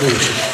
বাংলাদেশ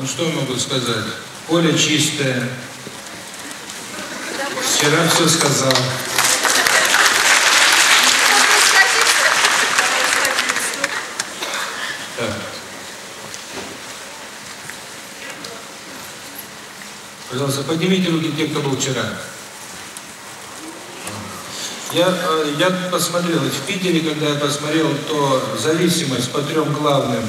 ну что могу сказать? Поле чистое. Вчера все сказал. Так. Пожалуйста, поднимите руки те, кто был вчера. Я, э, я посмотрел, в Питере, когда я посмотрел, то зависимость по трем главным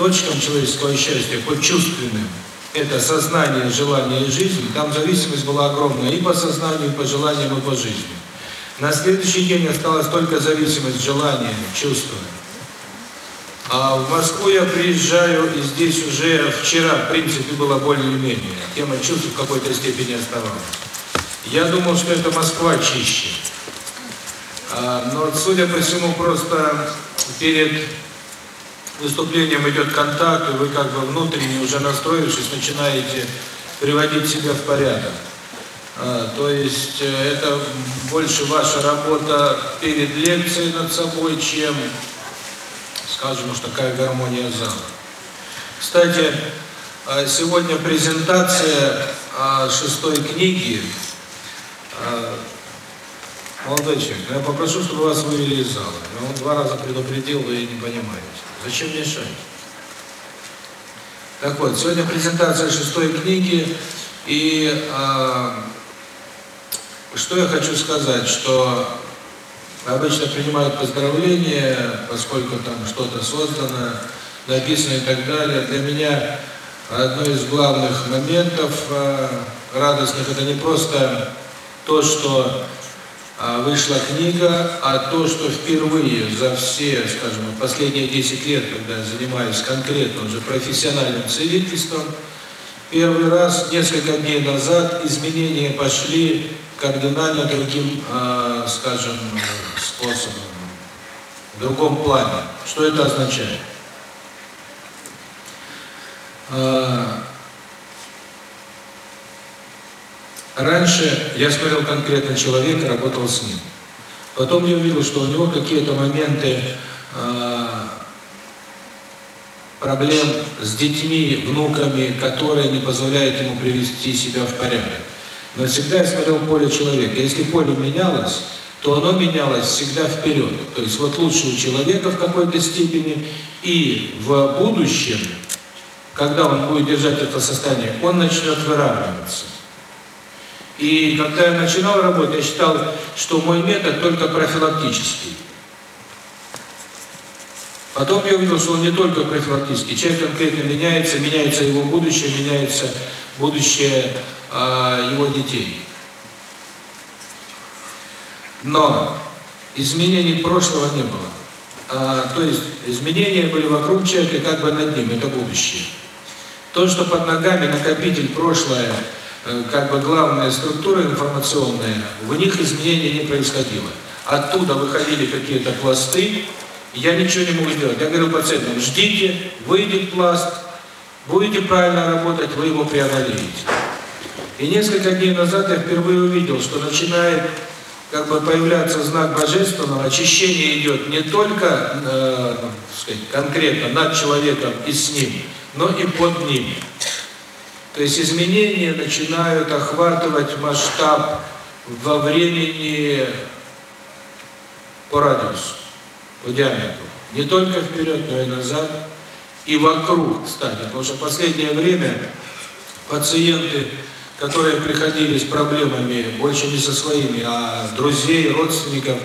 точкам человеческого счастья, по чувственным, это сознание, желание и жизнь, там зависимость была огромная и по сознанию, и по желаниям, и по жизни. На следующий день осталась только зависимость желания, чувства. А в Москву я приезжаю, и здесь уже вчера, в принципе, было более-менее. Тема чувств в какой-то степени оставалась. Я думал, что это Москва чище. А, но, судя по всему, просто перед выступлением идет контакт, и вы как бы внутренне уже настроившись, начинаете приводить себя в порядок. А, то есть это больше ваша работа перед лекцией над собой, чем, скажем уж, такая гармония зала. Кстати, сегодня презентация шестой книги. Молодой человек, я попрошу, чтобы вас вывели из зала. Я вам два раза предупредил, вы не понимаете. Зачем мешать? Так вот, сегодня презентация шестой книги, и э, что я хочу сказать, что обычно принимают поздравления, поскольку там что-то создано, написано и так далее. Для меня одно из главных моментов э, радостных, это не просто то, что вышла книга, а то, что впервые за все, скажем, последние 10 лет, когда я занимаюсь конкретно уже профессиональным целительством, первый раз, несколько дней назад, изменения пошли кардинально другим, э, скажем, способом, в другом плане. Что это означает? Раньше я смотрел конкретно человека, работал с ним. Потом я увидел, что у него какие-то моменты э, проблем с детьми, внуками, которые не позволяют ему привести себя в порядок. Но всегда я смотрел поле человека. Если поле менялось, то оно менялось всегда вперед. То есть вот лучше у человека в какой-то степени, и в будущем, когда он будет держать это состояние, он начнет выравниваться. И когда я начинал работать, я считал, что мой метод только профилактический. Потом я увидел, что он не только профилактический. Человек конкретно меняется, меняется его будущее, меняется будущее э, его детей. Но изменений прошлого не было. А, то есть изменения были вокруг человека, как бы над ним, это будущее. То, что под ногами накопитель прошлое, как бы главная структура информационная, в них изменений не происходило. Оттуда выходили какие-то пласты, я ничего не могу сделать. Я говорю пациентам, ждите, выйдет пласт, будете правильно работать, вы его преодолеете. И несколько дней назад я впервые увидел, что начинает как бы появляться знак божественного, очищение идет не только э, сказать, конкретно над человеком и с ним, но и под ним. То есть изменения начинают охватывать масштаб во времени по радиусу, по диаметру. Не только вперед, но и назад, и вокруг, кстати. Потому что в последнее время пациенты, которые приходили с проблемами, больше не со своими, а друзей, родственников,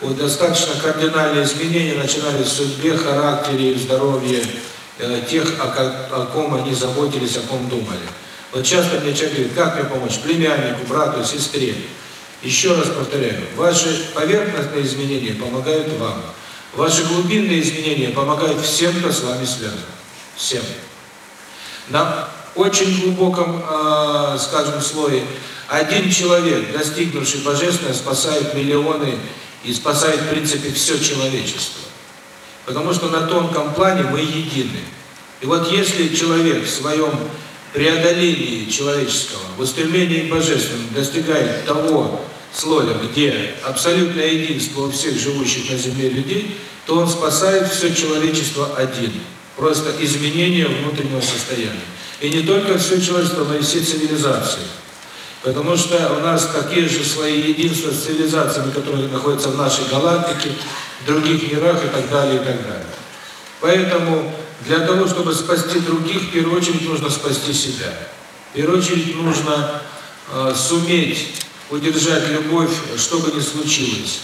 вот достаточно кардинальные изменения начинались в судьбе, характере, здоровье тех, о, о ком они заботились, о ком думали. Вот часто мне человек говорит, как мне помочь племяннику, брату, сестре. Еще раз повторяю, ваши поверхностные изменения помогают вам. Ваши глубинные изменения помогают всем, кто с вами связан. Всем. На очень глубоком, э, скажем, слое один человек, достигнувший Божественного, спасает миллионы и спасает, в принципе, все человечество. Потому что на тонком плане мы едины. И вот если человек в своем преодолении человеческого, в устремлении к Божественному достигает того слоя, где абсолютное единство у всех живущих на Земле людей, то он спасает все человечество один. Просто изменение внутреннего состояния. И не только все человечество, но и все цивилизации. Потому что у нас такие же свои единства с цивилизациями, которые находятся в нашей галактике, других мирах и так далее, и так далее. Поэтому для того, чтобы спасти других, в первую очередь нужно спасти себя. В первую очередь нужно э, суметь удержать любовь, что бы ни случилось.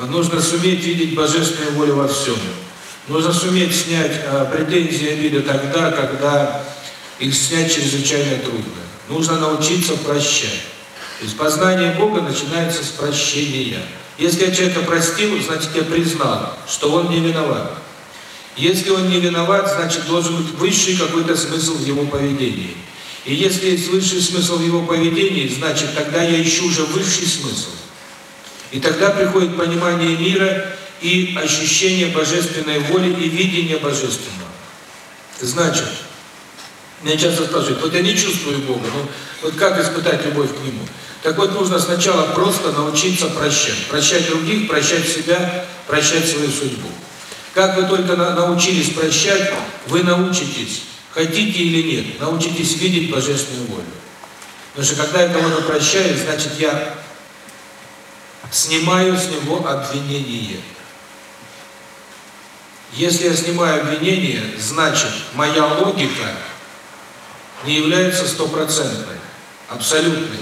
Нужно суметь видеть божественную волю во всем. Нужно суметь снять э, претензии обиды тогда, когда их снять чрезвычайно трудно. Нужно научиться прощать. То есть познание Бога начинается с прощения. Если я человека простил, значит я признал, что он не виноват. Если он не виноват, значит должен быть высший какой-то смысл в его поведении. И если есть высший смысл в его поведении, значит тогда я ищу уже высший смысл. И тогда приходит понимание мира и ощущение божественной воли и видение божественного. Значит, меня часто спрашивают, вот я не чувствую Бога, ну вот как испытать любовь к Нему? Так вот, нужно сначала просто научиться прощать. Прощать других, прощать себя, прощать свою судьбу. Как вы только научились прощать, вы научитесь, хотите или нет, научитесь видеть Божественную волю. Потому что когда я кого-то прощаю, значит я снимаю с него обвинение. Если я снимаю обвинение, значит моя логика не является стопроцентной, абсолютной.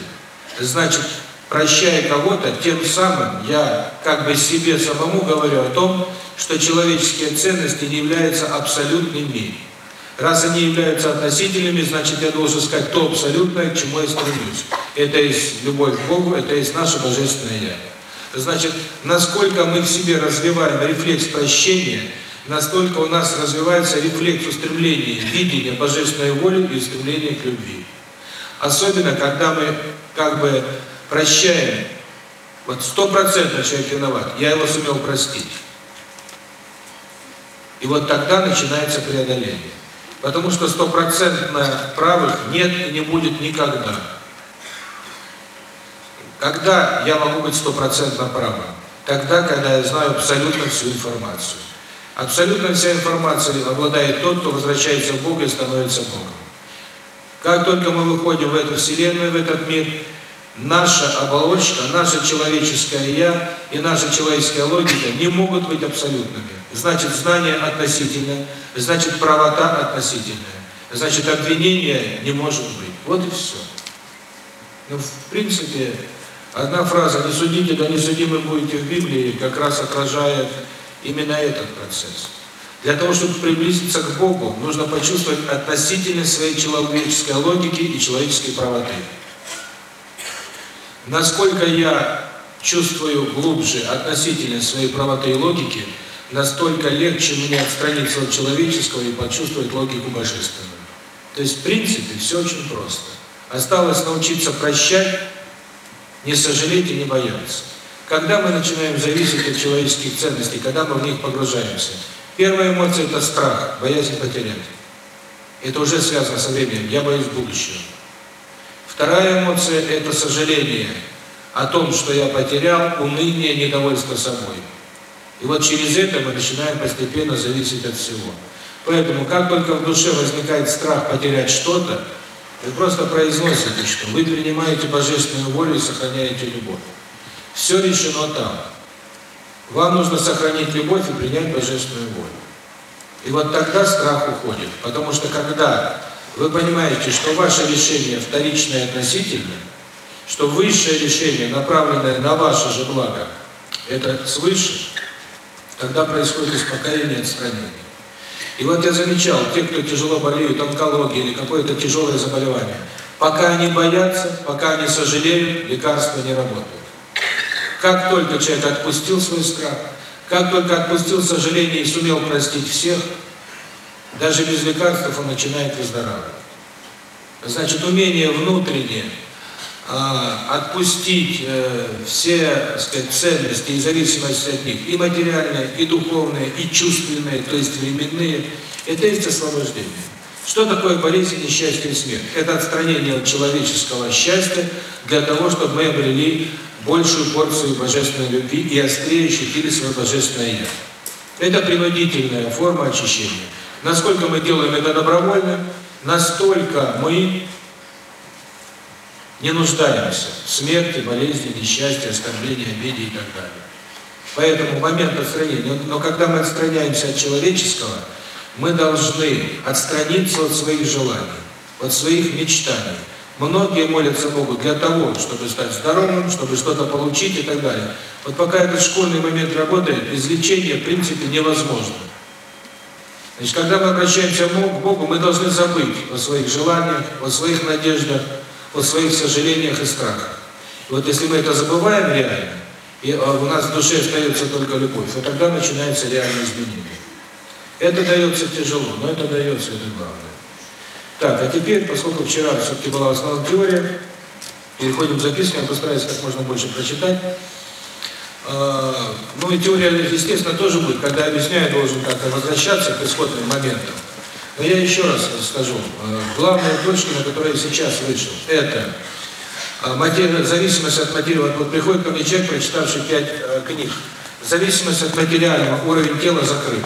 Значит, прощая кого-то, тем самым я как бы себе самому говорю о том, что человеческие ценности не являются абсолютными. Раз они являются относительными, значит я должен сказать то абсолютное, к чему я стремлюсь. Это есть любовь к Богу, это есть наше Божественное Я. Значит, насколько мы в себе развиваем рефлекс прощения – настолько у нас развивается рефлекс устремления, видения божественной воли и устремления к любви. Особенно, когда мы как бы прощаем, вот стопроцентно человек виноват, я его сумел простить. И вот тогда начинается преодоление. Потому что стопроцентно правых нет и не будет никогда. Когда я могу быть стопроцентно правым? Тогда, когда я знаю абсолютно всю информацию. Абсолютно вся информация обладает тот, кто возвращается в Бога и становится Богом. Как только мы выходим в эту Вселенную, в этот мир, наша оболочка, наше человеческое «я» и наша человеческая логика не могут быть абсолютными. Значит, знание относительное, значит, правота относительная, значит, обвинение не может быть. Вот и все. Ну, в принципе, одна фраза «не судите, да не судимы будете» в Библии как раз отражает именно этот процесс. Для того, чтобы приблизиться к Богу, нужно почувствовать относительность своей человеческой логики и человеческой правоты. Насколько я чувствую глубже относительность своей правоты и логики, настолько легче мне отстраниться от человеческого и почувствовать логику божественную. То есть, в принципе, все очень просто. Осталось научиться прощать, не сожалеть и не бояться. Когда мы начинаем зависеть от человеческих ценностей, когда мы в них погружаемся, первая эмоция – это страх, боязнь потерять. Это уже связано со временем, я боюсь будущего. Вторая эмоция – это сожаление о том, что я потерял, уныние, недовольство собой. И вот через это мы начинаем постепенно зависеть от всего. Поэтому, как только в душе возникает страх потерять что-то, Вы просто произносите, что вы принимаете божественную волю и сохраняете любовь. Все решено там. Вам нужно сохранить любовь и принять божественную волю. И вот тогда страх уходит. Потому что когда вы понимаете, что ваше решение вторичное и относительное, что высшее решение, направленное на ваше же благо, это свыше, тогда происходит успокоение и отстранение. И вот я замечал, те, кто тяжело болеют, онкологией или какое-то тяжелое заболевание, пока они боятся, пока они сожалеют, лекарства не работают. Как только человек отпустил свой страх, как только отпустил сожаление и сумел простить всех, даже без лекарств он начинает выздоравливать. Значит, умение внутреннее отпустить э, все, сказать, ценности и зависимости от них, и материальные, и духовные, и чувственные, то есть временные, это есть освобождение. Что такое болезнь, несчастье и смерть? Это отстранение от человеческого счастья для того, чтобы мы обрели большую порцию божественной любви и острее ощутили свое божественное «Я». Это принудительная форма очищения. Насколько мы делаем это добровольно, настолько мы не нуждаемся в смерти, болезни, несчастье, оскорблении, обиде и так далее. Поэтому момент отстранения. Но когда мы отстраняемся от человеческого, мы должны отстраниться от своих желаний, от своих мечтаний. Многие молятся Богу для того, чтобы стать здоровым, чтобы что-то получить и так далее. Вот пока этот школьный момент работает, излечение в принципе невозможно. Значит, когда мы обращаемся к Богу, мы должны забыть о своих желаниях, о своих надеждах, о своих сожалениях и страхах. И вот если мы это забываем реально, и а, у нас в душе остается только любовь, то тогда начинается реальное изменение. Это дается тяжело, но это дается, это главное. Так, а теперь, поскольку вчера все-таки была основная теория, переходим к запискам, я постараюсь как можно больше прочитать. А, ну и теория, естественно, тоже будет, когда объясняю, должен как-то возвращаться к исходным моментам. Но я еще раз скажу, э, главная точка, на которой я сейчас вышел, это материя, зависимость от материи. Вот приходит ко мне человек, прочитавший пять книг. Зависимость от материального, уровень тела закрыт.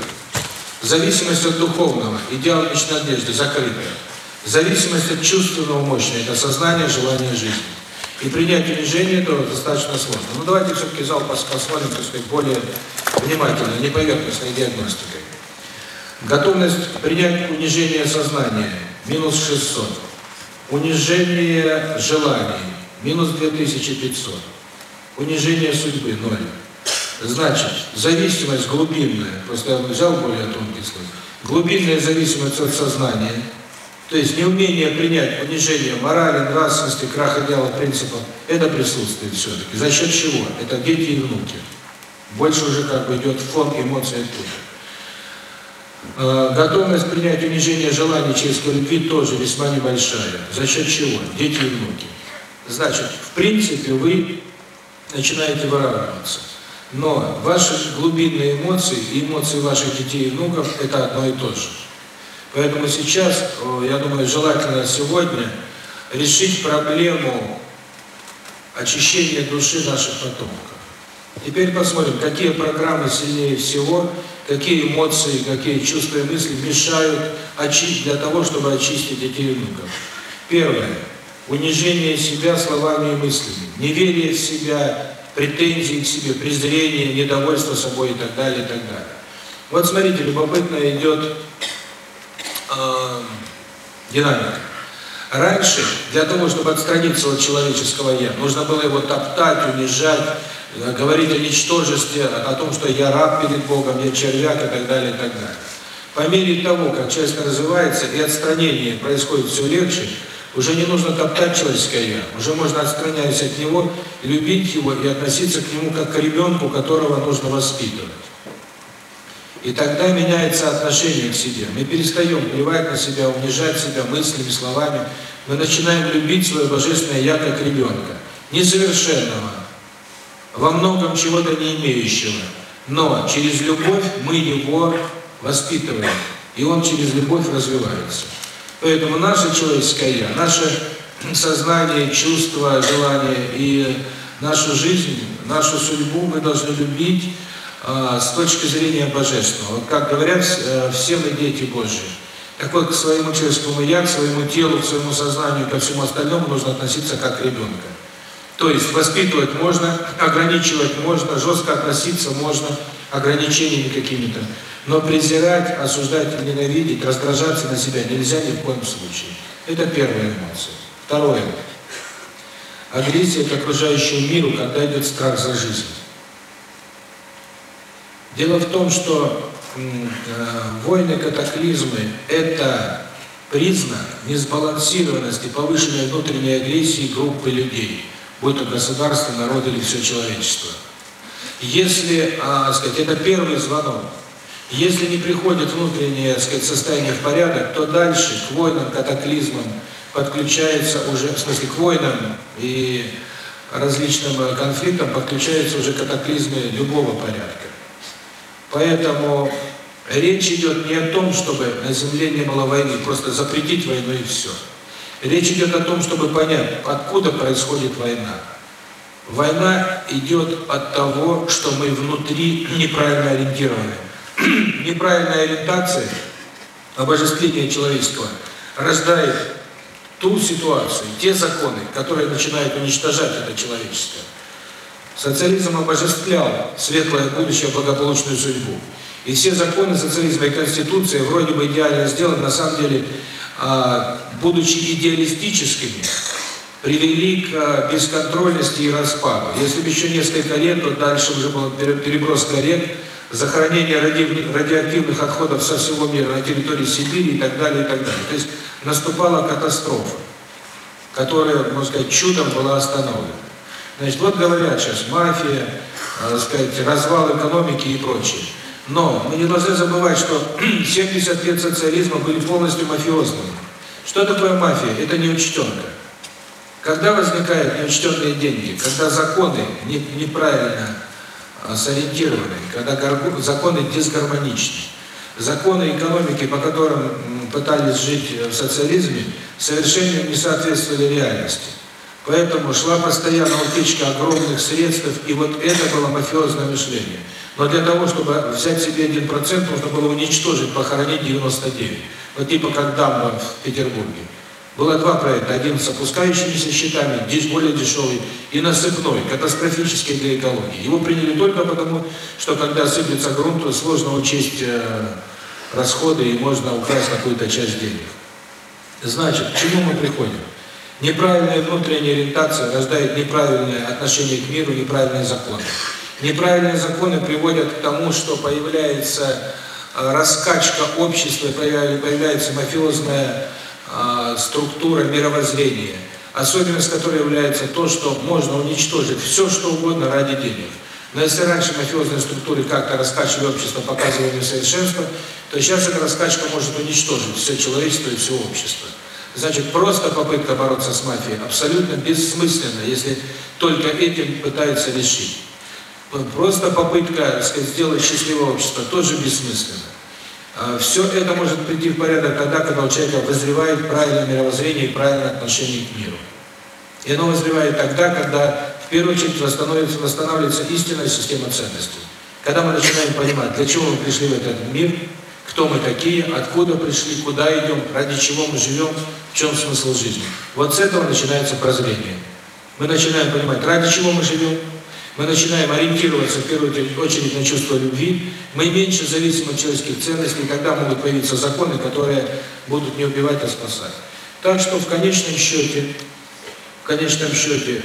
Зависимость от духовного, идеал мечты надежды закрытая. Зависимость от чувственного мощного, это сознание, желание жизни. И принять унижение этого достаточно сложно. Ну давайте все-таки зал посмотрим, так сказать, более внимательно, не поверхностной диагностикой. Готовность принять унижение сознания – минус 600. Унижение желаний – минус 2500. Унижение судьбы – 0. Значит, зависимость глубинная, просто я взял более тонкий слой, глубинная зависимость от сознания, то есть неумение принять унижение морали, нравственности, крах идеалов, принципов, это присутствует все-таки. За счет чего? Это дети и внуки. Больше уже как бы идет фон эмоций оттуда. Э, готовность принять унижение желаний через любви тоже весьма небольшая. За счет чего? Дети и внуки. Значит, в принципе, вы начинаете выравниваться. Но ваши глубинные эмоции и эмоции ваших детей и внуков – это одно и то же. Поэтому сейчас, я думаю, желательно сегодня решить проблему очищения души наших потомков. Теперь посмотрим, какие программы сильнее всего какие эмоции, какие чувства и мысли мешают очистить для того, чтобы очистить детей и внуков. Первое. Унижение себя словами и мыслями. Неверие в себя, претензии к себе, презрение, недовольство собой и так далее, и так далее. Вот смотрите, любопытно идет э, динамика. Раньше, для того, чтобы отстраниться от человеческого «я», нужно было его топтать, унижать, говорить о ничтожестве, о том, что я раб перед Богом, я червяк и так далее, и так далее. По мере того, как человек развивается и отстранение происходит все легче, уже не нужно топтать человеческое «я», уже можно отстраняться от него, любить его и относиться к нему как к ребенку, которого нужно воспитывать. И тогда меняется отношение к себе. Мы перестаем плевать на себя, унижать себя мыслями, словами. Мы начинаем любить свое Божественное «Я» как ребенка. Несовершенного, во многом чего-то не имеющего. Но через любовь мы его воспитываем, и он через любовь развивается. Поэтому наше человеческое «я», наше сознание, чувства, желания и нашу жизнь, нашу судьбу мы должны любить с точки зрения Божественного. Вот как говорят, э, все мы дети Божьи. Так вот, к своему человеческому «я», к своему телу, к своему сознанию, ко всему остальному нужно относиться как к. То есть воспитывать можно, ограничивать можно, жестко относиться можно, ограничениями какими-то. Но презирать, осуждать, ненавидеть, раздражаться на себя нельзя ни в коем случае. Это первая эмоция. Второе. Агрессия к окружающему миру, когда идет страх за жизнь. Дело в том, что э, войны, катаклизмы – это признак несбалансированности, повышенной внутренней агрессии группы людей, будь то государство, народ или все человечество. Если, а, сказать, это первый звонок, если не приходит внутреннее, сказать, состояние в порядок, то дальше к войнам, катаклизмам подключается уже, в смысле, к войнам и различным конфликтам подключаются уже катаклизмы любого порядка. Поэтому речь идет не о том, чтобы на земле не было войны, просто запретить войну и все. Речь идет о том, чтобы понять, откуда происходит война. Война идет от того, что мы внутри неправильно ориентированы. Неправильная ориентация, обожествление человечества, рождает ту ситуацию, те законы, которые начинают уничтожать это человечество. Социализм обожествлял светлое будущее, благополучную судьбу. И все законы социализма и Конституция вроде бы идеально сделаны, на самом деле, а, будучи идеалистическими, привели к бесконтрольности и распаду. Если бы еще несколько лет, то дальше уже была переброска рек, захоронение радиоактивных отходов со всего мира на территории Сибири и так далее, и так далее. То есть наступала катастрофа, которая, можно сказать, чудом была остановлена. Значит, вот говорят сейчас, мафия, так сказать, развал экономики и прочее. Но мы не должны забывать, что 70 лет социализма были полностью мафиозными. Что такое мафия? Это неучтенка. Когда возникают неучтенные деньги? Когда законы неправильно сориентированы, когда законы дисгармоничны. Законы экономики, по которым пытались жить в социализме, совершенно не соответствовали реальности. Поэтому шла постоянно утечка огромных средств, и вот это было мафиозное мышление. Но для того, чтобы взять себе 1%, нужно было уничтожить, похоронить 99. Вот типа как дамба в Петербурге. Было два проекта. Один с опускающимися счетами, более дешевый, и насыпной, катастрофический для экологии. Его приняли только потому, что когда сыплется грунт, то сложно учесть э, расходы и можно украсть какую-то часть денег. Значит, к чему мы приходим? Неправильная внутренняя ориентация рождает неправильное отношение к миру, неправильные законы. Неправильные законы приводят к тому, что появляется раскачка общества, появляется мафиозная структура мировоззрения, особенность которой является то, что можно уничтожить все, что угодно ради денег. Но если раньше мафиозные структуры как-то раскачивали общество, показывали несовершенство, то сейчас эта раскачка может уничтожить все человечество и все общество. Значит, просто попытка бороться с мафией абсолютно бессмысленна, если только этим пытаются решить. Просто попытка сказать, сделать счастливое общество тоже бессмысленно. Все это может прийти в порядок тогда, когда у человека вызревает правильное мировоззрение и правильное отношение к миру. И оно вызревает тогда, когда в первую очередь восстанавливается, восстанавливается истинная система ценностей. Когда мы начинаем понимать, для чего мы пришли в этот мир, кто мы такие, откуда пришли, куда идем, ради чего мы живем, в чем смысл жизни. Вот с этого начинается прозрение. Мы начинаем понимать, ради чего мы живем, мы начинаем ориентироваться в первую очередь на чувство любви, мы меньше зависим от человеческих ценностей, когда могут появиться законы, которые будут не убивать, а спасать. Так что в конечном счете, в конечном счете,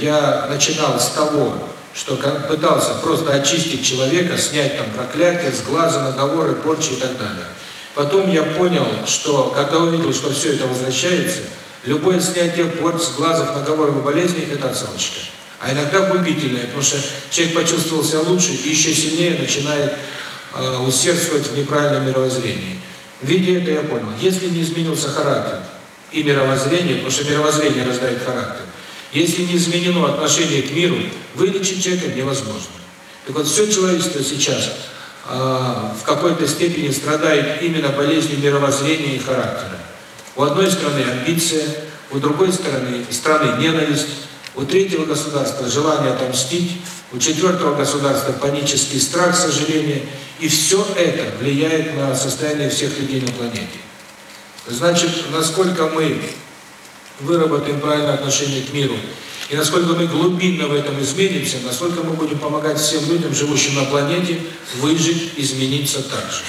я начинал с того, что пытался просто очистить человека, снять там проклятие с глаза, наговоры, порчи и так далее. Потом я понял, что когда увидел, что все это возвращается, любое снятие порч с глазов, наговоров и болезней – это отсрочка а иногда губительное, потому что человек почувствовал себя лучше и еще сильнее начинает э, усердствовать в неправильном мировоззрении. Видя это, я понял, если не изменился характер и мировоззрение, потому что мировоззрение рождает характер, если не изменено отношение к миру, вылечить человека невозможно. Так вот, все человечество сейчас э, в какой-то степени страдает именно болезнью мировоззрения и характера. У одной стороны амбиция, у другой стороны страны ненависть, у третьего государства желание отомстить, У четвертого государства панический страх, к сожалению, и все это влияет на состояние всех людей на планете. Значит, насколько мы выработаем правильное отношение к миру, и насколько мы глубинно в этом изменимся, насколько мы будем помогать всем людям, живущим на планете, выжить, измениться так же.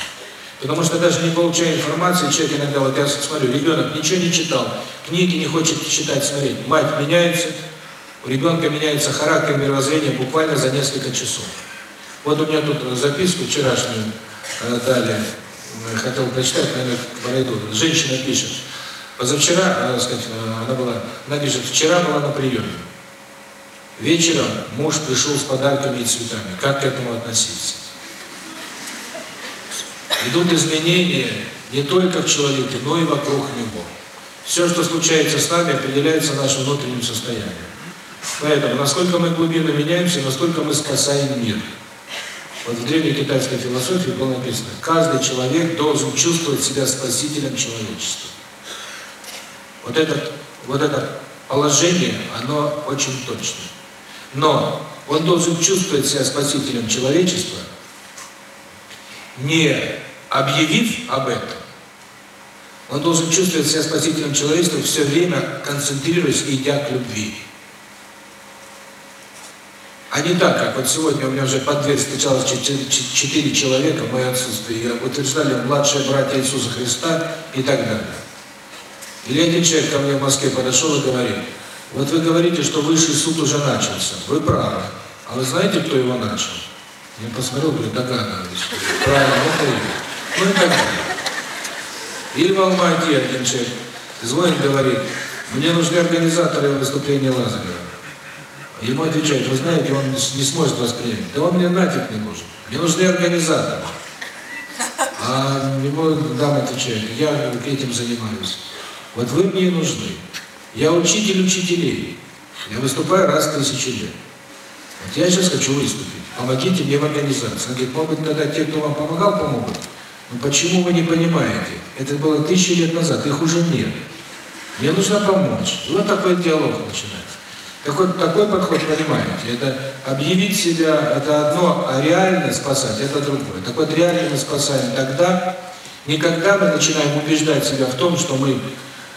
Потому что даже не получая информации, человек иногда, вот я смотрю, ребенок ничего не читал, книги не хочет читать, смотреть, мать меняется, у ребенка меняется характер, мировоззрение буквально за несколько часов. Вот у меня тут записку вчерашнюю э, дали, хотел прочитать, наверное, пройду. Женщина пишет, позавчера, она, сказать, она была, она пишет, вчера была на приеме. Вечером муж пришел с подарками и цветами. Как к этому относиться? Идут изменения не только в человеке, но и вокруг него. Все, что случается с нами, определяется нашим внутренним состоянием. Поэтому, насколько мы глубинно меняемся, насколько мы спасаем мир. Вот в древней китайской философии было написано, каждый человек должен чувствовать себя спасителем человечества. Вот это, вот это положение, оно очень точное. Но он должен чувствовать себя спасителем человечества, не объявив об этом. Он должен чувствовать себя спасителем человечества, все время концентрируясь и идя к любви. А не так, как вот сегодня у меня уже под дверь встречалось четыре человека в мое отсутствие, и утверждали младшие братья Иисуса Христа и так далее. Или один человек ко мне в Москве подошел и говорит, вот вы говорите, что высший суд уже начался. Вы правы. А вы знаете, кто его начал? Я посмотрел, говорю, догадываюсь. Правильно, это я. Ну и так далее. Или в Алмате один человек звонит, говорит, мне нужны организаторы выступления Лазарева. Ему отвечают, вы знаете, он не сможет воспринять. Да он мне нафиг не нужен. Мне нужны организаторы. А ему дам отвечает, я этим занимаюсь. Вот вы мне нужны. Я учитель учителей. Я выступаю раз в тысячу лет. Вот я сейчас хочу выступить. Помогите мне в организации. Он говорит, может тогда те, кто вам помогал, помогут. Но почему вы не понимаете? Это было тысячи лет назад, их уже нет. Мне нужно помочь. Вот такой диалог начинается. Такой, такой подход, понимаете, это объявить себя, это одно, а реально спасать, это другое. Так вот, реально мы спасаем тогда, не когда мы начинаем убеждать себя в том, что мы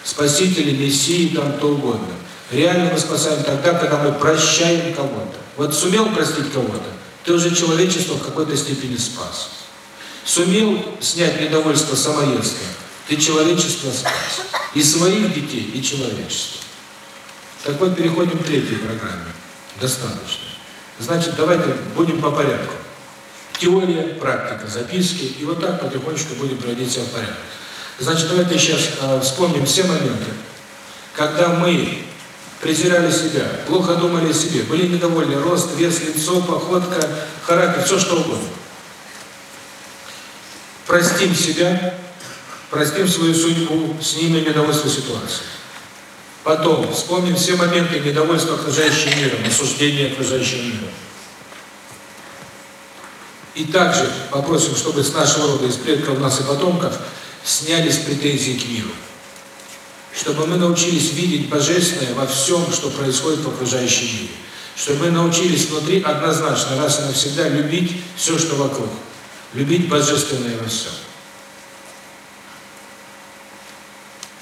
спасители, мессии, там, то угодно. Реально мы спасаем тогда, когда мы прощаем кого-то. Вот сумел простить кого-то, ты уже человечество в какой-то степени спас. Сумел снять недовольство самоедства, ты человечество спас. И своих детей, и человечество. Так вот, переходим к третьей программе. Достаточно. Значит, давайте будем по порядку. Теория, практика, записки, и вот так потихонечку будем приводить себя в порядок. Значит, давайте сейчас э, вспомним все моменты, когда мы презирали себя, плохо думали о себе, были недовольны, рост, вес, лицо, походка, характер, все что угодно. Простим себя, простим свою судьбу, снимем недовольство ситуации. Потом вспомним все моменты недовольства окружающим миром, осуждения окружающего мира. И также попросим, чтобы с нашего рода, из предков нас и потомков, снялись претензии к миру. Чтобы мы научились видеть Божественное во всем, что происходит в окружающем мире. Чтобы мы научились внутри однозначно, раз и навсегда, любить все, что вокруг. Любить Божественное во всем.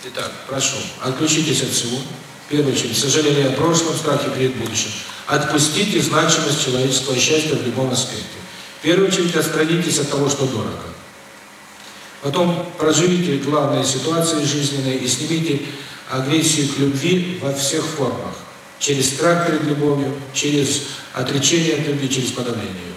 Итак, прошу, отключитесь от всего. В первую очередь, сожаление о прошлом, страхе перед будущим. Отпустите значимость человеческого счастья в любом аспекте. В первую очередь, отстранитесь от того, что дорого. Потом проживите главные ситуации жизненные и снимите агрессию к любви во всех формах. Через страх перед любовью, через отречение от любви, через подавление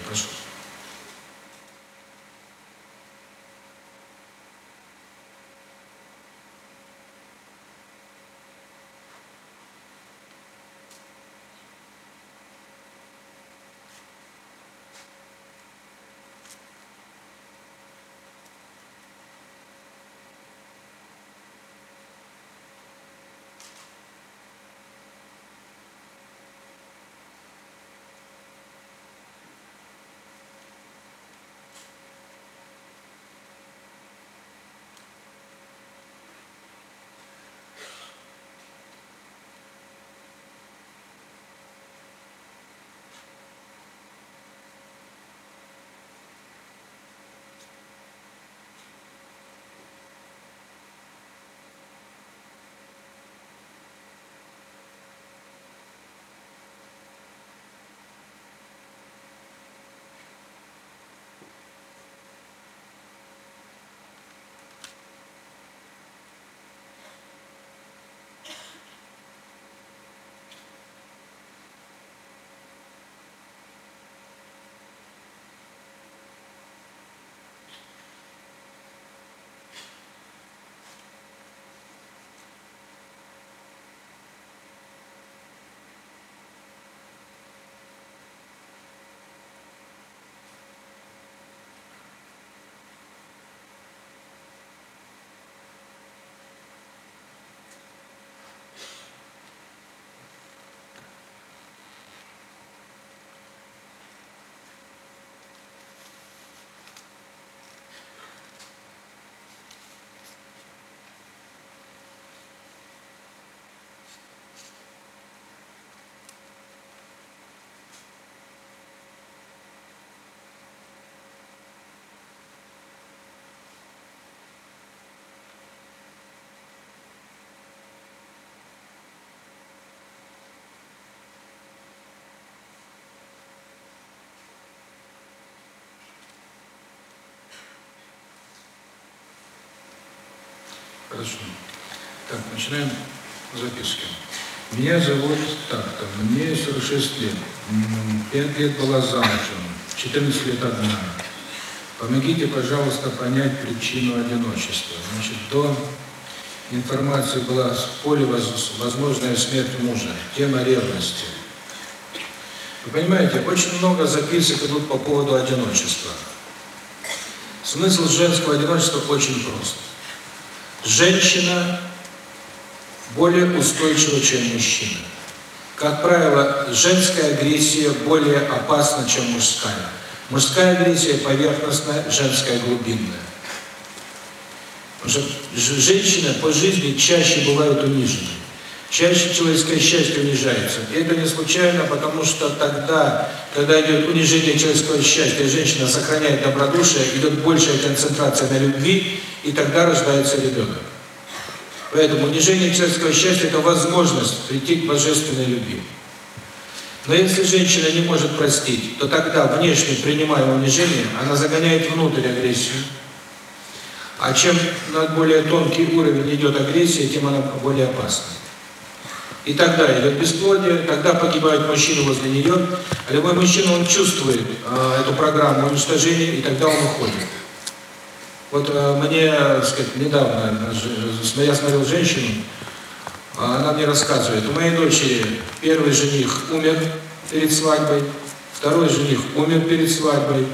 Хорошо. Так, начинаем записки. Меня зовут так-то, мне 46 лет, 5 лет была замужем, 14 лет одна. Помогите, пожалуйста, понять причину одиночества. Значит, до информации была в поле возможная смерть мужа, тема ревности. Вы понимаете, очень много записок идут по поводу одиночества. Смысл женского одиночества очень прост. Женщина более устойчива, чем мужчина. Как правило, женская агрессия более опасна, чем мужская. Мужская агрессия поверхностная, женская глубинная. Потому что женщина по жизни чаще бывает унижена. Чаще человеческое счастье унижается. И это не случайно, потому что тогда, когда идет унижение человеческого счастья, женщина сохраняет добродушие, идет большая концентрация на любви, и тогда рождается ребенок. Поэтому унижение человеческого счастья – это возможность прийти к божественной любви. Но если женщина не может простить, то тогда, внешне принимая унижение, она загоняет внутрь агрессию. А чем на более тонкий уровень идет агрессия, тем она более опасна. И тогда идет бесплодие, тогда погибает мужчина возле нее, а любой мужчина, он чувствует э, эту программу уничтожения, и тогда он уходит. Вот э, мне, так сказать, недавно, я смотрел женщину, она мне рассказывает, у моей дочери первый жених умер перед свадьбой, второй жених умер перед свадьбой,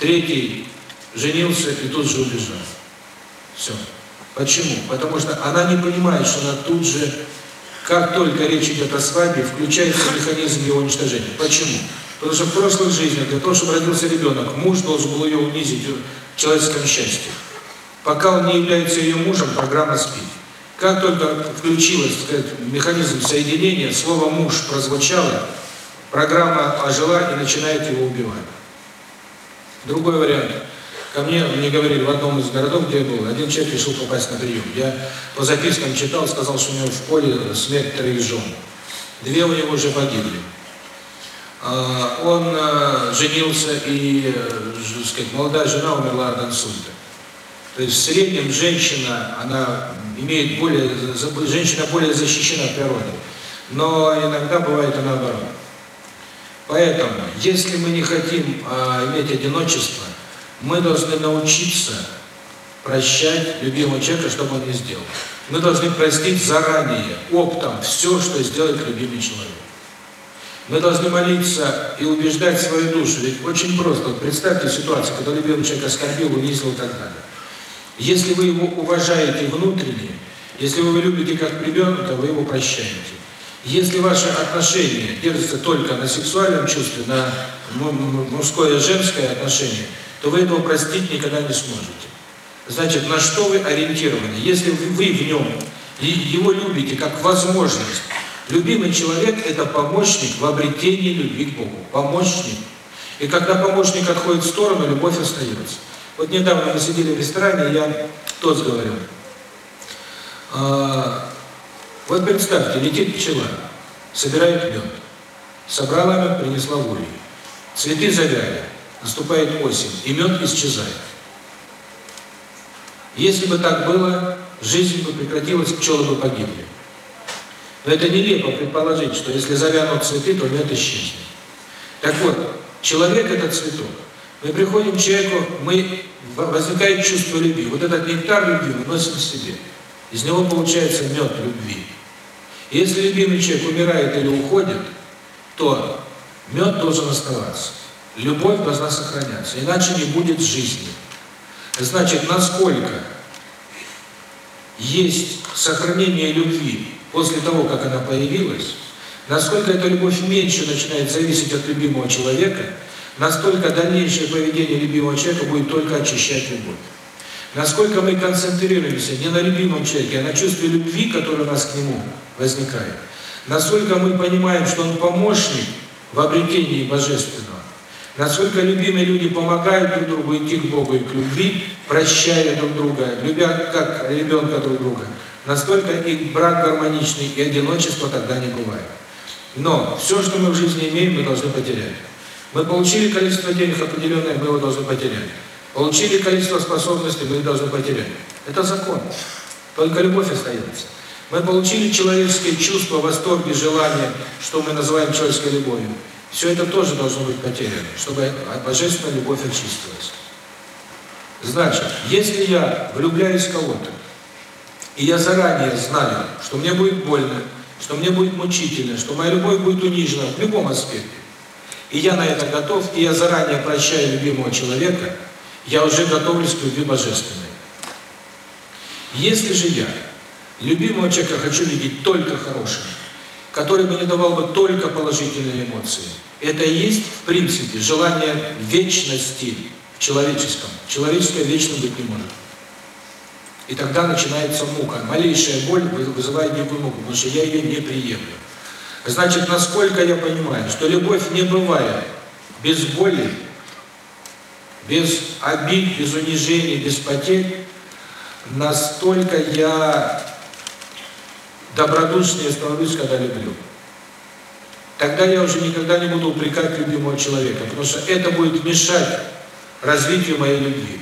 третий женился и тут же убежал. Все. Почему? Потому что она не понимает, что она тут же, как только речь идет о свадьбе, включается механизм его уничтожения. Почему? Потому что в прошлых жизнях, для того, чтобы родился ребенок, муж должен был ее унизить в человеческом счастье. Пока он не является ее мужем, программа спит. Как только включилась сказать, механизм соединения, слово «муж» прозвучало, программа ожила и начинает его убивать. Другой вариант. Ко мне, мне говорили, в одном из городов, где я был, один человек решил попасть на прием. Я по запискам читал, сказал, что у него в поле смерть троих жен. Две у него уже погибли. А, он а, женился, и, э, сказать, молодая жена умерла от инсульта. То есть в среднем женщина, она имеет более, женщина более защищена природой. Но иногда бывает и наоборот. Поэтому, если мы не хотим а, иметь одиночество, мы должны научиться прощать любимого человека, чтобы он не сделал. Мы должны простить заранее, оптом, все, что сделает любимый человек. Мы должны молиться и убеждать свою душу. Ведь очень просто. Вот представьте ситуацию, когда любимый человек оскорбил, унизил и так далее. Если вы его уважаете внутренне, если вы его любите как ребенка, вы его прощаете. Если ваши отношения держатся только на сексуальном чувстве, на мужское и женское отношение, то вы этого простить никогда не сможете. Значит, на что вы ориентированы? Если вы в нем его любите как возможность, любимый человек – это помощник в обретении любви к Богу. Помощник. И когда помощник отходит в сторону, любовь остается. Вот недавно мы сидели в ресторане, я тот говорил. А, вот представьте, летит пчела, собирает мед. Собрала мед, принесла в улей. Цветы завяли, наступает осень, и мед исчезает. Если бы так было, жизнь бы прекратилась, пчелы бы погибли. Но это нелепо предположить, что если завянут цветы, то мед исчезнет. Так вот, человек – это цветок. Мы приходим к человеку, мы возникает чувство любви. Вот этот нектар любви мы носим в себе. Из него получается мед любви. Если любимый человек умирает или уходит, то мед должен оставаться. Любовь должна сохраняться, иначе не будет жизни. Значит, насколько есть сохранение любви после того, как она появилась, насколько эта любовь меньше начинает зависеть от любимого человека – настолько дальнейшее поведение любимого человека будет только очищать любовь. Насколько мы концентрируемся не на любимом человеке, а на чувстве любви, которое у нас к нему возникает. Насколько мы понимаем, что он помощник в обретении Божественного. Насколько любимые люди помогают друг другу идти к Богу и к любви, прощая друг друга, любя как ребенка друг друга. Настолько и брак гармоничный, и одиночество тогда не бывает. Но все, что мы в жизни имеем, мы должны потерять. Мы получили количество денег определенное, мы его должны потерять. Получили количество способностей, мы их должны потерять. Это закон. Только любовь остается. Мы получили человеческие чувства, восторги, желания, что мы называем человеческой любовью. Все это тоже должно быть потеряно, чтобы божественная любовь очистилась. Значит, если я влюбляюсь в кого-то, и я заранее знаю, что мне будет больно, что мне будет мучительно, что моя любовь будет унижена в любом аспекте, и я на это готов, и я заранее прощаю любимого человека, я уже готовлюсь к любви божественной. Если же я любимого человека хочу видеть только хорошим, который бы не давал бы только положительные эмоции, это и есть, в принципе, желание вечности в человеческом. Человеческое вечным быть не может. И тогда начинается мука. Малейшая боль вызывает некую муку, потому что я ее не приемлю. Значит, насколько я понимаю, что любовь не бывает без боли, без обид, без унижений, без потерь, настолько я добродушнее становлюсь, когда люблю. Тогда я уже никогда не буду упрекать любимого человека, потому что это будет мешать развитию моей любви.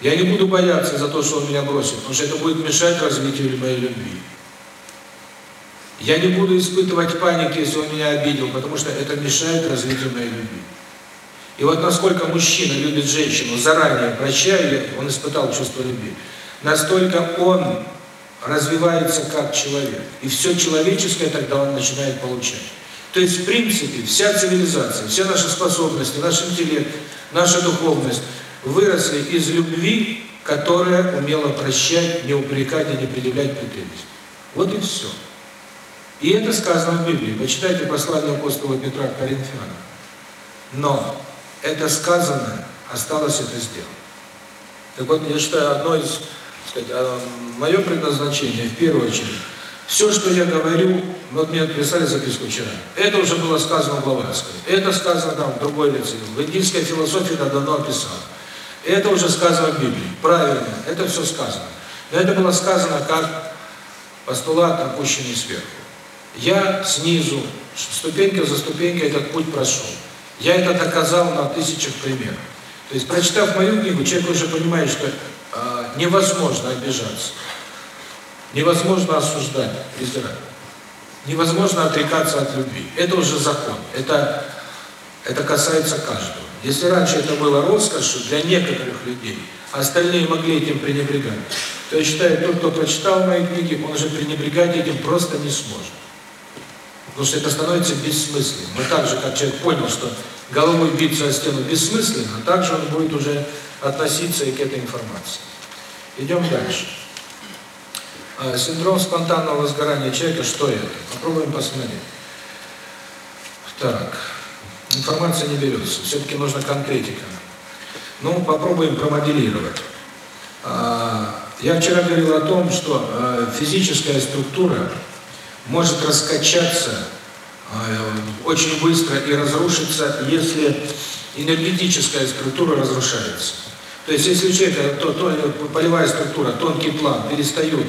Я не буду бояться за то, что он меня бросит, потому что это будет мешать развитию моей любви. Я не буду испытывать паники, если он меня обидел, потому что это мешает развитию моей любви. И вот насколько мужчина любит женщину, заранее прощая, он испытал чувство любви, настолько он развивается как человек. И все человеческое тогда он начинает получать. То есть, в принципе, вся цивилизация, все наши способности, наш интеллект, наша духовность выросли из любви, которая умела прощать, не упрекать и не предъявлять претензий. Вот и все. И это сказано в Библии. Почитайте послание апостола Петра к Коринфянам. Но это сказано, осталось это сделать. Так вот, я считаю, одно из сказать, а, мое предназначение, в первую очередь, все, что я говорю, вот мне писали записку вчера, это уже было сказано в Блаватской, это сказано там в другой лекции, в индийской философии это давно описано. Это уже сказано в Библии, правильно, это все сказано. Но это было сказано как постулат, опущенный сверху. Я снизу, ступенька за ступенькой этот путь прошел. Я это доказал на тысячах примеров. То есть, прочитав мою книгу, человек уже понимает, что невозможно обижаться, невозможно осуждать, презирать, невозможно отрекаться от любви. Это уже закон, это, это касается каждого. Если раньше это было роскошью для некоторых людей, а остальные могли этим пренебрегать, то я считаю, тот, кто прочитал мои книги, он уже пренебрегать этим просто не сможет. Потому что это становится бессмысленным. Но так же, как человек понял, что головой биться о стену бессмысленно, так же он будет уже относиться и к этой информации. Идем дальше. А, синдром спонтанного возгорания человека, что это? Попробуем посмотреть. Так, информация не берется, все-таки нужна конкретика. Ну, попробуем промоделировать. А, я вчера говорил о том, что а, физическая структура может раскачаться очень быстро и разрушиться, если энергетическая структура разрушается. То есть, если у человека то, то, полевая структура, тонкий план перестают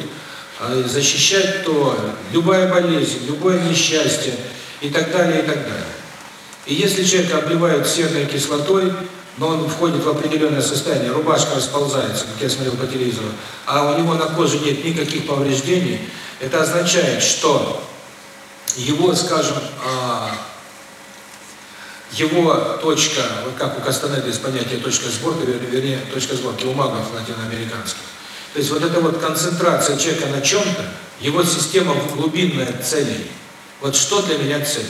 э, защищать, то любая болезнь, любое несчастье и так далее, и так далее. И если человека обливают серной кислотой, но он входит в определенное состояние, рубашка расползается, как я смотрел по телевизору, а у него на коже нет никаких повреждений, это означает, что его, скажем, а, его точка, вот как у Кастанеда есть понятие точка сборки, вернее, точка сборки у магов латиноамериканских. То есть вот эта вот концентрация человека на чем-то, его система глубинная целей. Вот что для меня цель?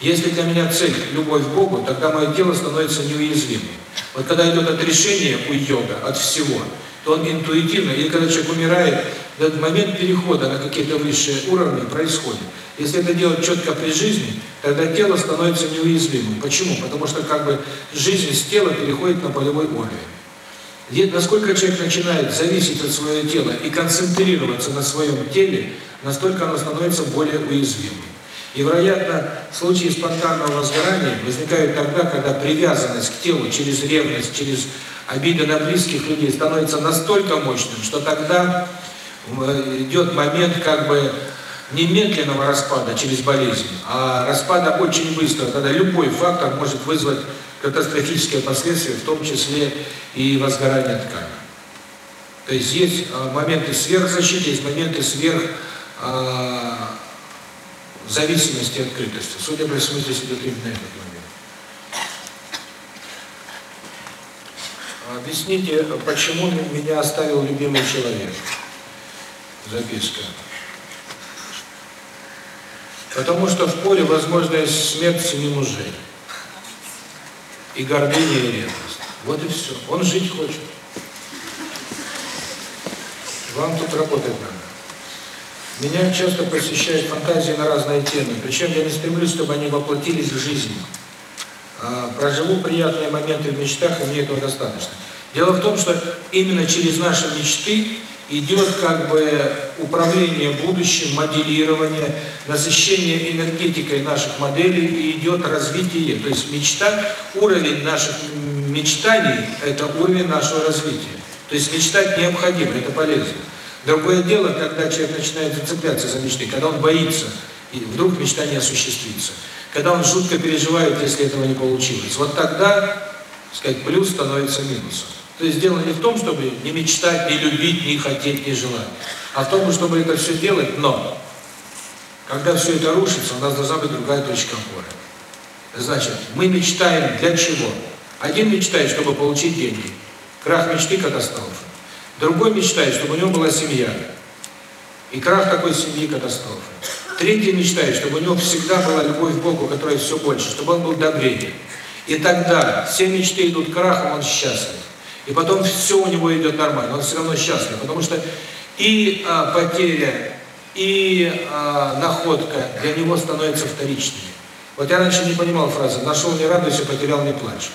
Если для меня цель – любовь к Богу, тогда мое тело становится неуязвимым. Вот когда идет отрешение у йога от всего, то он интуитивно, или когда человек умирает, этот момент перехода на какие-то высшие уровни происходит. Если это делать четко при жизни, тогда тело становится неуязвимым. Почему? Потому что как бы жизнь с тела переходит на полевой уровень. Насколько человек начинает зависеть от своего тела и концентрироваться на своем теле, настолько оно становится более уязвимым. И, вероятно, случаи спонтанного возгорания возникают тогда, когда привязанность к телу через ревность, через обиды на близких людей становится настолько мощным, что тогда идет момент как бы немедленного распада через болезнь, а распада очень быстро, когда любой фактор может вызвать катастрофические последствия, в том числе и возгорание ткани. То есть есть моменты сверхзащиты, есть моменты сверх э, зависимости и открытости. Судя по всему, здесь идет именно этот момент. Объясните, почему меня оставил любимый человек? Записка. Потому что в поле возможна смерть семи мужей. И гордыня, и ревность. Вот и все. Он жить хочет. Вам тут работать надо. Меня часто посещают фантазии на разные темы, причем я не стремлюсь, чтобы они воплотились в жизнь. А, проживу приятные моменты в мечтах, и мне этого достаточно. Дело в том, что именно через наши мечты идет как бы управление будущим, моделирование, насыщение энергетикой наших моделей и идет развитие. То есть мечта, уровень наших мечтаний – это уровень нашего развития. То есть мечтать необходимо, это полезно. Другое дело, когда человек начинает зацепляться за мечты, когда он боится, и вдруг мечта не осуществится. Когда он жутко переживает, если этого не получилось. Вот тогда, сказать, плюс становится минусом. То есть дело не в том, чтобы не мечтать, не любить, не хотеть, не желать, а в том, чтобы это все делать, но когда все это рушится, у нас должна быть другая точка опоры. Значит, мы мечтаем для чего? Один мечтает, чтобы получить деньги. Крах мечты – катастрофа. Другой мечтает, чтобы у него была семья. И крах такой семьи – катастрофа. Третий мечтает, чтобы у него всегда была любовь к Богу, которая все больше, чтобы он был добрее. И тогда все мечты идут крахом, он счастлив. И потом все у него идет нормально, он все равно счастлив, потому что и а, потеря, и а, находка для него становятся вторичными. Вот я раньше не понимал фразы «нашел не радуйся, потерял не плачь».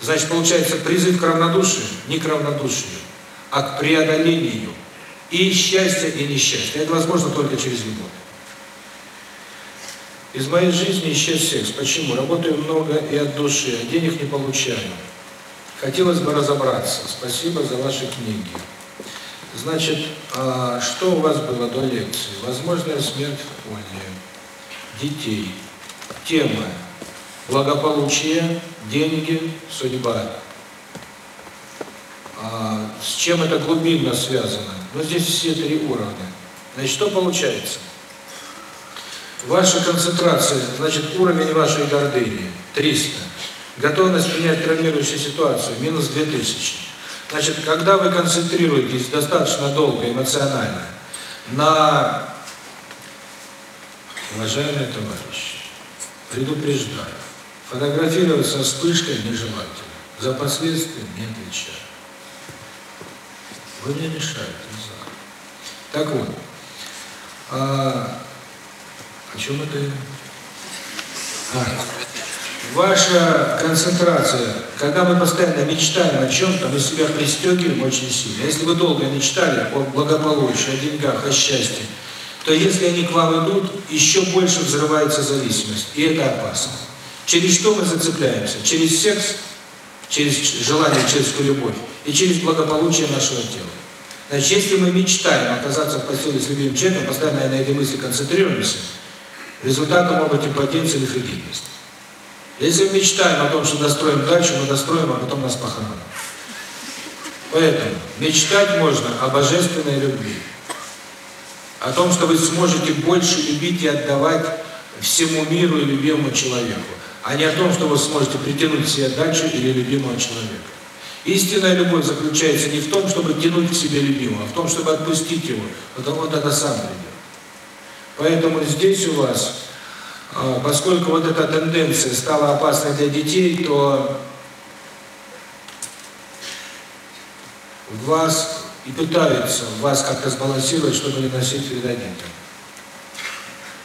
Значит, получается призыв к равнодушию, не к равнодушию, а к преодолению и счастья, и несчастья. Это возможно только через любовь. Из моей жизни исчез секс. Почему? Работаю много и от души, а денег не получаю. Хотелось бы разобраться. Спасибо за ваши книги. Значит, а, что у вас было до лекции? Возможная смерть в поле. Детей. Тема. Благополучие, деньги, судьба. А, с чем это глубинно связано? Ну, здесь все три уровня. Значит, что получается? Ваша концентрация, значит, уровень вашей гордыни 300. Готовность принять травмирующую ситуацию минус 2000. Значит, когда вы концентрируетесь достаточно долго, эмоционально, на уважаемые товарищи, предупреждаю, фотографировать со вспышкой нежелательно, за последствия не отвечаю. Вы мне мешаете, Так вот, а, о чем это? А, ваша концентрация, когда мы постоянно мечтаем о чем-то, мы себя пристегиваем очень сильно. Если вы долго мечтали о благополучии, о деньгах, о счастье, то если они к вам идут, еще больше взрывается зависимость, и это опасно. Через что мы зацепляемся? Через секс, через желание, через любовь и через благополучие нашего тела. Значит, если мы мечтаем оказаться в постели с любимым человеком, постоянно на этой мысли концентрируемся, результатом могут импотенция или фригидность. Если мы мечтаем о том, что достроим дачу, мы достроим, а потом нас похоронят. Поэтому мечтать можно о божественной любви. О том, что вы сможете больше любить и отдавать всему миру и любимому человеку, а не о том, что вы сможете притянуть себе дачу или любимого человека. Истинная любовь заключается не в том, чтобы тянуть к себе любимого, а в том, чтобы отпустить его, потому что это сам придет. Поэтому здесь у вас, поскольку вот эта тенденция стала опасной для детей, то вас и пытаются вас как-то сбалансировать, чтобы не носить вреда детям.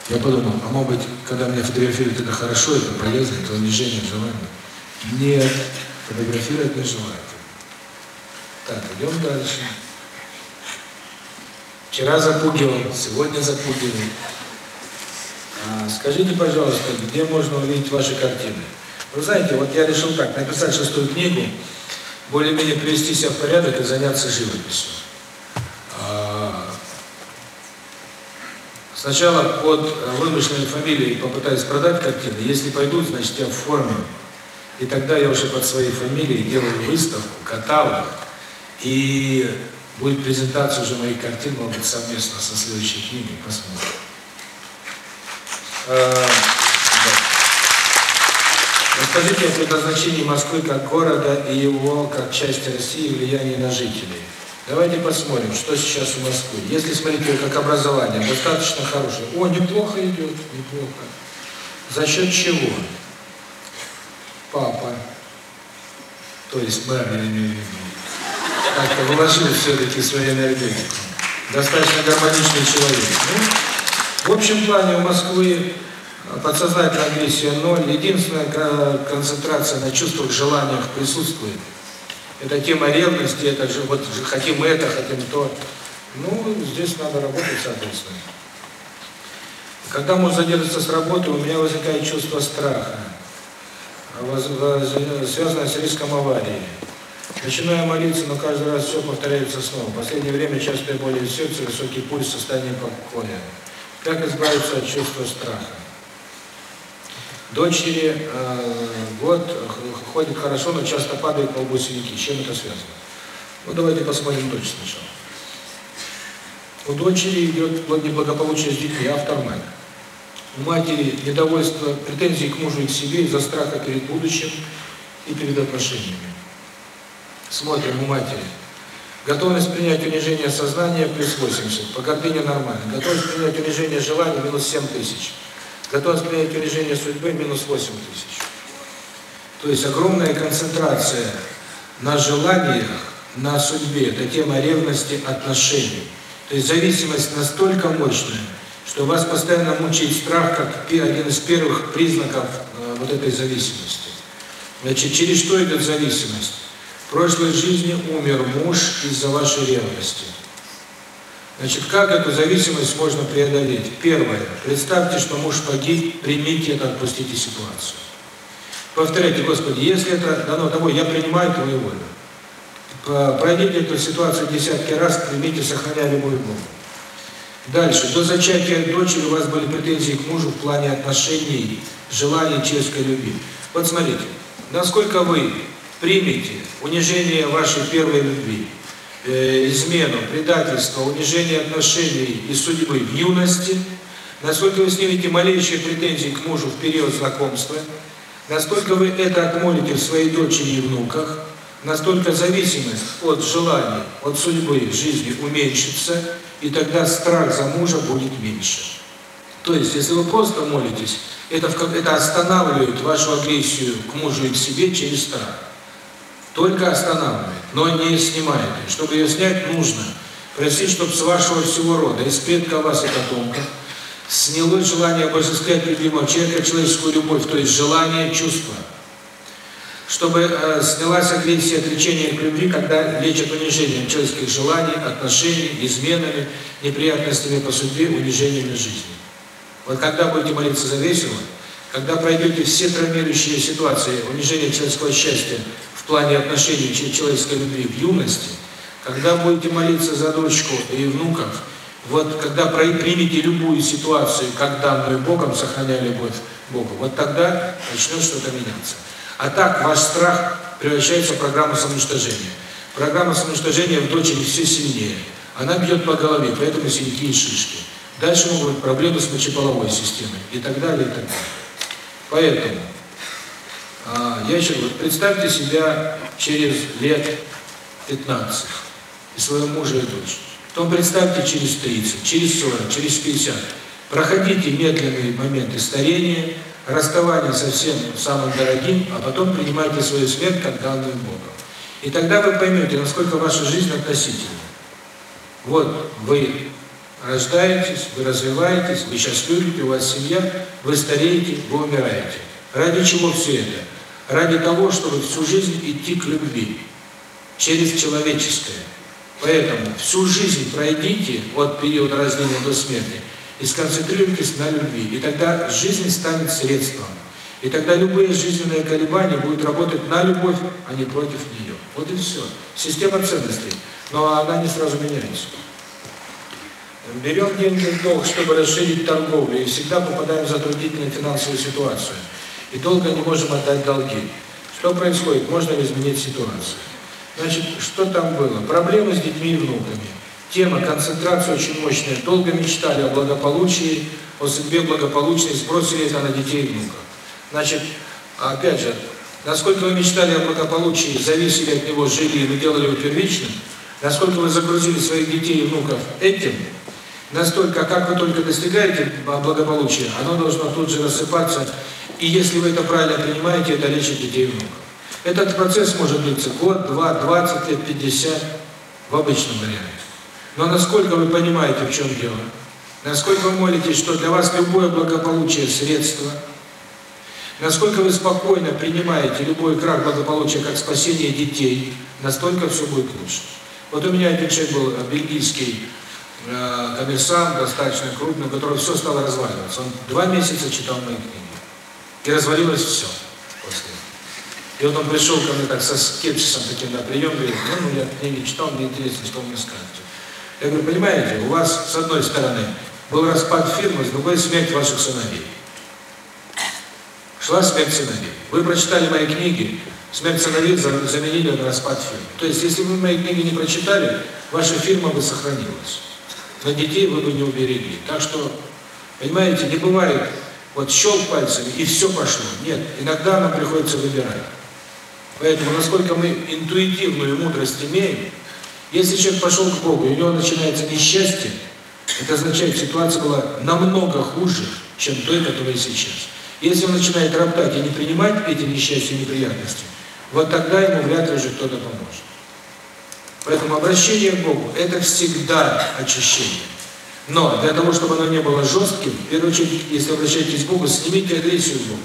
Я подумал, а может быть, когда меня фотографируют, это хорошо, это полезно, это унижение, желание. Нет, фотографировать не желательно. Так, идем дальше. Вчера запугивал, сегодня запугивал. А, скажите, пожалуйста, где можно увидеть ваши картины? Вы знаете, вот я решил так, написать шестую книгу, более-менее привести себя в порядок и заняться живописью. А, сначала под вымышленной фамилией попытаюсь продать картины, если пойдут, значит я оформлю. И тогда я уже под своей фамилией делаю выставку, каталог, и Будет презентация уже моих картин, может быть, совместно со следующей книгой, посмотрим. А, Расскажите о предназначении Москвы как города и его как части России влиянии на жителей. Давайте посмотрим, что сейчас у Москвы. Если смотрите, как образование, достаточно хорошее. О, неплохо идет, неплохо. За счет чего? Папа, то есть мэр, я имею в виду, как-то вложил все-таки свою энергетику. Достаточно гармоничный человек. Ну, в общем плане у Москвы подсознательная агрессия ноль. Единственная концентрация на чувствах, желаниях присутствует. Это тема ревности, это же вот хотим это, хотим то. Ну, здесь надо работать соответственно. Когда муж задержится с работы, у меня возникает чувство страха, связанное с риском аварии. Начинаю молиться, но каждый раз все повторяется снова. В последнее время частые боли в сердце, высокий пульс, состояние покоя. Как избавиться от чувства страха? Дочери э, год ходит хорошо, но часто падает на лбу синяки. Чем это связано? Ну, давайте посмотрим дочь сначала. У дочери идет неблагополучие с детьми, автор мать. У матери недовольство, претензии к мужу и к себе из-за страха перед будущим и перед отношениями. Смотрим у матери. Готовность принять унижение сознания плюс 80, по гордыне нормально. Готовность принять унижение желания минус 7 тысяч. Готовность принять унижение судьбы минус 8 тысяч. То есть огромная концентрация на желаниях, на судьбе. Это тема ревности отношений. То есть зависимость настолько мощная, что вас постоянно мучает страх, как один из первых признаков э, вот этой зависимости. Значит, через что идет зависимость? В прошлой жизни умер муж из-за вашей ревности. Значит, как эту зависимость можно преодолеть? Первое. Представьте, что муж погиб, примите это, отпустите ситуацию. Повторяйте, Господи, если это дано тобой, я принимаю Твою волю. Пройдите эту ситуацию десятки раз, примите, сохраняя любовь к Богу. Дальше. До зачатия дочери у вас были претензии к мужу в плане отношений, желаний, честной любви. Вот смотрите, насколько вы примете унижение вашей первой любви, э, измену, предательство, унижение отношений и судьбы в юности, насколько вы снимете малейшие претензии к мужу в период знакомства, насколько вы это отмолите в своей дочери и внуках, настолько зависимость от желаний, от судьбы жизни уменьшится, и тогда страх за мужа будет меньше. То есть, если вы просто молитесь, это, это останавливает вашу агрессию к мужу и к себе через страх. Только останавливает, но не снимает. Чтобы ее снять, нужно просить, чтобы с вашего всего рода, из предка вас и потомка, снялось желание обожествлять любимого человека, человеческую любовь, то есть желание, чувство. Чтобы э, снялась агрессия, отречение к любви, когда лечат унижением человеческих желаний, отношений, изменами, неприятностями по судьбе, унижениями жизни. Вот когда будете молиться за весело, когда пройдете все травмирующие ситуации унижения человеческого счастья в плане отношений человеческой любви в юности, когда будете молиться за дочку и внуков, вот когда примите любую ситуацию, как данную Богом, сохраняя любовь Богу, вот тогда начнет что-то меняться. А так ваш страх превращается в программу самоуничтожения. Программа самоуничтожения в дочери все сильнее. Она бьет по голове, поэтому синяки и шишки. Дальше могут быть проблемы с мочеполовой системой и так далее, и так далее. Поэтому я еще говорю, представьте себя через лет 15 и своего мужа и дочь. Потом представьте через 30, через 40, через 50. Проходите медленные моменты старения, расставания со всем самым дорогим, а потом принимайте свою смерть как данную Богом. И тогда вы поймете, насколько ваша жизнь относительна. Вот вы рождаетесь, вы развиваетесь, вы сейчас любите, у вас семья, вы стареете, вы умираете. Ради чего все это? Ради того, чтобы всю жизнь идти к любви, через человеческое. Поэтому всю жизнь пройдите от периода рождения до смерти и сконцентрируйтесь на любви. И тогда жизнь станет средством. И тогда любые жизненные колебания будут работать на любовь, а не против нее. Вот и все. Система ценностей. Но она не сразу меняется. Берем деньги в долг, чтобы расширить торговлю, и всегда попадаем в затруднительную финансовую ситуацию и долго не можем отдать долги. Что происходит? Можно ли изменить ситуацию? Значит, что там было? Проблемы с детьми и внуками. Тема концентрация очень мощная. Долго мечтали о благополучии, о судьбе благополучной, сбросили это на детей и внуков. Значит, опять же, насколько вы мечтали о благополучии, зависели от него, жили и вы делали его первичным, насколько вы загрузили своих детей и внуков этим, настолько, как вы только достигаете благополучия, оно должно тут же рассыпаться, и если вы это правильно принимаете, это лечит детей и внуков. Этот процесс может длиться год, два, двадцать лет, пятьдесят в обычном варианте. Но насколько вы понимаете, в чем дело, насколько вы молитесь, что для вас любое благополучие – средство, насколько вы спокойно принимаете любой крах благополучия как спасение детей, настолько все будет лучше. Вот у меня один человек был бельгийский э, коммерсант, достаточно крупный, у которого все стало разваливаться. Он два месяца читал мои книги. И развалилось все после и вот он пришел ко мне так со скепсисом таким на прием, говорит, ну, ну я книги читал, мне интересно, что вы мне скажете. Я говорю, понимаете, у вас, с одной стороны, был распад фирмы, с другой смерть ваших сыновей. Шла смерть сыновей. Вы прочитали мои книги, смерть сыновей заменили на распад фирмы. То есть, если вы мои книги не прочитали, ваша фирма бы сохранилась. Но детей вы бы не уберегли. Так что, понимаете, не бывает, вот щелк пальцами и все пошло. Нет, иногда нам приходится выбирать. Поэтому, насколько мы интуитивную мудрость имеем, если человек пошел к Богу, и у него начинается несчастье, это означает, ситуация была намного хуже, чем той, которая сейчас. Если он начинает роптать и не принимать эти несчастья и неприятности, вот тогда ему вряд ли уже кто-то поможет. Поэтому обращение к Богу – это всегда очищение. Но для того, чтобы оно не было жестким, в первую очередь, если обращаетесь к Богу, снимите агрессию к Богу.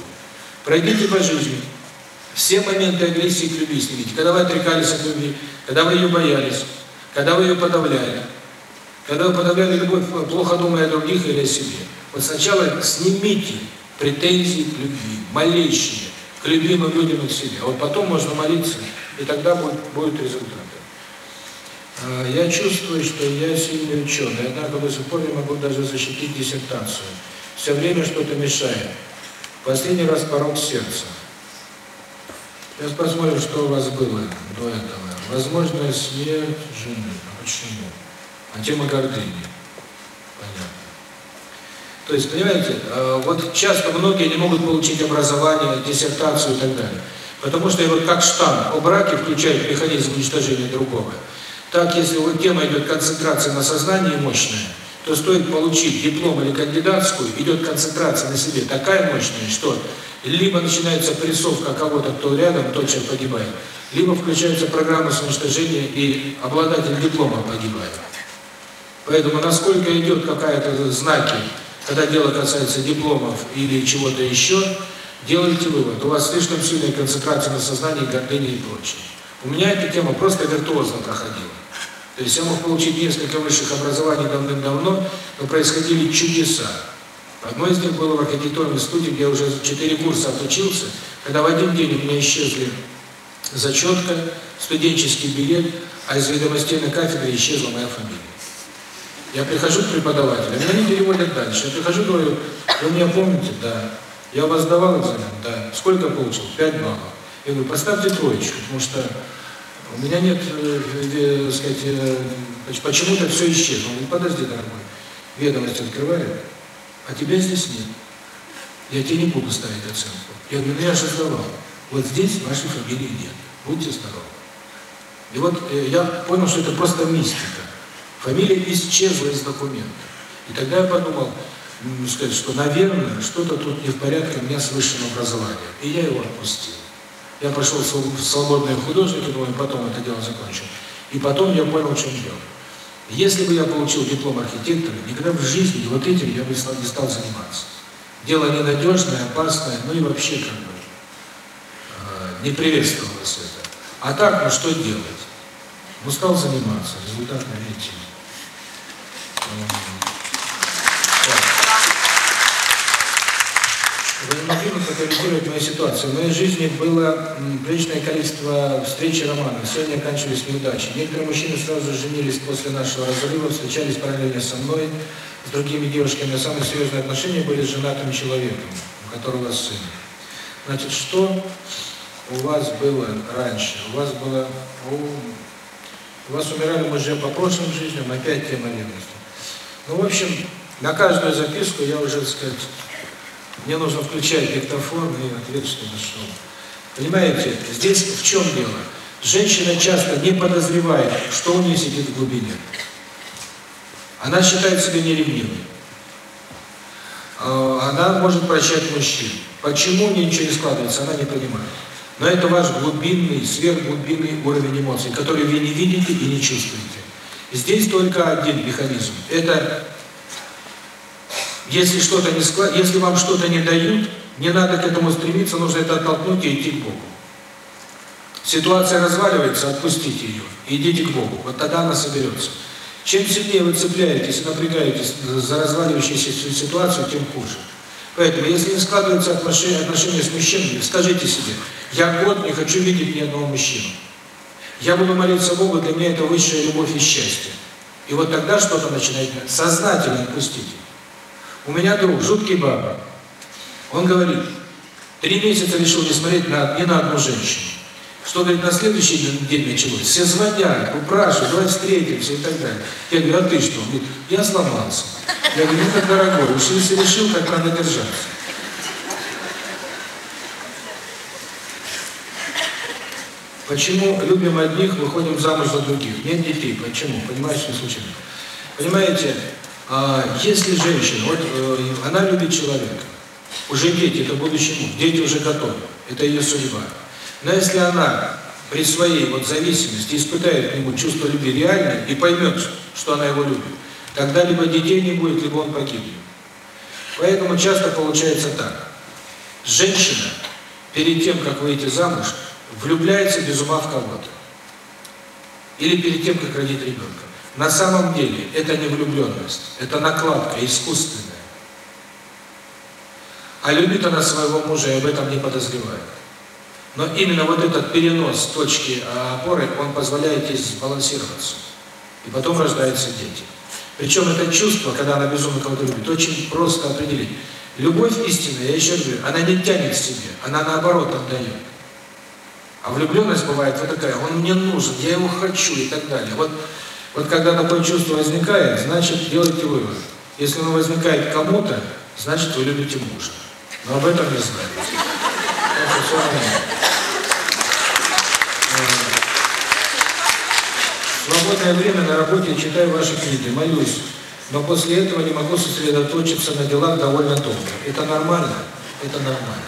Пройдите по жизни, все моменты агрессии к любви снимите. Когда вы отрекались от любви, когда вы ее боялись, когда вы ее подавляли, когда вы подавляли любовь, плохо думая о других или о себе. Вот сначала снимите претензии к любви, малейшие, к любимым людям и к себе. А вот потом можно молиться, и тогда будет, будет результат. А, я чувствую, что я сильный ученый, однако до сих пор не могу даже защитить диссертацию. Все время что-то мешает. Последний раз порог сердца. Сейчас посмотрим, что у вас было до этого. Возможная смерть жены. А почему? А тема гордыни. Понятно. То есть, понимаете, э, вот часто многие не могут получить образование, диссертацию и так далее. Потому что вот как штамп о браке включает механизм уничтожения другого, так если тема идет концентрация на сознании мощная, то стоит получить диплом или кандидатскую, идет концентрация на себе такая мощная, что либо начинается прессовка кого-то, кто рядом, тот человек погибает, либо включается программа уничтожения, и обладатель диплома погибает. Поэтому насколько идет какая-то знаки, когда дело касается дипломов или чего-то еще, делайте вывод. У вас слишком сильная концентрация на сознании, гордыне и прочее. У меня эта тема просто виртуозно проходила. То есть я мог получить несколько высших образований давным-давно, но происходили чудеса. Одно из них было в архитектурной студии, где я уже 4 курса отучился, когда в один день у меня исчезли зачетка, студенческий билет, а из ведомостей на кафедре исчезла моя фамилия. Я прихожу к преподавателю, меня не переводят дальше. Я прихожу, говорю, вы меня помните? Да. Я вас сдавал экзамен? Да. Сколько получил? Пять баллов. Я говорю, поставьте троечку, потому что у меня нет, э, э, сказать, э, почему-то все исчезло. Он говорит, подожди, дорогой. Ведомость открывает, а тебя здесь нет. Я тебе не буду ставить оценку. Я говорю, ну я сдавал. Вот здесь вашей фамилии нет. Будьте здоровы. И вот э, я понял, что это просто мистика. Фамилия исчезла из документа. И тогда я подумал, сказать, что, наверное, что-то тут не в порядке у меня с высшим образованием. И я его отпустил. Я пошел в свободные художники, думаю, потом это дело закончу. И потом я понял, в чем дело. Если бы я получил диплом архитектора, никогда в жизни вот этим я бы не стал заниматься. Дело ненадежное, опасное, ну и вообще как бы э, не приветствовалось это. А так, ну что делать? Ну стал заниматься, результат найти. Вы не могли бы прокомментировать мою ситуацию? В моей жизни было приличное количество встреч и романов. Сегодня оканчивались неудачи. Некоторые мужчины сразу же женились после нашего разрыва, встречались параллельно со мной, с другими девушками. Самые серьезные отношения были с женатым человеком, у которого сын. Значит, что у вас было раньше? У вас было... У вас умирали мужья по прошлым жизням, опять тема ревности. Ну, в общем, на каждую записку я уже, так сказать, мне нужно включать диктофон и ответ, что нашел. Понимаете, здесь в чем дело? Женщина часто не подозревает, что у нее сидит в глубине. Она считает себя неревнивой. А, она может прощать мужчин. Почему у ничего не складывается, она не понимает. Но это ваш глубинный, сверхглубинный уровень эмоций, который вы не видите и не чувствуете. Здесь только один механизм. Это если что-то не склад... если вам что-то не дают, не надо к этому стремиться, нужно это оттолкнуть и идти к Богу. Ситуация разваливается, отпустите ее, идите к Богу. Вот тогда она соберется. Чем сильнее вы цепляетесь напрягаетесь за разваливающуюся ситуацию, тем хуже. Поэтому, если не складываются отношения, отношения с мужчинами, скажите себе, я год не хочу видеть ни одного мужчину. Я буду молиться Богу, для меня это высшая любовь и счастье. И вот тогда что-то начинает сознательно отпустить. У меня друг, жуткий баба. Он говорит, три месяца решил не смотреть на, ни на одну женщину. Что, говорит, на следующий день началось? Все звонят, упрашивают, давай встретимся и так далее. Я говорю, а ты что? Он говорит, я сломался. Я говорю, ну как дорогой, уж если решил, как надо держаться. Почему любим одних, выходим замуж за других? Нет детей. Почему? Понимаешь, что случилось? Понимаете, если женщина, вот э, она любит человека, уже дети, это будущий муж, дети уже готовы, это ее судьба. Но если она при своей вот зависимости испытает к нему чувство любви реальное и поймет, что она его любит, тогда либо детей не будет, либо он погибнет. Поэтому часто получается так. Женщина перед тем, как выйти замуж, влюбляется без ума в кого-то. Или перед тем, как родить ребенка. На самом деле это не влюбленность, это накладка искусственная. А любит она своего мужа и об этом не подозревает. Но именно вот этот перенос точки опоры, он позволяет ей сбалансироваться. И потом рождаются дети. Причем это чувство, когда она безумно кого-то любит, очень просто определить. Любовь истинная, я еще говорю, она не тянет к себе, она наоборот отдает. А влюбленность бывает вот такая, он мне нужен, я его хочу и так далее. Вот вот когда такое чувство возникает, значит, делайте вывод. Если оно возникает кому-то, значит, вы любите мужа. Но об этом не знаете. свободное время на работе читаю ваши книги, молюсь, но после этого не могу сосредоточиться на делах довольно долго. Это нормально? Это нормально.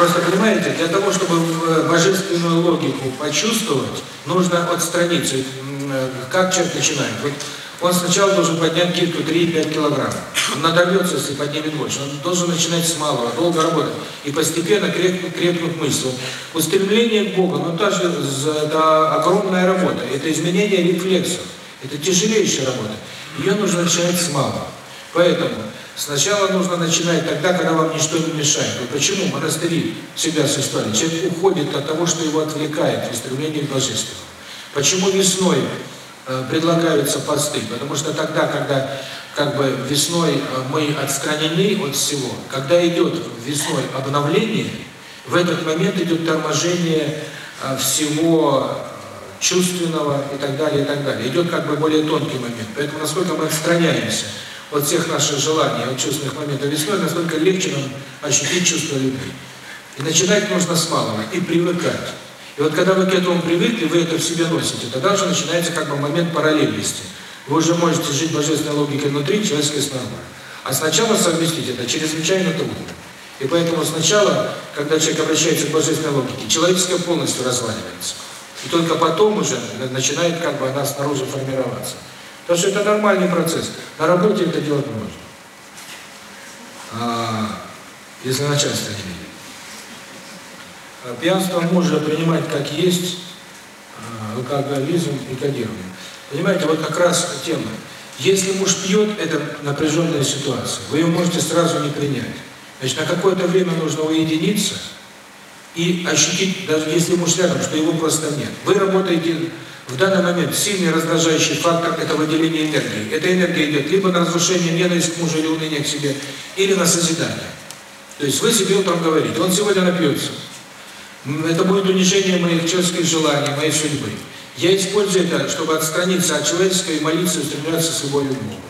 Просто, понимаете, для того, чтобы э, божественную логику почувствовать, нужно отстраниться. Э, как человек начинает? Вот он сначала должен поднять кильку 3-5 килограмм. Он надорвется, если поднимет больше. Он должен начинать с малого, долго работать. И постепенно крепнуть, крепнуть мысль. Устремление к Богу, но тоже это огромная работа. Это изменение рефлексов. Это тяжелейшая работа. Ее нужно начинать с малого. Поэтому Сначала нужно начинать тогда, когда вам ничто не мешает. Вот почему монастыри себя создали? Человек уходит от того, что его отвлекает в стремлении к божественному. Почему весной э, предлагаются посты? Потому что тогда, когда как бы весной э, мы отстранены от всего, когда идет весной обновление, в этот момент идет торможение э, всего чувственного и так далее, и так далее. Идет как бы более тонкий момент. Поэтому насколько мы отстраняемся от всех наших желаний, от чувственных моментов весной, настолько легче нам ощутить чувство любви. И начинать нужно с малого, и привыкать. И вот когда вы к этому привыкли, вы это в себе носите, тогда уже начинается как бы момент параллельности. Вы уже можете жить божественной логикой внутри, человеческой снаружи. А сначала совместить это чрезвычайно трудно. И поэтому сначала, когда человек обращается к божественной логике, человеческое полностью разваливается. И только потом уже начинает как бы она снаружи формироваться. Потому что это нормальный процесс. На работе это делать можно. А, если начальство не видит. А, пьянство можно принимать как есть, а, алкоголизм и кодирование. Понимаете, вот как раз тема. Если муж пьет, это напряженная ситуация. Вы ее можете сразу не принять. Значит, на какое-то время нужно уединиться и ощутить, даже если муж рядом, что его просто нет. Вы работаете в данный момент сильный раздражающий фактор – это выделение энергии. Эта энергия идет либо на разрушение ненависти к мужу или уныние к себе, или на созидание. То есть вы себе утром говорите, он сегодня напьется, Это будет унижение моих человеческих желаний, моей судьбы. Я использую это, чтобы отстраниться от человеческой и молиться, устремляться с любовью к Богу.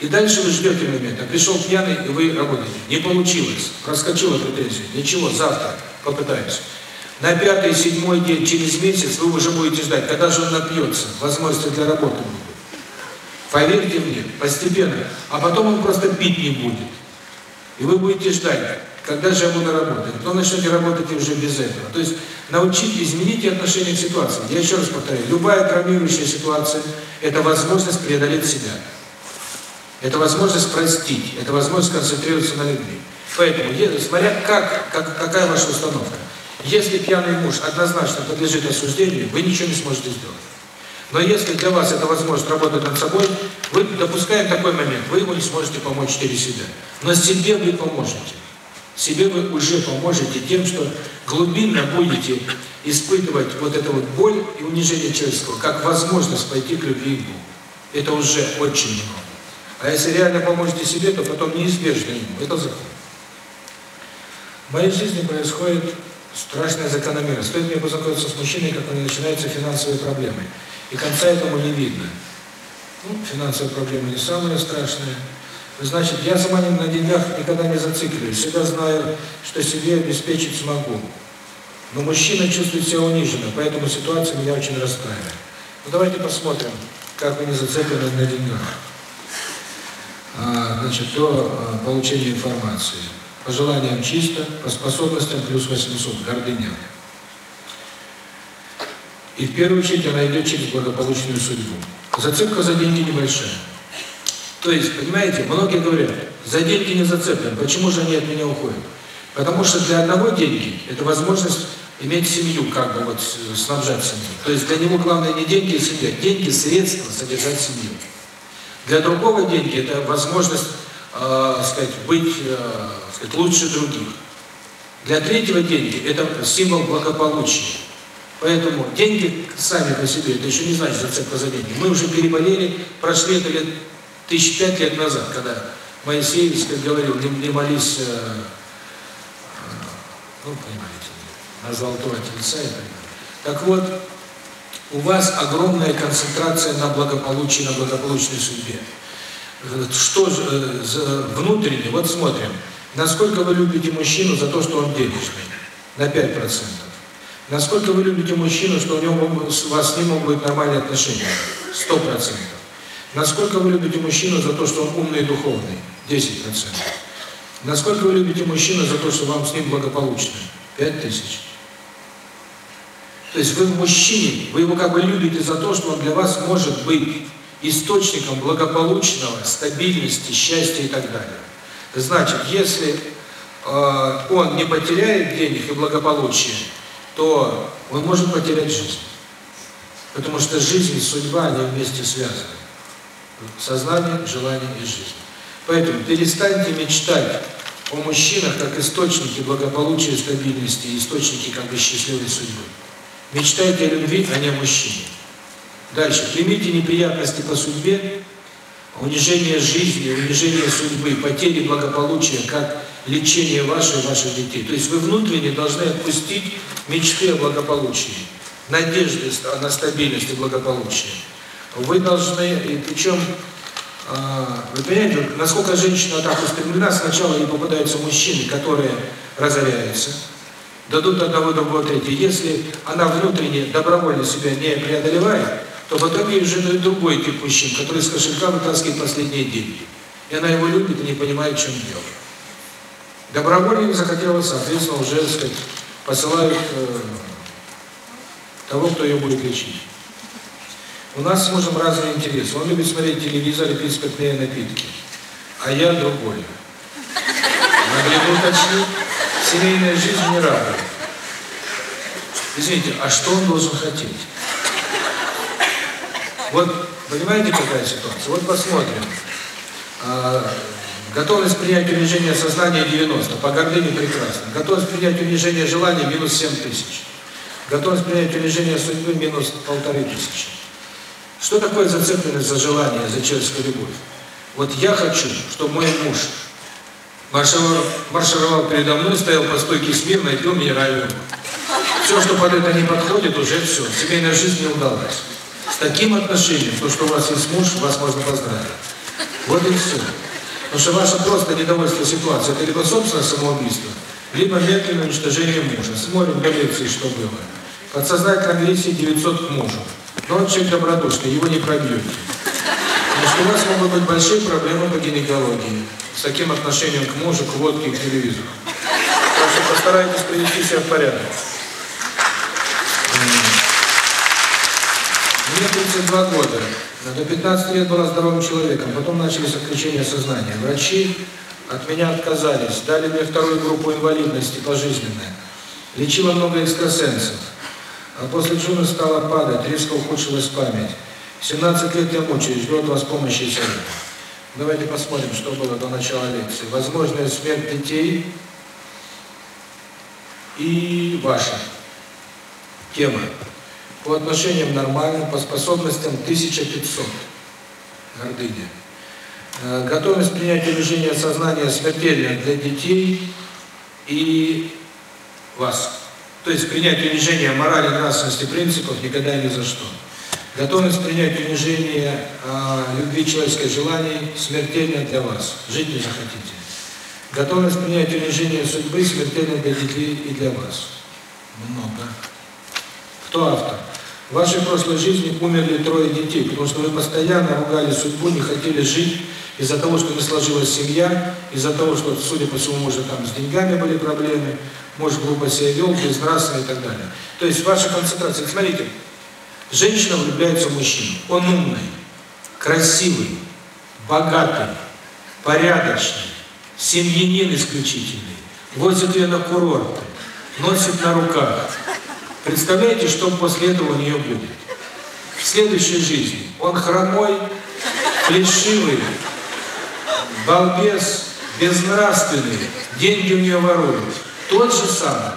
И дальше вы ждете момента. Пришел пьяный, и вы работаете. Не получилось. Проскочила претензия. Ничего, завтра попытаемся. На пятый, седьмой день, через месяц вы уже будете ждать, когда же он напьется. Возможности для работы будут. Поверьте мне, постепенно. А потом он просто пить не будет. И вы будете ждать, когда же я буду работать. Потом начнете работать уже без этого. То есть научите, измените отношение к ситуации. Я еще раз повторяю, любая травмирующая ситуация – это возможность преодолеть себя. Это возможность простить, это возможность концентрироваться на любви. Поэтому, смотря как, как какая ваша установка. Если пьяный муж однозначно подлежит осуждению, вы ничего не сможете сделать. Но если для вас это возможность работать над собой, вы допускаем такой момент, вы ему не сможете помочь через себя. Но себе вы поможете. Себе вы уже поможете тем, что глубинно будете испытывать вот эту вот боль и унижение человеческого, как возможность пойти к любви к Богу. Это уже очень много. А если реально поможете себе, то потом неизбежно ему. Это закон. В моей жизни происходит страшная закономерность. Стоит мне познакомиться с мужчиной, как у него начинаются финансовые проблемы. И конца этому не видно. Ну, финансовые проблемы не самые страшные. Значит, я сама на деньгах никогда не зацикливаюсь. Всегда знаю, что себе обеспечить смогу. Но мужчина чувствует себя униженно, поэтому ситуация меня очень расстраивает. Ну, давайте посмотрим, как вы не зацеплены на деньгах. А, значит, до получения информации. По желаниям чисто, по способностям плюс 800, гордыня. И в первую очередь она идет через благополучную судьбу. Зацепка за деньги небольшая. То есть, понимаете, многие говорят, за деньги не зацеплен, почему же они от меня уходят? Потому что для одного деньги – это возможность иметь семью, как бы вот снабжать семью. То есть для него главное не деньги, а семья. Деньги – средства содержать семью. Для другого деньги – это возможность, э, сказать, быть э, сказать, лучше других. Для третьего деньги – это символ благополучия. Поэтому деньги сами по себе, это еще не значит зацепка за деньги. Мы уже переболели, прошли это лет тысяч пять лет назад, когда Моисеевич, как говорил, не, не молись, э, ну, понимаете, на золотого тельца и так. Так вот, у вас огромная концентрация на благополучии, на благополучной судьбе. Что же э, внутренне, вот смотрим, насколько вы любите мужчину за то, что он денежный, на 5%. Насколько вы любите мужчину, что у него у вас с ним могут быть нормальные отношения? 100%. Насколько вы любите мужчину за то, что он умный и духовный? 10%. Насколько вы любите мужчину за то, что вам с ним благополучно? 5 тысяч. То есть вы мужчине, вы его как бы любите за то, что он для вас может быть источником благополучного, стабильности, счастья и так далее. Значит, если э, он не потеряет денег и благополучие, то он может потерять жизнь. Потому что жизнь и судьба, они вместе связаны. Сознание, желание и жизнь. Поэтому перестаньте мечтать о мужчинах как источники благополучия, стабильности, источники как бы счастливой судьбы. Мечтайте о любви, а не о мужчине. Дальше. Примите неприятности по судьбе, унижение жизни, унижение судьбы, потери благополучия, как лечение ваше и ваших детей. То есть вы внутренне должны отпустить мечты о благополучии, надежды на стабильность и благополучие. Вы должны, и причем, а, вы понимаете, насколько женщина так устремлена, сначала ей попадаются мужчины, которые разоряются, дадут одного, другого, третьего. Если она внутренне добровольно себя не преодолевает, то в итоге уже дают другой тип мужчин, который с кошелька вытаскивает последние деньги. И она его любит и не понимает, в чем дело. Добровольно не захотела, соответственно, уже, так сказать, посылают э, того, кто ее будет лечить. У нас с мужем разные интересы. Он любит смотреть телевизор и пить спиртные напитки. А я другой. Могли бы уточнить, семейная жизнь не радует. Извините, а что он должен хотеть? Вот, понимаете, какая ситуация? Вот посмотрим. А, готовность принять унижение сознания 90, по гордыне прекрасно. Готовность принять унижение желания минус 7 тысяч. Готовность принять унижение судьбы минус полторы тысячи. Что такое зацепленность за желание, за человеческую любовь? Вот я хочу, чтобы мой муж маршировал, маршировал передо мной, стоял по стойке смирно и пил минеральную. Все, что под это не подходит, уже все. Семейная жизнь не удалась. С таким отношением, то, что у вас есть муж, вас можно поздравить. Вот и все. Потому что ваше просто недовольство ситуацией, это либо собственное самоубийство, либо медленное уничтожение мужа. Смотрим по лекции, что было. Подсознательная агрессия 900 к мужу. Но он человек добродушный, его не пробьете. Потому что у вас могут быть большие проблемы по гинекологии. С таким отношением к мужу, к водке, к телевизору. Так что постарайтесь привести себя в порядок. Мне 32 года. До 15 лет была здоровым человеком, потом начались отключения сознания. Врачи от меня отказались, дали мне вторую группу инвалидности пожизненная. Лечила много экстрасенсов. А после джуны стала падать, резко ухудшилась память. 17 лет я мучаюсь, жду от вас помощи и. Давайте посмотрим, что было до начала лекции. Возможная смерть детей и ваша тема. По отношениям нормальным, по способностям 1500. Гордыня. Э, готовность принятия решения сознания смертельная для детей и вас. То есть принятие решения морали, нравственности, принципов никогда ни за что. Готовность принять унижение э, любви человеческих желаний смертельно для вас. Жить не захотите. Готовность принять унижение судьбы смертельно для детей и для вас. Много. Кто автор? В вашей прошлой жизни умерли трое детей, потому что вы постоянно ругали судьбу, не хотели жить из-за того, что не сложилась семья, из-за того, что, судя по всему, может, там с деньгами были проблемы, может, глупо себя вел, безнравственно и так далее. То есть ваша концентрация. Смотрите, женщина влюбляется в мужчину. Он умный, красивый, богатый, порядочный, семьянин исключительный, возит ее на курорты, носит на руках. Представляете, что после этого у нее будет? В следующей жизни он хромой, плешивый, балбес, безнравственный, деньги у нее воруют. Тот же самый.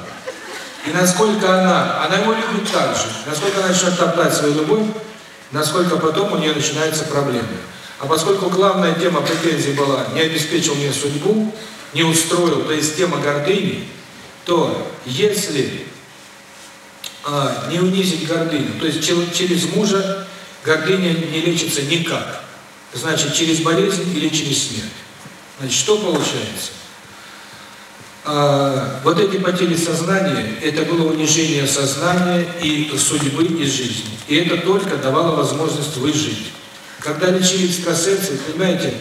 И насколько она, она его любит так же, насколько она начнет топтать свою любовь, насколько потом у нее начинаются проблемы. А поскольку главная тема претензий была «не обеспечил мне судьбу», «не устроил», то есть тема гордыни, то если а, не унизить гордыню. То есть через мужа гордыня не лечится никак. Значит, через болезнь или через смерть. Значит, что получается? А, вот эти потери сознания, это было унижение сознания и судьбы и жизни. И это только давало возможность выжить. Когда лечили экстрасенсы, понимаете,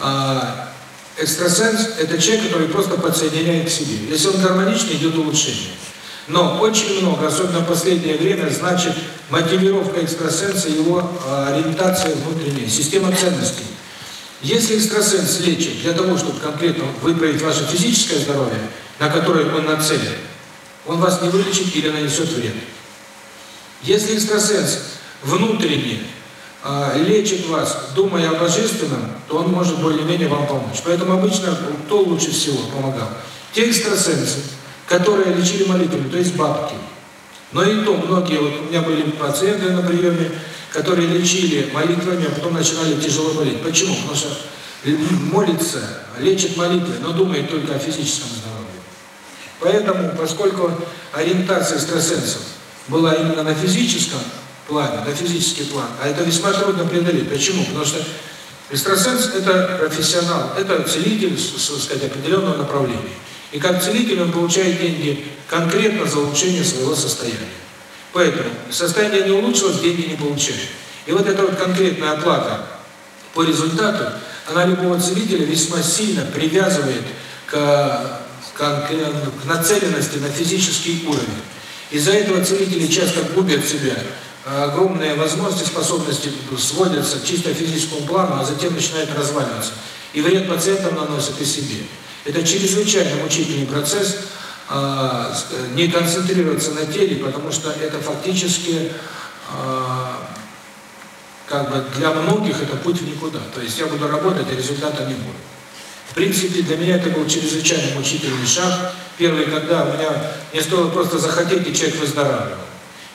а, экстрасенс – это человек, который просто подсоединяет к себе. Если он гармоничный, идет улучшение. Но очень много, особенно в последнее время, значит мотивировка экстрасенса, его а, ориентация внутренняя, система ценностей. Если экстрасенс лечит для того, чтобы конкретно выправить ваше физическое здоровье, на которое он нацелен, он вас не вылечит или нанесет вред. Если экстрасенс внутренне э, лечит вас, думая о божественном, то он может более-менее вам помочь. Поэтому обычно кто лучше всего помогал? Те экстрасенсы, которые лечили молитвами, то есть бабки. Но и то многие, вот у меня были пациенты на приеме, которые лечили молитвами, а потом начинали тяжело болеть. Почему? Потому что молится, лечит молитвы, но думает только о физическом здоровье. Поэтому, поскольку ориентация экстрасенсов была именно на физическом плане, на физический план, а это весьма трудно преодолеть. Почему? Потому что экстрасенс – это профессионал, это целитель, так сказать, определенного направления. И как целитель он получает деньги конкретно за улучшение своего состояния. Поэтому состояние не улучшилось, деньги не получает. И вот эта вот конкретная оплата по результату, она любого целителя весьма сильно привязывает к, к, к нацеленности на физический уровень. Из-за этого целители часто губят себя. Огромные возможности, способности сводятся чисто физическому плану, а затем начинают разваливаться. И вред пациентам наносят и себе. Это чрезвычайно мучительный процесс, а, не концентрироваться на теле, потому что это фактически, а, как бы для многих это путь в никуда. То есть я буду работать, а результата не будет. В принципе, для меня это был чрезвычайно мучительный шаг. Первый, когда у меня не стоило просто захотеть, и человек выздоравливал.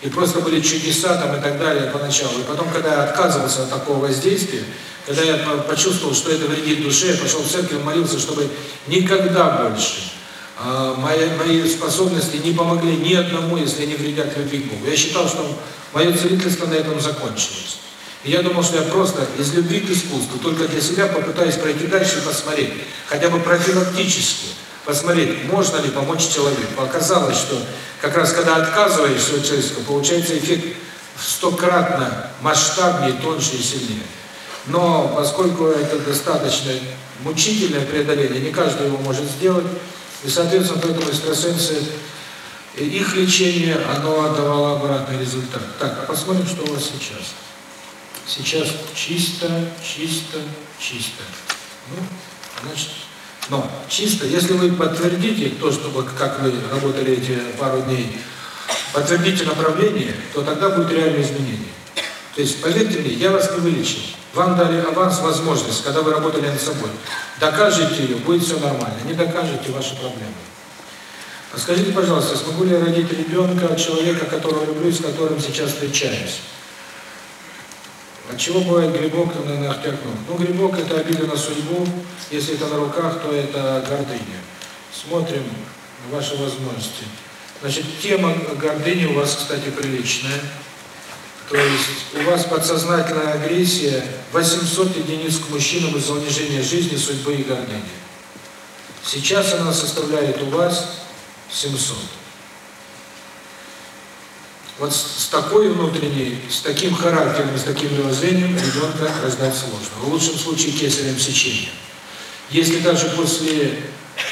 И просто были чудеса там и так далее поначалу. И потом, когда я отказывался от такого воздействия, когда я почувствовал, что это вредит душе, я пошел в церковь, молился, чтобы никогда больше а, мои, мои способности не помогли ни одному, если они вредят любви к Богу. Я считал, что мое целительство на этом закончилось. И я думал, что я просто из любви к искусству, только для себя попытаюсь пройти дальше и посмотреть, хотя бы профилактически, посмотреть, можно ли помочь человеку. Оказалось, что как раз когда отказываешься от человека, получается эффект стократно масштабнее, тоньше и сильнее. Но поскольку это достаточно мучительное преодоление, не каждый его может сделать, и, соответственно, поэтому экстрасенсы, их лечение, оно давало обратный результат. Так, посмотрим, что у вас сейчас. Сейчас чисто, чисто, чисто. Ну, значит, но чисто, если вы подтвердите то, что вот как вы работали эти пару дней, подтвердите направление, то тогда будет реальное изменение. То есть, поверьте мне, я вас не вылечил. Вам дали аванс, возможность, когда вы работали над собой. Докажете ее, будет все нормально. Не докажете ваши проблемы. А скажите, пожалуйста, смогу ли я родить ребенка, человека, которого люблю и с которым сейчас встречаюсь? От чего бывает грибок на ногтях ног? Ну, грибок – это обида на судьбу. Если это на руках, то это гордыня. Смотрим ваши возможности. Значит, тема гордыни у вас, кстати, приличная. То есть у вас подсознательная агрессия 800 единиц к мужчинам из-за унижения жизни, судьбы и гордыни. Сейчас она составляет у вас 700. Вот с, с такой внутренней, с таким характером, с таким мировоззрением ребенка рождать сложно. В лучшем случае кесарем сечения. Если даже после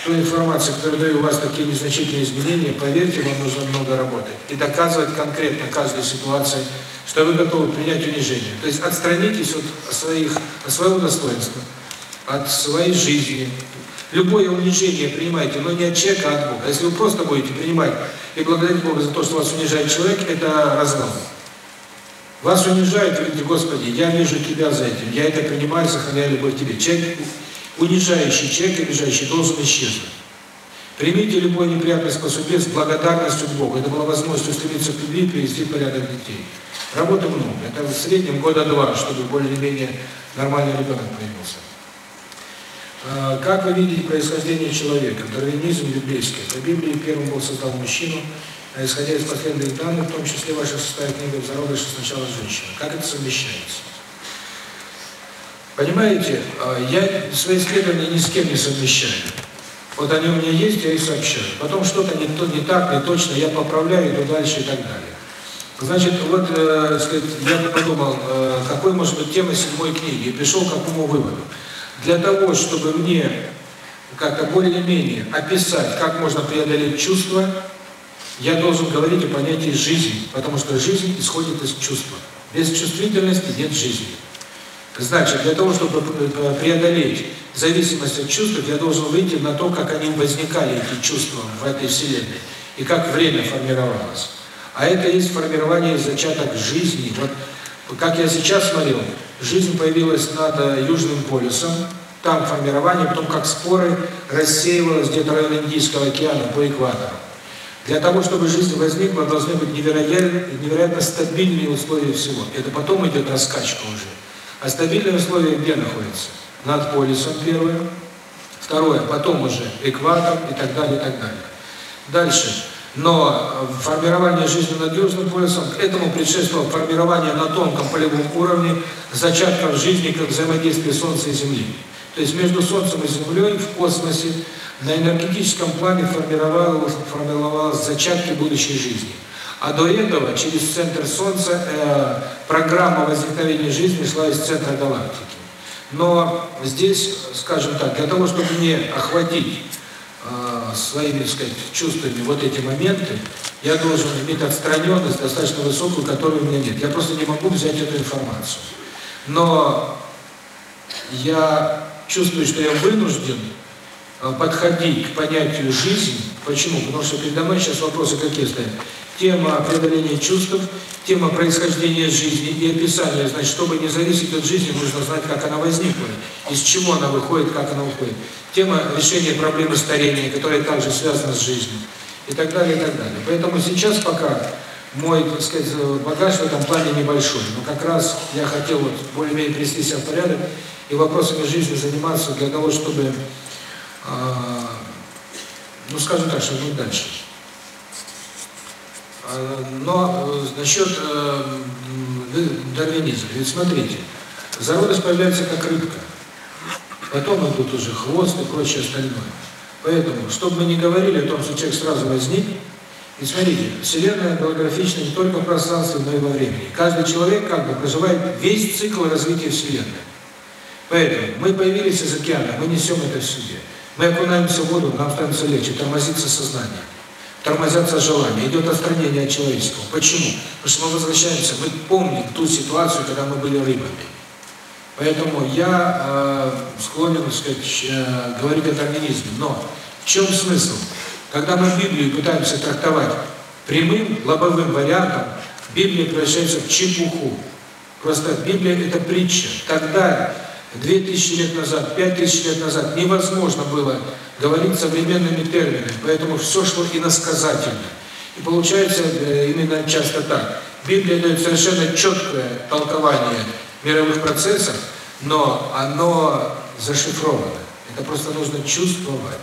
той информации, которую даю у вас такие незначительные изменения, поверьте, вам нужно много работать. И доказывать конкретно каждой ситуации, что вы готовы принять унижение. То есть отстранитесь от своих, от своего достоинства, от своей жизни. Любое унижение принимайте, но не от человека, а от Бога. Если вы просто будете принимать и благодарить Бога за то, что вас унижает человек, это развал. Вас унижают, вы говорите, Господи, я вижу Тебя за этим, я это принимаю, сохраняю любовь к Тебе. Человек, унижающий человек, обижающий, должен исчезнуть. Примите любой неприятность по судьбе с благодарностью к Богу. Это была возможность устремиться к любви и привести порядок детей. Работы много. Это в среднем года два, чтобы более-менее нормальный ребенок появился. Как вы видите происхождение человека? Дарвинизм библейский. По Библии первым Бог создал мужчину, а исходя из последних данных, в том числе ваша шестая книга в зародыше сначала женщина. Как это совмещается? Понимаете, я свои исследования ни с кем не совмещаю. Вот они у меня есть, я их сообщаю. Потом что-то не, то, не так, не точно, я поправляю, иду дальше и так далее. Значит, вот, э, сказать, я подумал, э, какой может быть тема седьмой книги, и пришел к какому выводу. Для того, чтобы мне как-то более-менее описать, как можно преодолеть чувства, я должен говорить о понятии жизни, потому что жизнь исходит из чувства. Без чувствительности нет жизни. Значит, для того, чтобы преодолеть зависимость от чувств, я должен выйти на то, как они возникали, эти чувства в этой Вселенной, и как время формировалось. А это есть формирование зачаток жизни. Вот как я сейчас смотрел, жизнь появилась над Южным полюсом, там формирование, потом как споры рассеивалось где-то район Индийского океана по экватору. Для того, чтобы жизнь возникла, должны быть невероятно, невероятно стабильные условия всего. Это потом идет раскачка уже. А стабильные условия где находятся? Над полюсом первое, второе, потом уже экватор и так далее, и так далее. Дальше. Но формирование жизни над Южным полюсом, к этому предшествовало формирование на тонком полевом уровне зачатков жизни, как взаимодействие Солнца и Земли. То есть между Солнцем и Землей в космосе на энергетическом плане формировалось, формировалось зачатки будущей жизни. А до этого через центр Солнца э, программа возникновения жизни шла из центра галактики. Но здесь, скажем так, для того, чтобы не охватить э, своими, сказать, чувствами вот эти моменты, я должен иметь отстраненность достаточно высокую, которой у меня нет. Я просто не могу взять эту информацию. Но я чувствую, что я вынужден подходить к понятию жизни. Почему? Потому что передо мной сейчас вопросы какие стоят тема преодоления чувств, тема происхождения жизни и описание, значит, чтобы не зависеть от жизни, нужно знать, как она возникла, из чего она выходит, как она уходит. Тема решения проблемы старения, которая также связана с жизнью, и так далее, и так далее. Поэтому сейчас пока мой, так сказать, багаж в этом плане небольшой, но как раз я хотел вот более-менее привести себя в порядок и вопросами жизни заниматься для того, чтобы ну, скажем так, шагнуть дальше. А, но э, насчет э, дарвинизма, ведь смотрите, зародыш появляется как рыбка, потом идут уже хвост и прочее остальное. Поэтому, чтобы мы не говорили о том, что человек сразу возник, и смотрите, Вселенная голографична не только в пространстве, но и во времени. Каждый человек как бы проживает весь цикл развития Вселенной. Поэтому мы появились из океана, мы несем это в себе. Мы окунаемся в воду, нам становится легче, тормозится сознание, тормозятся желания, идет отстранение от человеческого. Почему? Потому что мы возвращаемся, мы помним ту ситуацию, когда мы были рыбами. Поэтому я э, склонен, так сказать, э, говорить о дарвинизме. Но в чем смысл? Когда мы Библию пытаемся трактовать прямым, лобовым вариантом, Библия превращается в чепуху. Просто Библия – это притча. Тогда, 2000 лет назад, 5000 лет назад, невозможно было говорить современными терминами, поэтому все шло иносказательно. И получается э, именно часто так. Библия дает совершенно четкое толкование мировых процессов, но оно зашифровано. Это просто нужно чувствовать.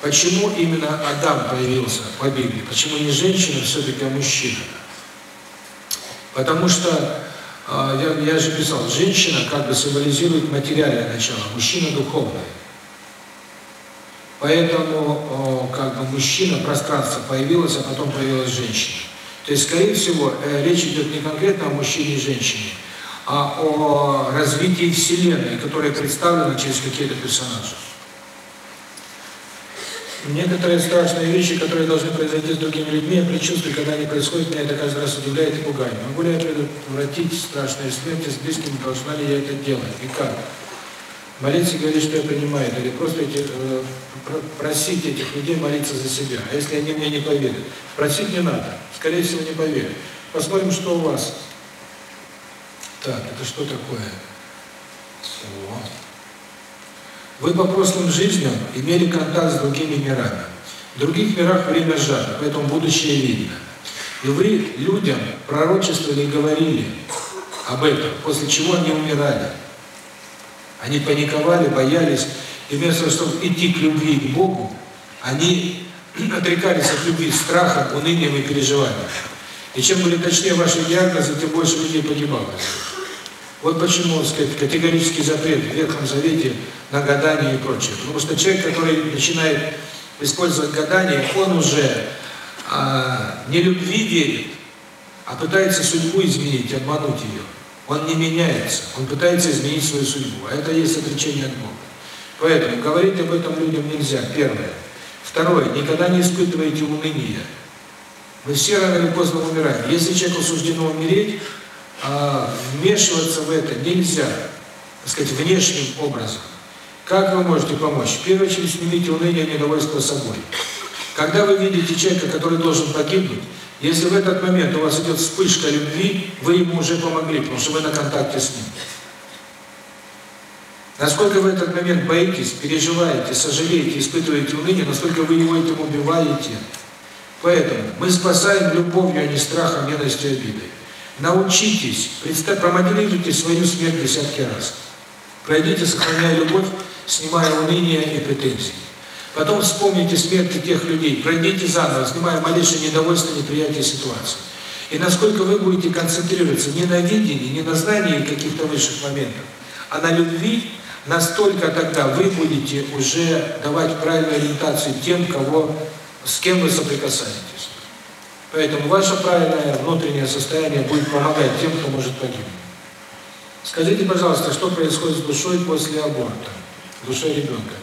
Почему именно Адам появился по Библии? Почему не женщина, все-таки, а мужчина? Потому что, я, я же писал, женщина как бы символизирует материальное начало, мужчина духовное. Поэтому как бы мужчина, пространство появилось, а потом появилась женщина. То есть, скорее всего, э, речь идет не конкретно о мужчине и женщине, а о развитии Вселенной, которая представлена через какие-то персонажи. Некоторые страшные вещи, которые должны произойти с другими людьми, я предчувствую, когда они происходят, меня это каждый раз удивляет и пугает. Могу ли я предотвратить страшные смерти с близкими, должна ли я это делать? И как? Молиться и говорить, что я принимаю, или просто эти, э, просить этих людей молиться за себя. А если они мне не поверят? Просить не надо, скорее всего, не поверят. Посмотрим, что у вас. Так, это что такое? О. Вы по прошлым жизням имели контакт с другими мирами. В других мирах время сжато, поэтому будущее видно. И вы людям пророчествовали и говорили об этом, после чего они умирали. Они паниковали, боялись, и вместо того, чтобы идти к любви к Богу, они отрекались от любви страхом, унынием и переживанием. И чем были точнее ваши диагнозы, тем больше людей погибало. Вот почему, сказать, категорический запрет в Ветхом Завете на гадание и прочее. Потому что человек, который начинает использовать гадание, он уже а, не любви верит, а пытается судьбу изменить, обмануть ее. Он не меняется, он пытается изменить свою судьбу, а это есть отречение от Бога. Поэтому говорить об этом людям нельзя, первое. Второе, никогда не испытывайте уныния. Мы все рано или поздно умираем. Если человеку суждено умереть, а, вмешиваться в это нельзя, так сказать, внешним образом. Как вы можете помочь? В первую очередь снимите уныние и недовольство собой. Когда вы видите человека, который должен погибнуть, если в этот момент у вас идет вспышка любви, вы ему уже помогли, потому что вы на контакте с ним. Насколько в этот момент боитесь, переживаете, сожалеете, испытываете уныние, насколько вы его этим убиваете. Поэтому мы спасаем любовью, а не страхом, ненавистью обидой. Научитесь, представь, промоделируйте свою смерть десятки раз. Пройдите, сохраняя любовь, снимая уныние и претензии. Потом вспомните смерти тех людей, пройдите заново, снимая малейшее недовольство, неприятие ситуации. И насколько вы будете концентрироваться не на видении, не на знании каких-то высших моментов, а на любви, настолько тогда вы будете уже давать правильную ориентацию тем, кого, с кем вы соприкасаетесь. Поэтому ваше правильное внутреннее состояние будет помогать тем, кто может погибнуть. Скажите, пожалуйста, что происходит с душой после аборта, душой ребенка?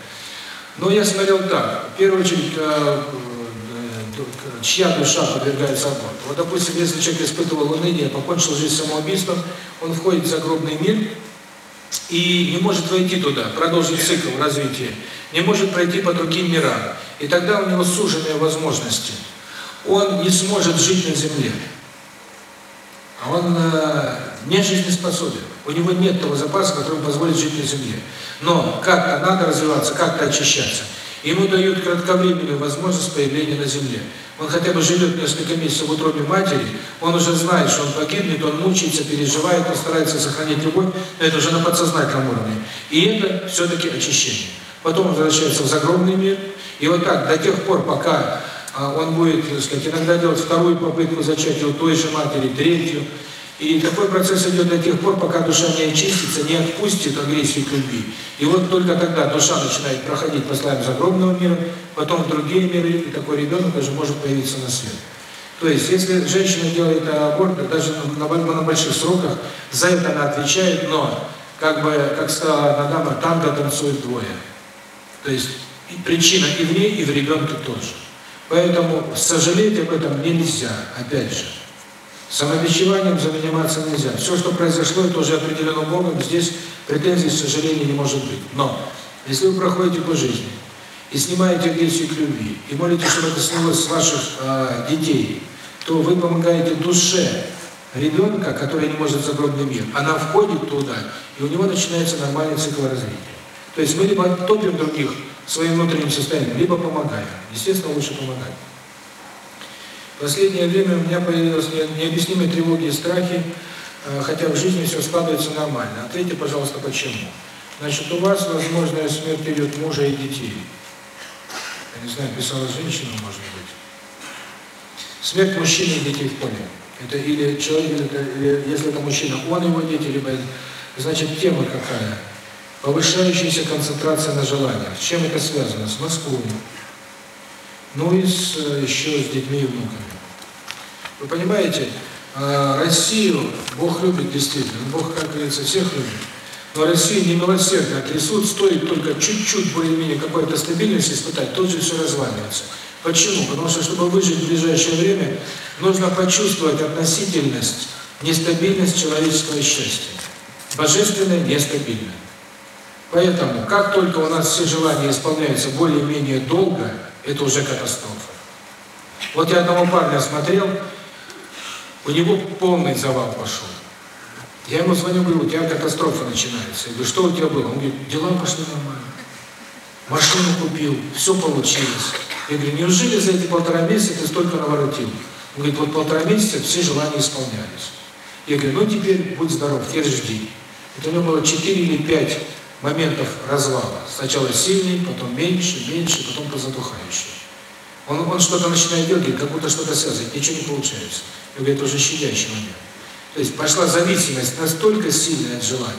Ну, я смотрел так. В первую очередь, э, э, чья душа подвергается аборту. Вот, допустим, если человек испытывал уныние, покончил жизнь самоубийством, он входит в загробный мир и не может войти туда, продолжить цикл развития, не может пройти по другим мирам. И тогда у него суженные возможности – он не сможет жить на земле. А он э, не жизнеспособен. У него нет того запаса, который позволит жить на земле. Но как-то надо развиваться, как-то очищаться. Ему дают кратковременную возможность появления на земле. Он хотя бы живет несколько месяцев в утробе матери, он уже знает, что он погибнет, он мучается, переживает, он старается сохранить любовь, но это уже на подсознательном уровне. И это все-таки очищение. Потом он возвращается в загробный мир, И вот так, до тех пор, пока а, он будет, так сказать, иногда делать вторую попытку зачатия у той же матери, третью, и такой процесс идет до тех пор, пока душа не очистится, не отпустит агрессию к любви. И вот только тогда душа начинает проходить по слоям загробного мира, потом в другие миры, и такой ребенок даже может появиться на свет. То есть, если женщина делает аборт, даже на, на больших сроках, за это она отвечает, но, как бы, как сказала одна дама, танго танцует двое. То есть, причина и в ней, и в ребенке тоже. Поэтому сожалеть об этом нельзя, опять же. Самобичеванием заниматься нельзя. Все, что произошло, это уже определено Богом, здесь претензий, к сожалению, не может быть. Но, если вы проходите по жизни, и снимаете агрессию к любви, и молитесь, чтобы это снялось с ваших э, детей, то вы помогаете душе ребенка, который не может загробный мир. Она входит туда, и у него начинается нормальный цикл развития. То есть мы либо топим других своим внутренним состоянием, либо помогаем. Естественно, лучше помогать. В последнее время у меня появились необъяснимые тревоги и страхи, э, хотя в жизни все складывается нормально. Ответьте, пожалуйста, почему. Значит, у вас возможная смерть идет мужа и детей. Я не знаю, писала женщина, может быть. Смерть мужчины и детей в поле. Это или человек, или, если это мужчина, он его дети, либо... Значит, тема какая? Повышающаяся концентрация на желаниях. С чем это связано? С Москвой. Ну и с, еще с детьми и внуками. Вы понимаете, Россию Бог любит действительно. Бог, как говорится, всех любит. Но Россия не милосердно трясут, стоит только чуть-чуть более-менее какой-то стабильности испытать, тут же все разваливается. Почему? Потому что, чтобы выжить в ближайшее время, нужно почувствовать относительность, нестабильность человеческого счастья. Божественное нестабильно. Поэтому, как только у нас все желания исполняются более-менее долго, это уже катастрофа. Вот я одного парня смотрел, у него полный завал пошел. Я ему звоню, говорю, у тебя катастрофа начинается. Я говорю, что у тебя было? Он говорит, дела пошли нормально. Машину купил, все получилось. Я говорю, неужели за эти полтора месяца ты столько наворотил? Он говорит, вот полтора месяца все желания исполнялись. Я говорю, ну теперь будь здоров, теперь жди. Это у него было 4 или 5 моментов развала. Сначала сильный, потом меньше, меньше, потом позатухающий. Он, он что-то начинает делать, как будто что-то связывает, ничего не получается. Я говорю, это уже щадящий момент. То есть пошла зависимость настолько сильная от желания,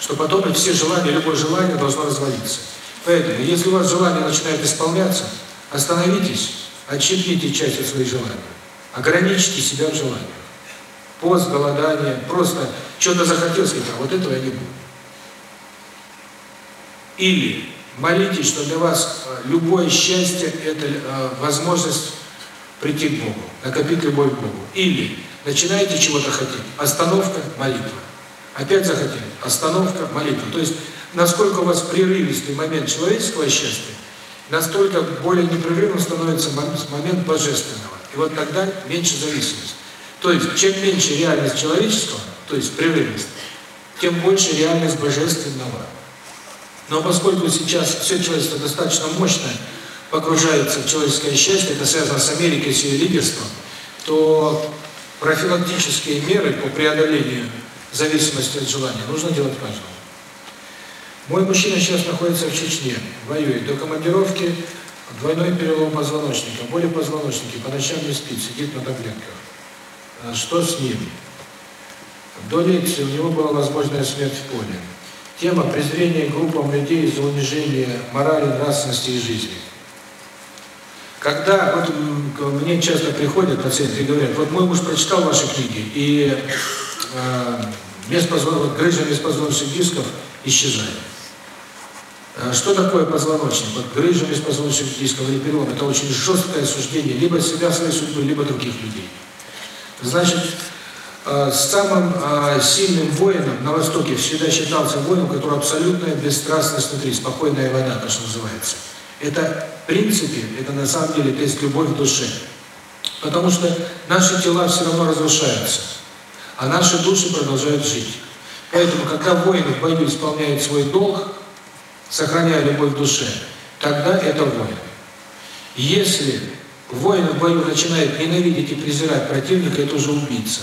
что потом и все желания, любое желание должно развалиться. Поэтому, если у вас желание начинает исполняться, остановитесь, отщепните часть от своих желаний, ограничьте себя в желаниях. Пост, голодание, просто что-то захотел сказать, а вот этого я не буду. Или молитесь, что для вас любое счастье – это возможность прийти к Богу, накопить любовь к Богу. Или начинаете чего-то хотеть, остановка – молитва. Опять захотели, остановка – молитва. То есть, насколько у вас прерывистый момент человеческого счастья, настолько более непрерывным становится момент божественного. И вот тогда меньше зависимость. То есть, чем меньше реальность человеческого, то есть прерывность, тем больше реальность божественного. Но поскольку сейчас все человечество достаточно мощное, погружается в человеческое счастье, это связано с Америкой, с ее лидерством, то профилактические меры по преодолению зависимости от желания нужно делать каждому. Мой мужчина сейчас находится в Чечне, воюет. До командировки двойной перелом позвоночника, боли в позвоночнике, по ночам не спит, сидит на таблетках. Что с ним? До лекции у него была возможная смерть в поле. Тема презрения группам людей за унижение морали, нравственности и жизни. Когда вот мне часто приходят пациенты и говорят, вот мой муж прочитал ваши книги, и э, беспозвон... грыжа беспозвоночных дисков исчезает. Что такое позвоночник? Вот грыжа беспозвоночных дисков или перелом – это очень жесткое суждение либо себя, своей судьбы, либо других людей. Значит, самым сильным воином на Востоке всегда считался воином, который абсолютная бесстрастность внутри, спокойная вода, то, что называется. Это, в принципе, это на самом деле есть любовь в душе. Потому что наши тела все равно разрушаются, а наши души продолжают жить. Поэтому, когда воин в бою исполняет свой долг, сохраняя любовь в душе, тогда это воин. Если воин в бою начинает ненавидеть и презирать противника, это уже убийца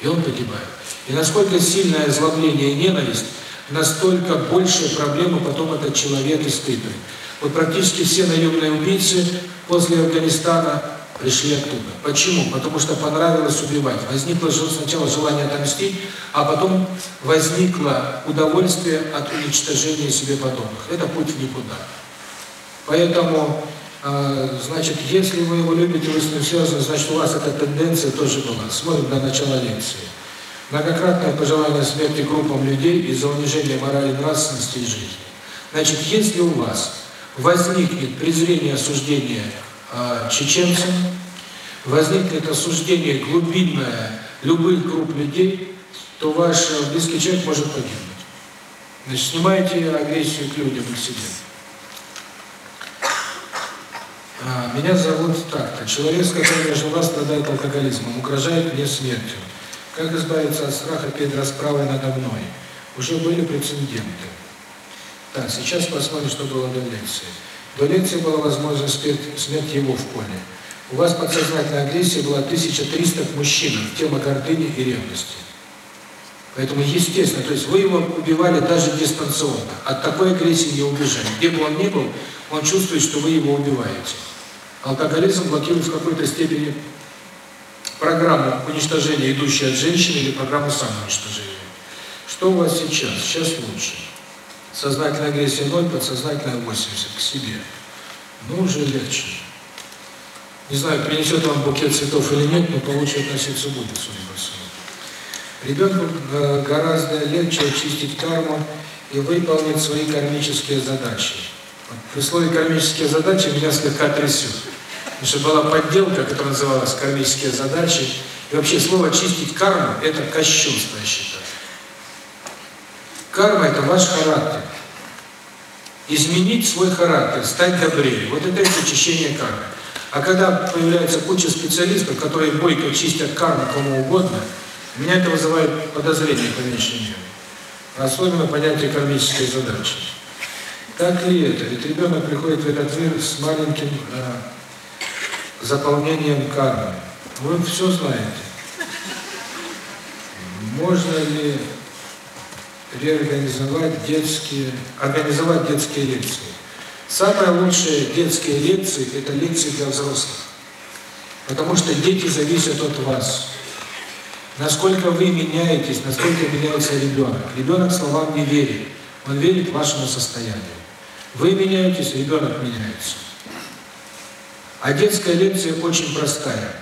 и он погибает. И насколько сильное озлобление и ненависть, настолько большие проблемы потом этот человек испытывает. Вот практически все наемные убийцы после Афганистана пришли оттуда. Почему? Потому что понравилось убивать. Возникло сначала желание отомстить, а потом возникло удовольствие от уничтожения себе подобных. Это путь в никуда. Поэтому, значит, если вы его любите, вы с ним связаны, значит, у вас эта тенденция тоже была. Смотрим до начала лекции. Многократное пожелание смерти группам людей из-за унижения морали, нравственности и жизни. Значит, если у вас возникнет презрение, осуждение э, чеченцам, возникнет осуждение глубинное любых групп людей, то ваш близкий человек может погибнуть. Значит, снимайте агрессию к людям к себе. А, меня зовут так-то. Человек, с которым я жила, страдает алкоголизмом, угрожает мне смертью. Как избавиться от страха перед расправой надо мной? Уже были прецеденты. Так, сейчас посмотрим, что было до лекции. До лекции была возможность смерть его в поле. У вас подсознательная агрессия была 1300 к мужчинам, тема гордыни и ревности. Поэтому, естественно, то есть вы его убивали даже дистанционно. От такой агрессии не убежать. Где бы он ни был, он чувствует, что вы его убиваете. Алкоголизм блокирует в какой-то степени программу уничтожения, идущей от женщины, или программу самоуничтожения. Что у вас сейчас? Сейчас лучше. Сознательная агрессия 0, подсознательная 80 к себе. Ну, уже легче. Не знаю, принесет вам букет цветов или нет, но получше относиться будет, судя по всему. Ребенку э, гораздо легче очистить карму и выполнить свои кармические задачи. При слове «кармические задачи» меня слегка трясет. Потому что была подделка, которая называлась «кармические задачи». И вообще слово «очистить карму» – это кощунство, я считаю. Карма – это ваш характер. Изменить свой характер, стать добрее. Вот это есть очищение кармы. А когда появляется куча специалистов, которые бойко чистят карму кому угодно, меня это вызывает подозрение по меньшей мере. Особенно понятие кармической задачи. Так ли это? Ведь ребенок приходит в этот мир с маленьким э, заполнением кармы. Вы все знаете. Можно ли реорганизовать детские, организовать детские лекции? Самые лучшие детские лекции – это лекции для взрослых. Потому что дети зависят от вас. Насколько вы меняетесь, насколько меняется ребенок. Ребенок словам не верит. Он верит вашему состоянию. Вы меняетесь, ребенок меняется. А детская лекция очень простая.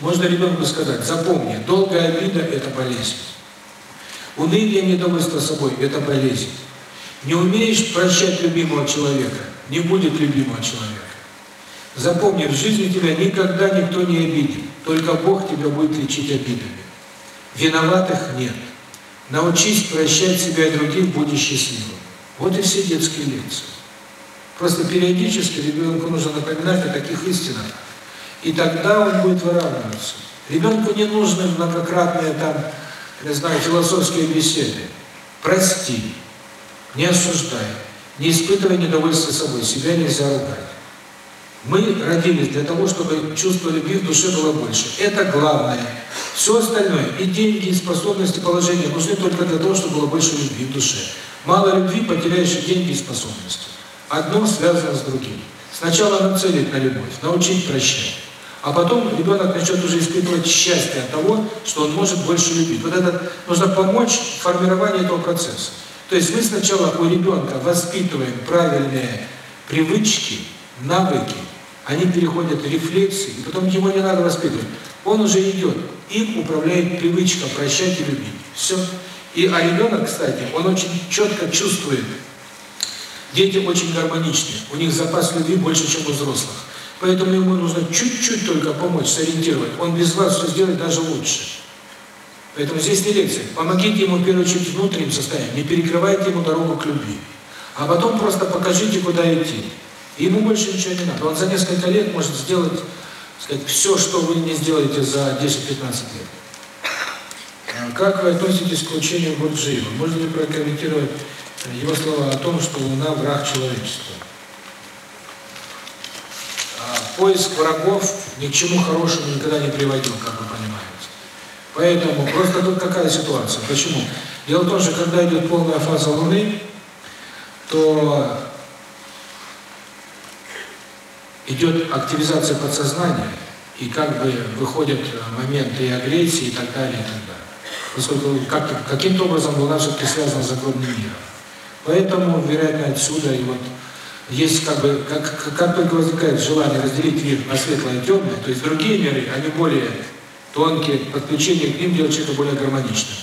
Можно ребенку сказать, запомни, долгая обида – это болезнь. Уныние, недовольство собой – это болезнь. Не умеешь прощать любимого человека, не будет любимого человека. Запомни, в жизни тебя никогда никто не обидит, только Бог тебя будет лечить обидами. Виноватых нет. Научись прощать себя и других, будешь счастливым. Вот и все детские лекции. Просто периодически ребенку нужно напоминать о таких истинах, и тогда он будет выравниваться. Ребенку не нужны многократные там, не знаю, философские беседы. Прости. Не осуждай, не испытывай недовольства собой, себя нельзя ругать. Мы родились для того, чтобы чувство любви в душе было больше. Это главное. Все остальное, и деньги, и способности, положения, нужны только для того, чтобы было больше любви в душе. Мало любви, потеряешь деньги, и способности. Одно связано с другим. Сначала нацелить на любовь, научить прощать. А потом ребенок начнет уже испытывать счастье от того, что он может больше любить. Вот это нужно помочь в формировании этого процесса. То есть мы сначала у ребенка воспитываем правильные привычки, навыки, они переходят в рефлексии, и потом его не надо воспитывать. Он уже идет, им управляет привычка прощать и любить. Все. И, а ребенок, кстати, он очень четко чувствует, дети очень гармоничные, у них запас любви больше, чем у взрослых. Поэтому ему нужно чуть-чуть только помочь, сориентировать. Он без вас все сделает даже лучше. Поэтому здесь не лекция. Помогите ему, в первую очередь, внутренним состоянием, не перекрывайте ему дорогу к любви. А потом просто покажите, куда идти. Ему больше ничего не надо. Он за несколько лет может сделать, сказать, все, что вы не сделаете за 10-15 лет. А как вы относитесь к учению Бурджиева? Можно ли прокомментировать его слова о том, что Луна – враг человечества? А поиск врагов ни к чему хорошему никогда не приводил, как вы понимаете. Поэтому просто тут какая ситуация? Почему? Дело в том, что когда идет полная фаза Луны, то идет активизация подсознания, и как бы выходят моменты и агрессии и так далее, и так далее. Поскольку как каким-то образом была все-таки связана с загробным миром. Поэтому, вероятно, отсюда и вот есть как бы, как, как только возникает желание разделить мир на светлое и темное, то есть другие миры, они более тонкие, подключение к ним делает человека более гармоничным.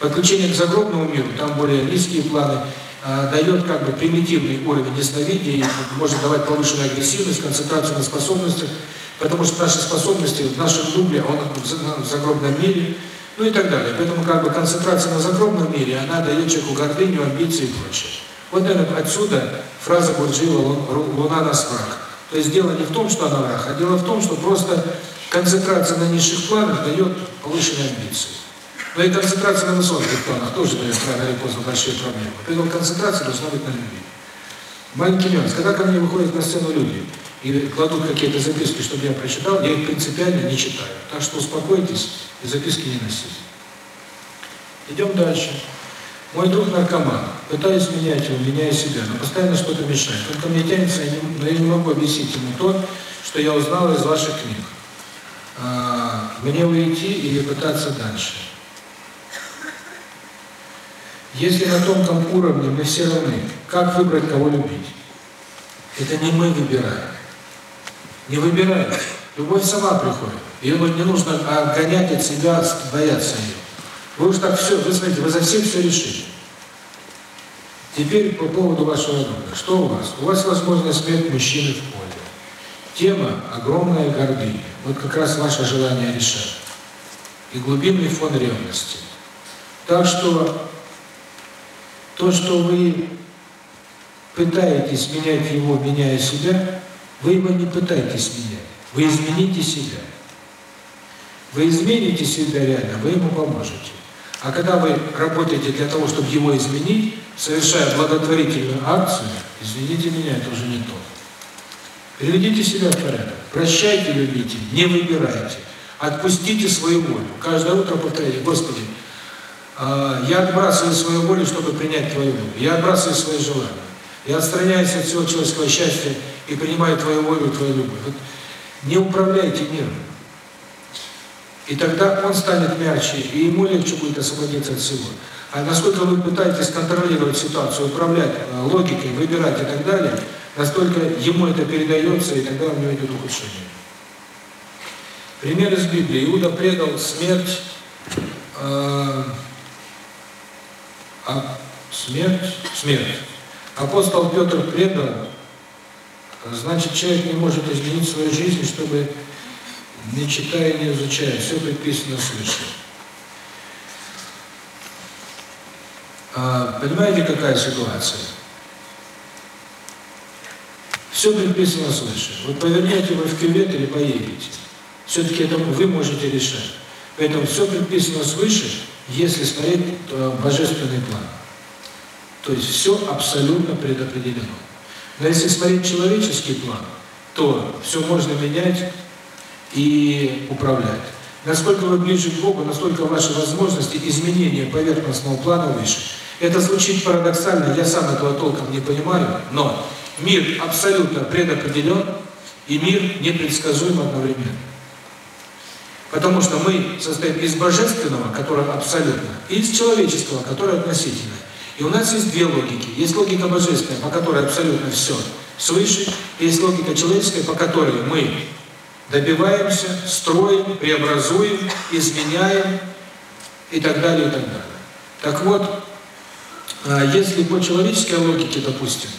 Подключение к загробному миру, там более низкие планы, э, дает как бы примитивный уровень ясновидения, может давать повышенную агрессивность, концентрацию на способностях, потому что наши способности в нашем дубле, он в загробном мире, ну и так далее. Поэтому как бы концентрация на загробном мире, она дает человеку гордыню, амбиции и прочее. Вот это отсюда фраза Бурджиева «Луна нас враг». То есть дело не в том, что она враг, а дело в том, что просто концентрация на низших планах дает повышенные амбиции. Но и концентрация на высоких планах тоже дает рано или поздно большие проблемы. Поэтому концентрация должна быть на любви. Маленький нюанс. Когда ко мне выходят на сцену люди и кладут какие-то записки, чтобы я прочитал, я их принципиально не читаю. Так что успокойтесь и записки не носите. Идем дальше. Мой друг наркоман. Пытаюсь менять его, меняя себя, но постоянно что-то мешает. Он ко мне тянется, но я не могу объяснить ему то, что я узнал из ваших книг. А, мне уйти или пытаться дальше? Если на тонком уровне мы все равны, как выбрать, кого любить? Это не мы выбираем. Не выбираем. Любовь сама приходит. Ее не нужно отгонять от себя, бояться ее. Вы уж так все, вы смотрите, вы за всем все решили. Теперь по поводу вашего друга. Что у вас? У вас возможна смерть мужчины в поле. Тема огромная гордыня. Вот как раз ваше желание решать. И глубинный фон ревности. Так что то, что вы пытаетесь менять его, меняя себя, вы его не пытаетесь менять. Вы измените себя. Вы измените себя реально, вы ему поможете. А когда вы работаете для того, чтобы его изменить, совершая благотворительную акцию, извините меня, это уже не то. Приведите себя в порядок. Прощайте, любите, не выбирайте. Отпустите свою волю. Каждое утро повторяйте, Господи, я отбрасываю свою волю, чтобы принять Твою волю. Я отбрасываю свои желания. Я отстраняюсь от всего человеческого счастья и принимаю Твою волю, Твою любовь. Вот не управляйте миром. И тогда он станет мягче, и ему легче будет освободиться от всего. А насколько вы пытаетесь контролировать ситуацию, управлять э, логикой, выбирать и так далее, настолько ему это передается, и тогда у него идет ухудшение. Пример из Библии. Иуда предал смерть, э, а, смерть, смерть. Апостол Петр предал, значит, человек не может изменить свою жизнь, чтобы не читая, не изучая, все предписано свыше. А, понимаете, какая ситуация? Все предписано свыше. Вот повернете вы в кювет или поедете. Все-таки это вы можете решать. Поэтому все предписано свыше, если смотреть божественный план. То есть все абсолютно предопределено. Но если смотреть человеческий план, то все можно менять и управлять. Насколько вы ближе к Богу, настолько ваши возможности изменения поверхностного плана выше. Это звучит парадоксально, я сам этого толком не понимаю, но мир абсолютно предопределен, и мир непредсказуем одновременно. Потому что мы состоим из божественного, которое абсолютно, и из человеческого, которое относительно. И у нас есть две логики. Есть логика божественная, по которой абсолютно все свыше, есть логика человеческая, по которой мы добиваемся, строим, преобразуем, изменяем и так далее, и так далее. Так вот, а, если по человеческой логике, допустим,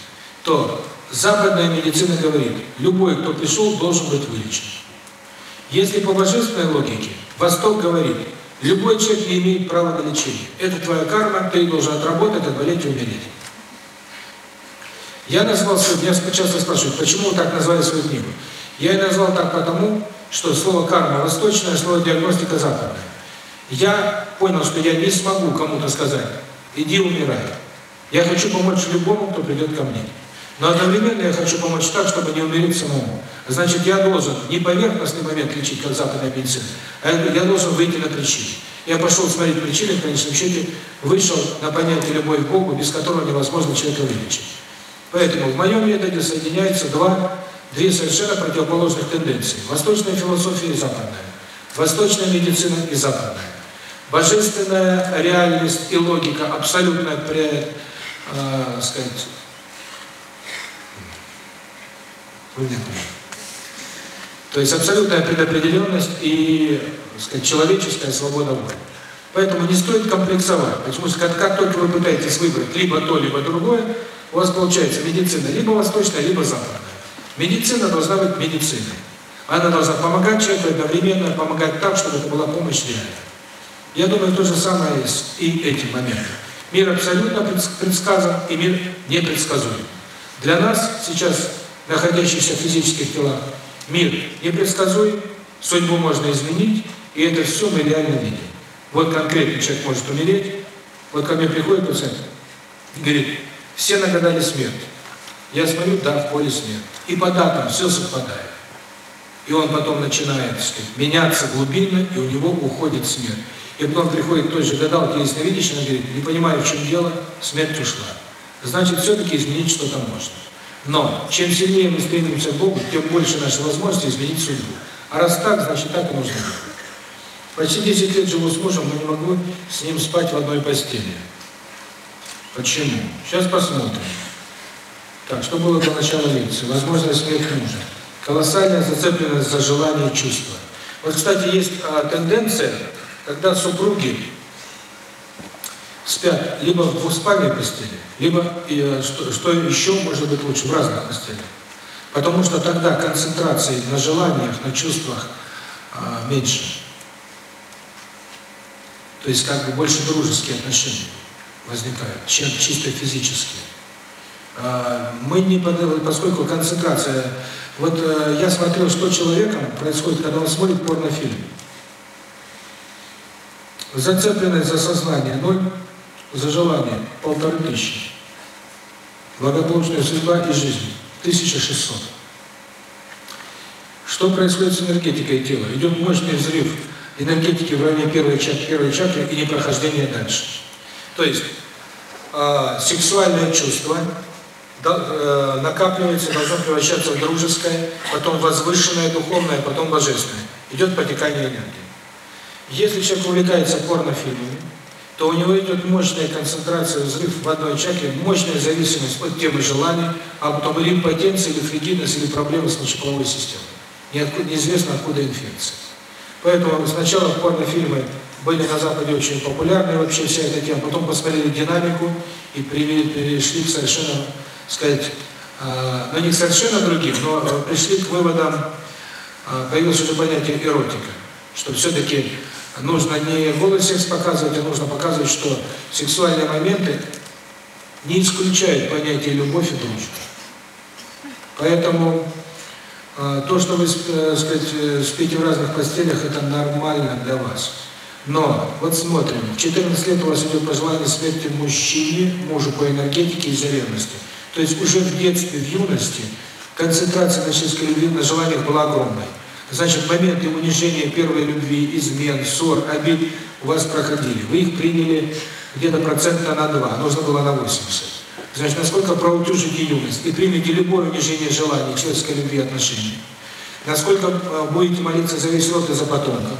то западная медицина говорит, любой, кто пришел, должен быть вылечен. Если по божественной логике, Восток говорит, любой человек не имеет права на лечение. Это твоя карма, ты должен отработать, отболеть и умереть. Я назвал свою, меня часто спрашивают, почему так назвали свою книгу? Я ее назвал так потому, что слово карма восточное, слово диагностика западное. Я понял, что я не смогу кому-то сказать, иди умирай. Я хочу помочь любому, кто придет ко мне. Но одновременно я хочу помочь так, чтобы не умереть самому. Значит, я должен не поверхностный момент лечить, как западная медицина, а я должен выйти на причину. Я пошел смотреть причины, в конечном счете вышел на понятие любовь к Богу, без которого невозможно человека вылечить. Поэтому в моем методе соединяются два две совершенно противоположных тенденции. Восточная философия и западная. Восточная медицина и западная. Божественная реальность и логика абсолютно, э, сказать, меня То есть абсолютная предопределенность и, сказать, человеческая свобода воли. Поэтому не стоит комплексовать. Что как, как только вы пытаетесь выбрать либо то, либо другое, у вас получается медицина либо восточная, либо западная. Медицина должна быть медициной. Она должна помогать человеку одновременно, помогать так, чтобы это была помощь реальная. Я думаю, то же самое и этим моментом. Мир абсолютно предсказан, и мир непредсказуем. Для нас сейчас, находящихся в физических телах, мир непредсказуем, судьбу можно изменить, и это все мы реально видим. Вот конкретный человек может умереть, вот ко мне приходит пациент, говорит, все нагадали смерть. Я смотрю, да, в поле смерть. И по датам все совпадает. И он потом начинает, сказать, меняться глубинно, и у него уходит смерть. И потом приходит той же гадалке ясновидящий, она говорит, не понимаю, в чем дело, смерть ушла. Значит, все-таки изменить что-то можно. Но чем сильнее мы стремимся к Богу, тем больше наши возможности изменить судьбу. А раз так, значит так и нужно. Почти 10 лет живу с мужем, но не могу с ним спать в одной постели. Почему? Сейчас посмотрим. Так, что было до начала лекции? Возможность смерть мужа. Колоссальная зацепленность за желание и чувства. Вот, кстати, есть а, тенденция, когда супруги спят либо в двуспальной постели, либо, э, что, что еще может быть лучше, в разных постелях. Потому что тогда концентрации на желаниях, на чувствах а, меньше. То есть как бы больше дружеские отношения возникают, чем чисто физические. А, мы не, поскольку концентрация... Вот э, я смотрел, что человеком происходит, когда он смотрит порнофильм. Зацепленность за сознание ноль, за желание полторы тысячи. Благополучная судьба и жизнь 1600. Что происходит с энергетикой тела? Идет мощный взрыв энергетики в районе первой чакры, первой чакры и непрохождение дальше. То есть э, сексуальное чувство э, накапливается, должно превращаться в дружеское, потом возвышенное, духовное, потом божественное. Идет потекание энергии. Если человек увлекается порнофильмами, то у него идет мощная концентрация, взрыв в одной чакре, мощная зависимость от темы желания, а потом или импотенция, или фригидность, или проблемы с мочеполовой системой. Неизвестно, откуда инфекция. Поэтому сначала порнофильмы были на Западе очень популярны, вообще вся эта тема, потом посмотрели динамику и перешли к совершенно, сказать, ну не к совершенно другим, но пришли к выводам, появилось уже понятие эротика, что все-таки нужно не голый секс показывать, а нужно показывать, что сексуальные моменты не исключают понятие любовь и дружба. Поэтому а, то, что вы, э, сказать, э, спите в разных постелях, это нормально для вас. Но, вот смотрим, в 14 лет у вас идет пожелание смерти мужчине, мужу по энергетике из-за ревности. То есть уже в детстве, в юности концентрация на человеческой любви, на желаниях была огромной. Значит, моменты унижения первой любви, измен, ссор, обид у вас проходили. Вы их приняли где-то процента на 2, нужно было на 80. Значит, насколько проутюжите юность и примете любое унижение желаний, человеческой любви, отношений. Насколько э, будете молиться за весь род и за потомков.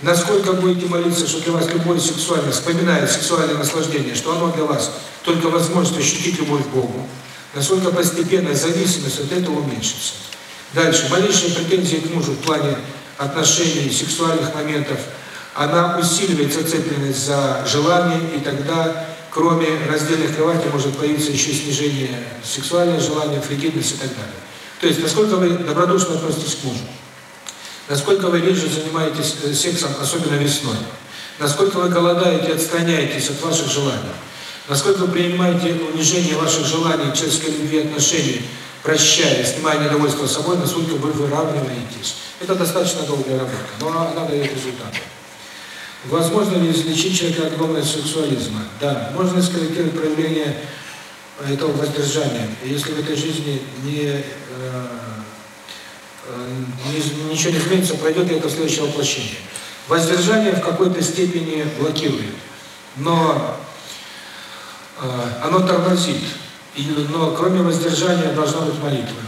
Насколько будете молиться, что для вас любое сексуальное, вспоминая сексуальное наслаждение, что оно для вас только возможность ощутить любовь к Богу. Насколько постепенно зависимость от этого уменьшится. Дальше. Малейшие претензии к мужу в плане отношений, сексуальных моментов, она усиливает зацепленность за желание, и тогда кроме раздельных кроватей может появиться еще снижение сексуального желания, фригидность и так далее. То есть, насколько вы добродушно относитесь к мужу, насколько вы реже занимаетесь э, сексом, особенно весной, насколько вы голодаете, отстраняетесь от ваших желаний, насколько вы принимаете унижение ваших желаний, человеческой любви, отношений, прощая, снимая недовольство собой, насколько вы выравниваетесь. Это достаточно долгая работа, но она дает результаты. Возможно ли излечить человека от огромного сексуализма? Да. Можно скорректировать проявление этого воздержания. Если в этой жизни не, э, не ничего не изменится, пройдет ли это следующее воплощение. Воздержание в какой-то степени блокирует, но э, оно тормозит. И, но кроме воздержания должна быть молитва.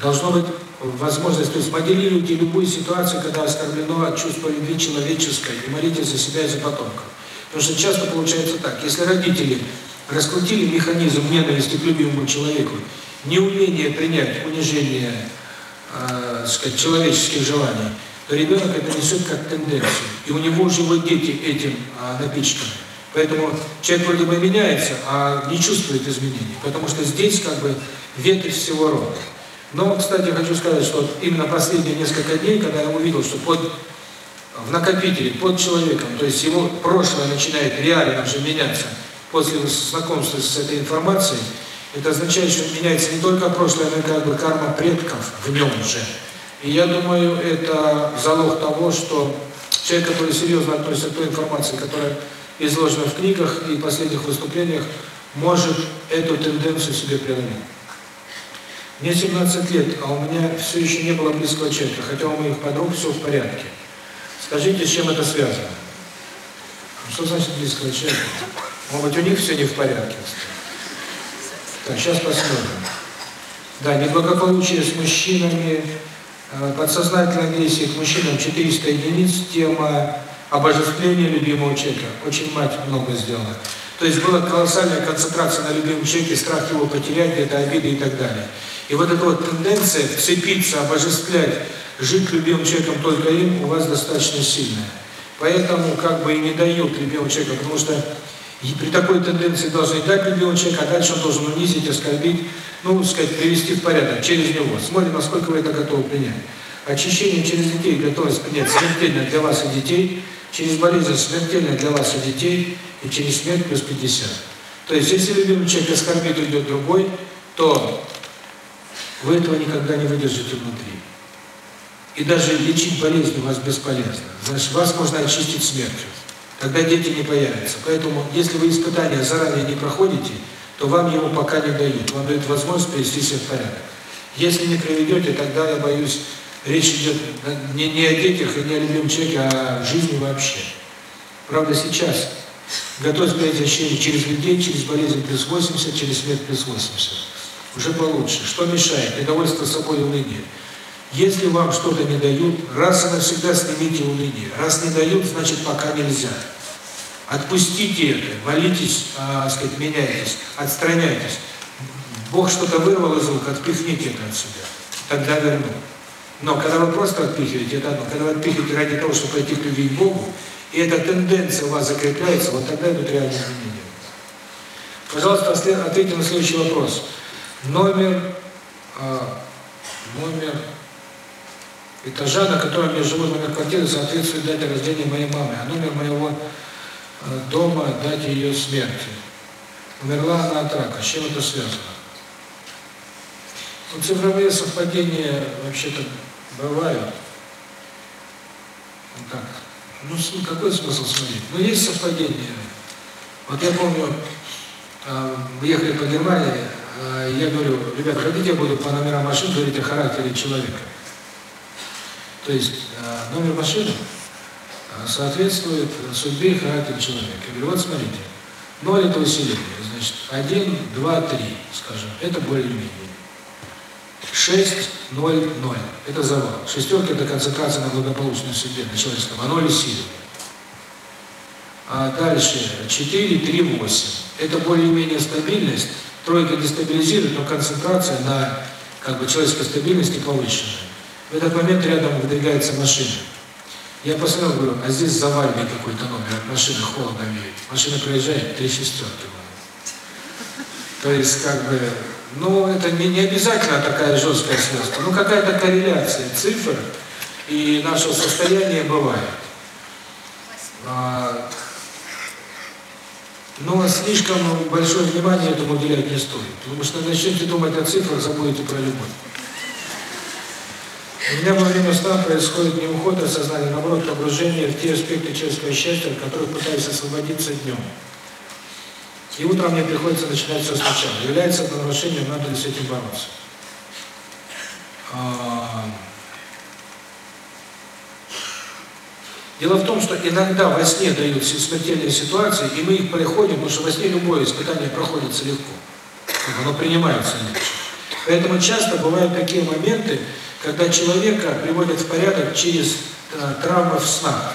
Должно быть возможность, то есть моделируйте любую ситуацию, когда оскорблено чувство любви человеческой, и молитесь за себя и за потомков. Потому что часто получается так, если родители раскрутили механизм ненависти к любимому человеку, неумение принять унижение, э, сказать, человеческих желаний, то ребенок это несет как тенденцию, и у него уже его дети этим э, напичканы. Поэтому человек вроде бы меняется, а не чувствует изменений, потому что здесь как бы ветвь всего рода. Но, кстати, хочу сказать, что именно последние несколько дней, когда я увидел, что под в накопителе, под человеком, то есть его прошлое начинает реально уже меняться после знакомства с этой информацией, это означает, что меняется не только прошлое, но и как бы карма предков в нем же. И я думаю, это залог того, что человек, который серьезно относится к той информации, которая изложена в книгах и последних выступлениях, может эту тенденцию себе преодолеть. Мне 17 лет, а у меня все еще не было близкого человека, хотя у моих подруг все в порядке. Скажите, с чем это связано? Что значит близкого человека? Может у них все не в порядке. Так, сейчас посмотрим. Да, неблагополучие с мужчинами, э, подсознательная агрессия к мужчинам 400 единиц, тема обожествления любимого человека. Очень мать много сделала. То есть была колоссальная концентрация на любимом человеке, страх его потерять, где-то обиды и так далее. И вот эта вот тенденция вцепиться, обожествлять, жить любимым человеком только им у вас достаточно сильная. Поэтому как бы и не дают любимого человека, потому что и при такой тенденции должны дать любимого человека, а дальше он должен унизить, оскорбить, ну, сказать, привести в порядок через него. Смотрим, насколько вы это готовы принять. Очищение через детей готовность принять смертельно для вас и детей, через болезнь смертельно для вас и детей, и через смерть плюс 50. То есть, если любимый человек оскорбит, уйдет другой, то вы этого никогда не выдержите внутри. И даже лечить болезнь у вас бесполезно. Значит, вас можно очистить смертью. Тогда дети не появятся. Поэтому, если вы испытания заранее не проходите, то вам его пока не дают. Вам дают возможность привести себя в порядок. Если не проведете, тогда, я боюсь, речь идет не, не о детях и не о любимом человеке, а о жизни вообще. Правда, сейчас готовность принять ощущение через людей, через болезнь плюс 80, через смерть плюс 80 уже получше. Что мешает? Недовольство собой и уныние. Если вам что-то не дают, раз и навсегда снимите уныние. Раз не дают, значит пока нельзя. Отпустите это, молитесь, а, сказать, меняйтесь, отстраняйтесь. Бог что-то вырвал из рук, отпихните это от себя. Тогда верну. Но когда вы просто отпихиваете, это одно. Когда вы отпихиваете ради того, чтобы пойти к любви к Богу, и эта тенденция у вас закрепляется, вот тогда идут реальные изменения. Пожалуйста, ответьте на следующий вопрос. Номер, а, номер этажа, на котором я живу, номер квартиры, соответствует дате рождения моей мамы, а номер моего а, дома – дате ее смерти. Умерла она от рака. С чем это связано? Ну, цифровые совпадения вообще-то бывают. Вот так. Ну, какой смысл смотреть? Ну, есть совпадения. Вот я помню, мы ехали по Германии, я говорю, ребят, хотите я буду по номерам машин говорить о характере человека? То есть номер машины соответствует судьбе и характеру человека. Я говорю, вот смотрите, 0 это усиление, значит, 1, 2, 3, скажем, это более-менее. 6, 0, 0, это завал. Шестерка – это концентрация на благополучной судьбе, на человеческом, а 0 – усиление. А дальше 4, 3, 8. Это более-менее стабильность, Тройка дестабилизирует, но концентрация на как бы человеческой стабильности повышенная. В этот момент рядом выдвигается машина. Я посмотрел, говорю, а здесь завальный какой-то номер, от машины холодно веет. Машина проезжает, три шестерки. То есть, как бы, ну, это не, не обязательно такая жесткая связка, ну, какая-то корреляция цифр и нашего состояния бывает. А, но слишком большое внимание этому уделять не стоит, потому что начнете думать о цифрах, забудете про любовь. У меня во время сна происходит не уход от сознания, а наоборот, погружение в те аспекты человеческого счастья, от которых пытаюсь освободиться днем. И утром мне приходится начинать все сначала. Является это нарушением, надо ли с этим бороться. А, Дело в том, что иногда во сне дают смертельные ситуации, и мы их проходим, потому что во сне любое испытание проходится легко. Оно принимается легче. Поэтому часто бывают такие моменты, когда человека приводят в порядок через э, травмы в снах,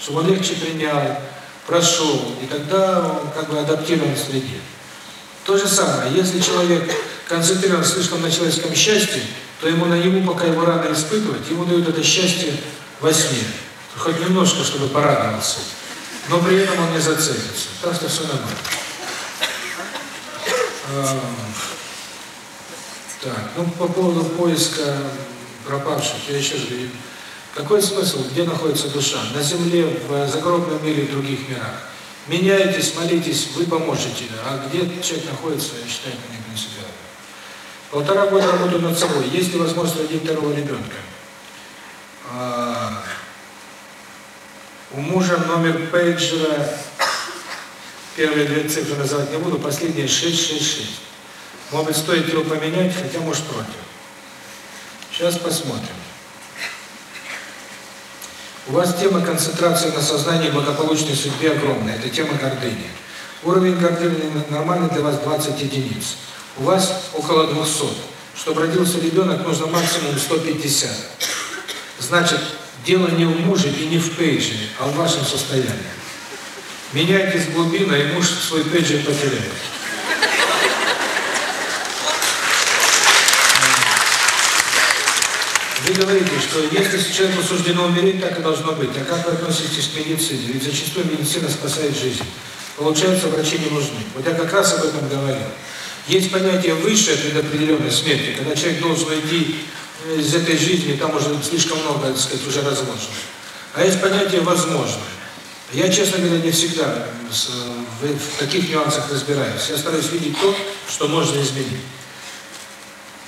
чтобы он легче принял, прошел, и тогда он как бы адаптирован в среде. То же самое, если человек концентрирован слишком на человеческом счастье, то ему на ему, пока его рано испытывать, ему дают это счастье во сне. Хоть немножко, чтобы порадовался. Но при этом он не зацепится. Так что все нормально. Так, ну по поводу поиска пропавших, я еще же какой смысл, где находится душа? На земле, в загробном мире, в других мирах. Меняйтесь, молитесь, вы поможете. А где человек находится, я считаю, это не принципиально. Полтора года работаю над собой. Есть ли возможность родить второго ребенка? А, у мужа номер пейджера, первые две цифры называть не буду, последние 666. Может быть, стоит его поменять, хотя может против. Сейчас посмотрим. У вас тема концентрации на сознании благополучной судьбе огромная. Это тема гордыни. Уровень гордыни нормальный для вас 20 единиц. У вас около 200. Чтобы родился ребенок, нужно максимум 150. Значит, дело не в муже и не в пейджере, а в вашем состоянии. Меняйтесь глубина, и муж свой пейджер потеряет. Вы говорите, что если человеку суждено умереть, так и должно быть. А как вы относитесь к медицине? Ведь зачастую медицина спасает жизнь. Получается, врачи не нужны. Вот я как раз об этом говорил. Есть понятие высшей предопределенной смерти, когда человек должен уйти из этой жизни, там уже слишком много, так сказать, уже разложено. А есть понятие возможное. Я, честно говоря, не всегда в, в таких нюансах разбираюсь. Я стараюсь видеть то, что можно изменить.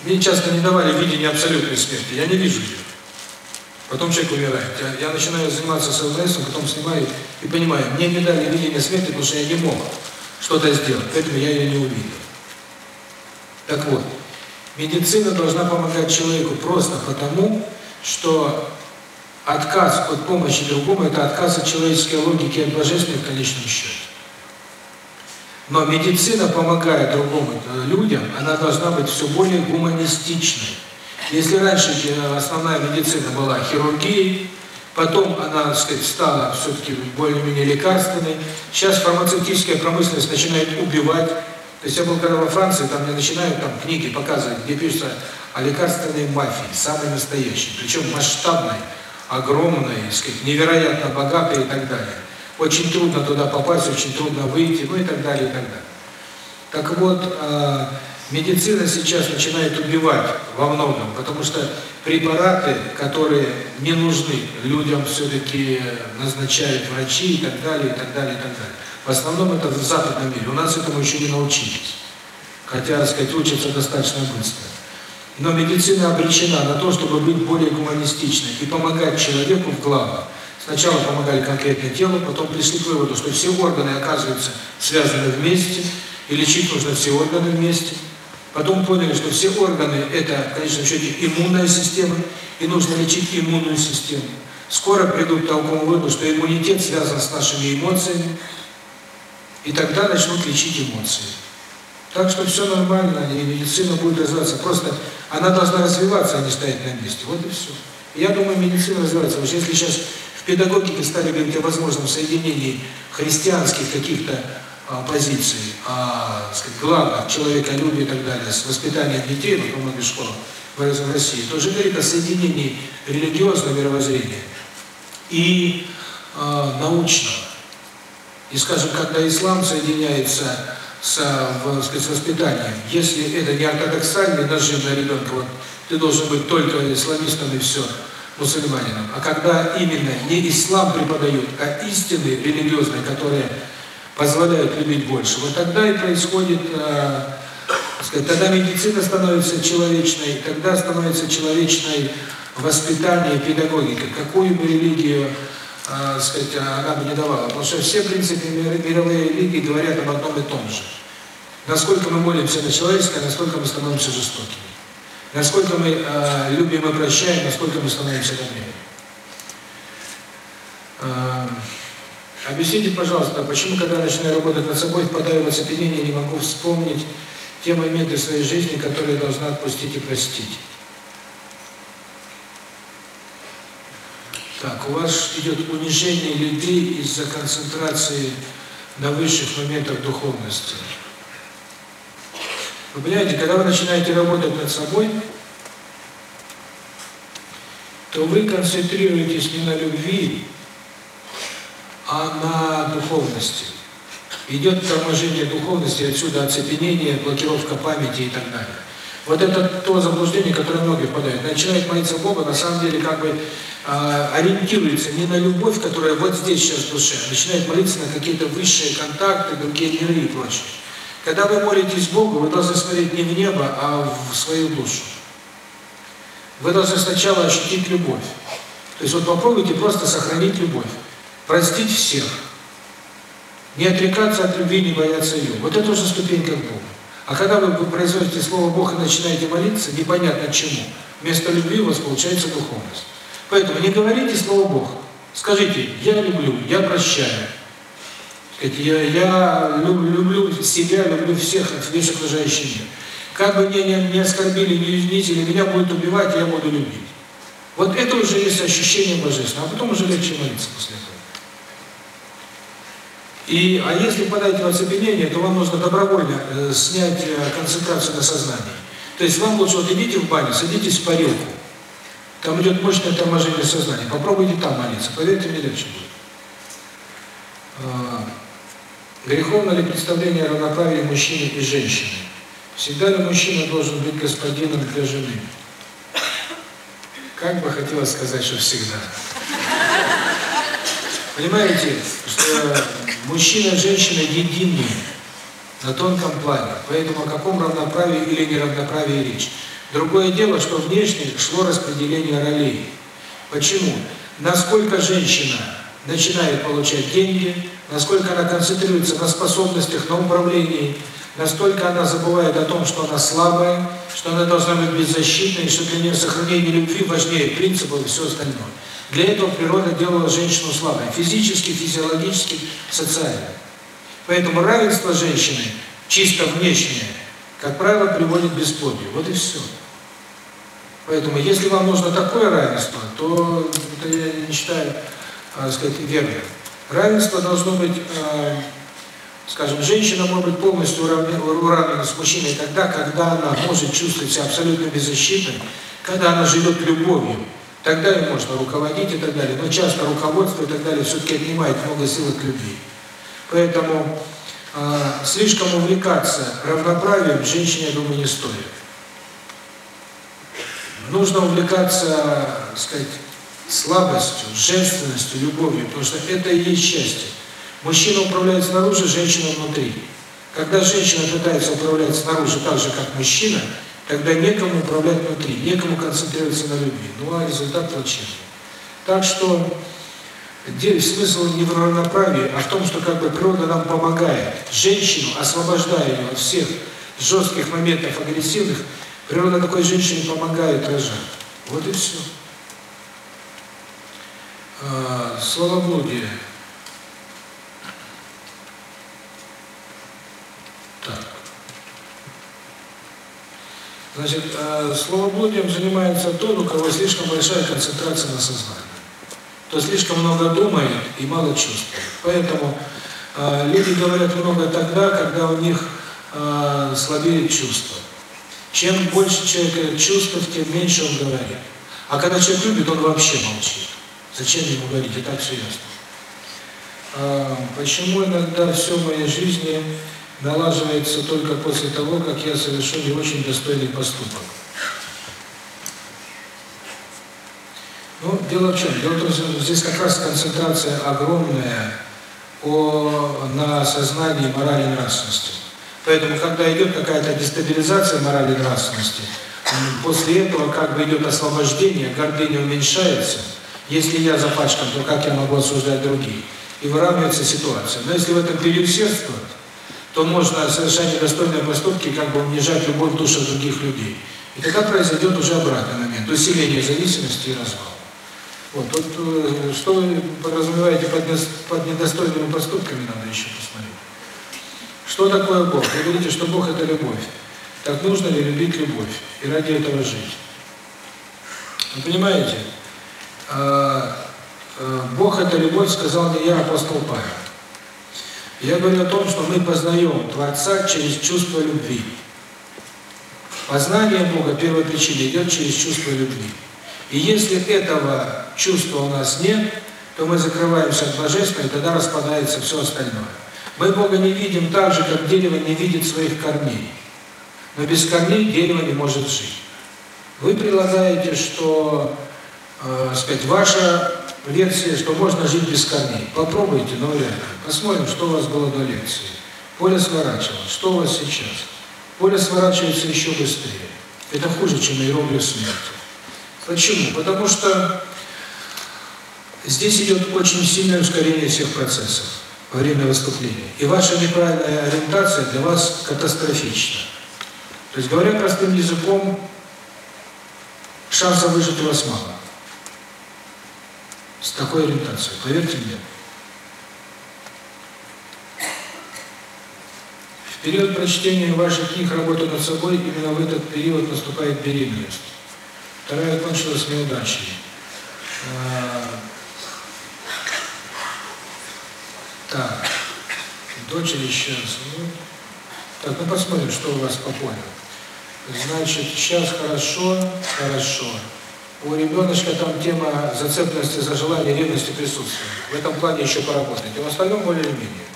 Мне часто не давали видение абсолютной смерти. Я не вижу ее. Потом человек умирает. Я, я начинаю заниматься СЛСом, потом снимаю и понимаю, мне не дали видение смерти, потому что я не мог что-то сделать, поэтому я ее не увидел. Так вот, медицина должна помогать человеку просто потому, что отказ от помощи другому – это отказ от человеческой логики и от божественной в конечном счете. Но медицина, помогая другому э, людям, она должна быть все более гуманистичной. Если раньше э, основная медицина была хирургией, потом она, так сказать, стала все-таки более-менее лекарственной, сейчас фармацевтическая промышленность начинает убивать. То есть я был когда во Франции, там мне начинают там книги показывать, где пишется о лекарственной мафии, самой настоящей, причем масштабной, огромной, так сказать, невероятно богатой и так далее. Очень трудно туда попасть, очень трудно выйти, ну и так далее, и так далее. Так вот, э, медицина сейчас начинает убивать во многом, потому что препараты, которые не нужны людям, все-таки назначают врачи и так далее, и так далее, и так далее. В основном это в западном мире. У нас этому еще не научились. Хотя, так сказать, учатся достаточно быстро. Но медицина обречена на то, чтобы быть более гуманистичной и помогать человеку в главном. Сначала помогали конкретно телу, потом пришли к выводу, что все органы оказываются связаны вместе, и лечить нужно все органы вместе. Потом поняли, что все органы – это, в конечном счете, иммунная система, и нужно лечить иммунную систему. Скоро придут к такому выводу, что иммунитет связан с нашими эмоциями, и тогда начнут лечить эмоции. Так что все нормально, и медицина будет развиваться. Просто она должна развиваться, а не стоять на месте. Вот и все. Я думаю, медицина развивается. Потому что если сейчас в педагогике стали говорить о возможном соединении христианских каких-то а, позиций, а, сказать, главных, человеколюбия и так далее, с воспитанием детей, во многих школах в России, то уже говорит о соединении религиозного мировоззрения и а, научного. И, скажем, когда ислам соединяется с, в, сказать, с воспитанием, если это не ортодоксальный нажим на ребенка, вот, ты должен быть только исламистом и все, мусульманином. А когда именно не ислам преподают, а истины религиозные, которые позволяют любить больше, вот тогда и происходит, э, сказать, тогда медицина становится человечной, тогда становится человечной воспитание, педагогика. Какую бы религию э, сказать, она бы не давала. Потому что все, в принципе, мировые религии говорят об одном и том же. Насколько мы молимся на человеческое, насколько мы становимся жестокими. Насколько мы э, любим и прощаем, насколько мы становимся добрее. Э, объясните, пожалуйста, почему, когда начинаю работать над собой, впадаю в оцепенение, не могу вспомнить те моменты своей жизни, которые должна отпустить и простить. Так, у вас идет унижение людей из-за концентрации на высших моментах духовности. Вы понимаете, когда вы начинаете работать над собой, то вы концентрируетесь не на любви, а на духовности. Идет торможение духовности, отсюда оцепенение, блокировка памяти и так далее. Вот это то заблуждение, которое многие впадают. Начинает молиться Бога, на самом деле как бы э, ориентируется не на любовь, которая вот здесь сейчас в душе, а начинает молиться на какие-то высшие контакты, другие миры и прочее. Когда вы молитесь Богу, вы должны смотреть не в небо, а в свою душу. Вы должны сначала ощутить любовь. То есть вот попробуйте просто сохранить любовь. Простить всех. Не отрекаться от любви, не бояться ее. Вот это уже ступенька к Богу. А когда вы произносите слово Бог и начинаете молиться, непонятно чему, вместо любви у вас получается духовность. Поэтому не говорите слово Бог. Скажите, я люблю, я прощаю. Я, я люблю себя, люблю всех, весь окружающий мир. Как бы меня не, оскорбили, не унизили, меня будут убивать, я буду любить. Вот это уже есть ощущение божественного, а потом уже легче молиться после этого. И, а если подаете в оцепенение, то вам нужно добровольно э, снять э, концентрацию на сознании. То есть вам лучше вот идите в баню, садитесь в парилку. Там идет мощное торможение сознания. Попробуйте там молиться, поверьте мне, легче будет. Греховно ли представление о равноправии мужчины и женщины? Всегда ли мужчина должен быть господином для жены? Как бы хотелось сказать, что всегда. Понимаете, что мужчина и женщина едины на тонком плане, поэтому о каком равноправии или неравноправии речь. Другое дело, что внешне шло распределение ролей. Почему? Насколько женщина начинает получать деньги, насколько она концентрируется на способностях, на управлении, настолько она забывает о том, что она слабая, что она должна быть беззащитной, что для нее сохранение любви важнее принципов и все остальное. Для этого природа делала женщину слабой, физически, физиологически, социально. Поэтому равенство женщины, чисто внешнее, как правило, приводит к бесплодию. Вот и все. Поэтому, если вам нужно такое равенство, то это я не считаю, так сказать, верным. Равенство должно быть, э, скажем, женщина может быть полностью уравнена с мужчиной тогда, когда она может чувствовать себя абсолютно беззащитной, когда она живет любовью, Тогда им можно руководить и так далее. Но часто руководство и так далее все-таки отнимает много сил от любви. Поэтому э, слишком увлекаться равноправием женщине, я думаю, не стоит. Нужно увлекаться, сказать, слабостью, женственностью, любовью, потому что это и есть счастье. Мужчина управляет снаружи, женщина внутри. Когда женщина пытается управлять снаружи так же, как мужчина, Тогда некому управлять внутри, некому концентрироваться на любви. Ну а результат плачевный. Так что смысл не в равноправии, а в том, что как бы природа нам помогает. Женщину, освобождая ее от всех жестких моментов агрессивных, природа такой женщине помогает рожать. Вот и все. А, словоблудие. Значит, э, словоблудием занимается тот, у кого слишком большая концентрация на сознании. То слишком много думает и мало чувствует. Поэтому э, люди говорят много тогда, когда у них э, слабее чувства. Чем больше человек чувств, тем меньше он говорит. А когда человек любит, он вообще молчит. Зачем ему говорить? И так все ясно. А, почему иногда все в моей жизни налаживается только после того, как я совершу не очень достойный поступок. Ну, дело в чем? Дело в том, здесь как раз концентрация огромная о, на сознании морали нравственности. Поэтому, когда идет какая-то дестабилизация морали нравственности, после этого как бы идет освобождение, гордыня уменьшается. Если я запачкан, то как я могу осуждать других? И выравнивается ситуация. Но если в этом переусердствовать, то можно совершать недостойные поступки, как бы унижать любовь души других людей. И тогда произойдет уже обратный момент, усиление зависимости и развал. Вот, вот э, что вы подразумеваете под, под недостойными поступками, надо еще посмотреть. Что такое Бог? Вы говорите, что Бог – это любовь. Так нужно ли любить любовь и ради этого жить? Вы понимаете? А, а, Бог – это любовь, сказал не я, апостол Павел. Я говорю о том, что мы познаем Творца через чувство любви. Познание Бога, первая причина, идет через чувство любви. И если этого чувства у нас нет, то мы закрываемся от Божественного, и тогда распадается все остальное. Мы Бога не видим так же, как дерево не видит своих корней. Но без корней дерево не может жить. Вы предлагаете, что, э, сказать, ваша версия, что можно жить без корней. Попробуйте, но ли. Посмотрим, что у вас было до лекции. Поле сворачивалось. Что у вас сейчас? Поле сворачивается еще быстрее. Это хуже, чем иероглиф смерти. Почему? Потому что здесь идет очень сильное ускорение всех процессов во время выступления. И ваша неправильная ориентация для вас катастрофична. То есть, говоря простым языком, шансов выжить у вас мало. С такой ориентацией, поверьте мне. В период прочтения ваших книг работы над собой, именно в этот период наступает беременность. Вторая кончилась неудачей. А, так, дочери сейчас. Ну, так, ну посмотрим, что у вас по полю. Значит, сейчас хорошо, хорошо. У ребеночка там тема зацепленности за желание, ревности присутствует. В этом плане еще поработать. А в остальном более-менее.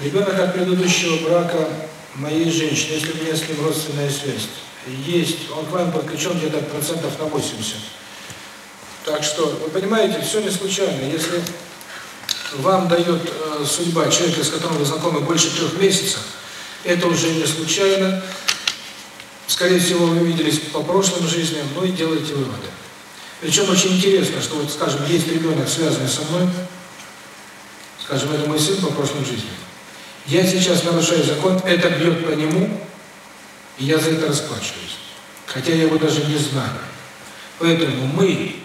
Ребенок от предыдущего брака моей женщины, если у меня с ним родственная связь, есть, он к вам подключен где-то процентов на 80. Так что, вы понимаете, все не случайно. Если вам дает э, судьба человека, с которым вы знакомы больше трех месяцев, это уже не случайно. Скорее всего, вы виделись по прошлым жизням, ну и делаете выводы. Причем очень интересно, что вот, скажем, есть ребенок, связанный со мной, скажем, это мой сын по прошлым жизням. Я сейчас нарушаю закон, это бьет по нему, и я за это расплачиваюсь. Хотя я его даже не знаю. Поэтому мы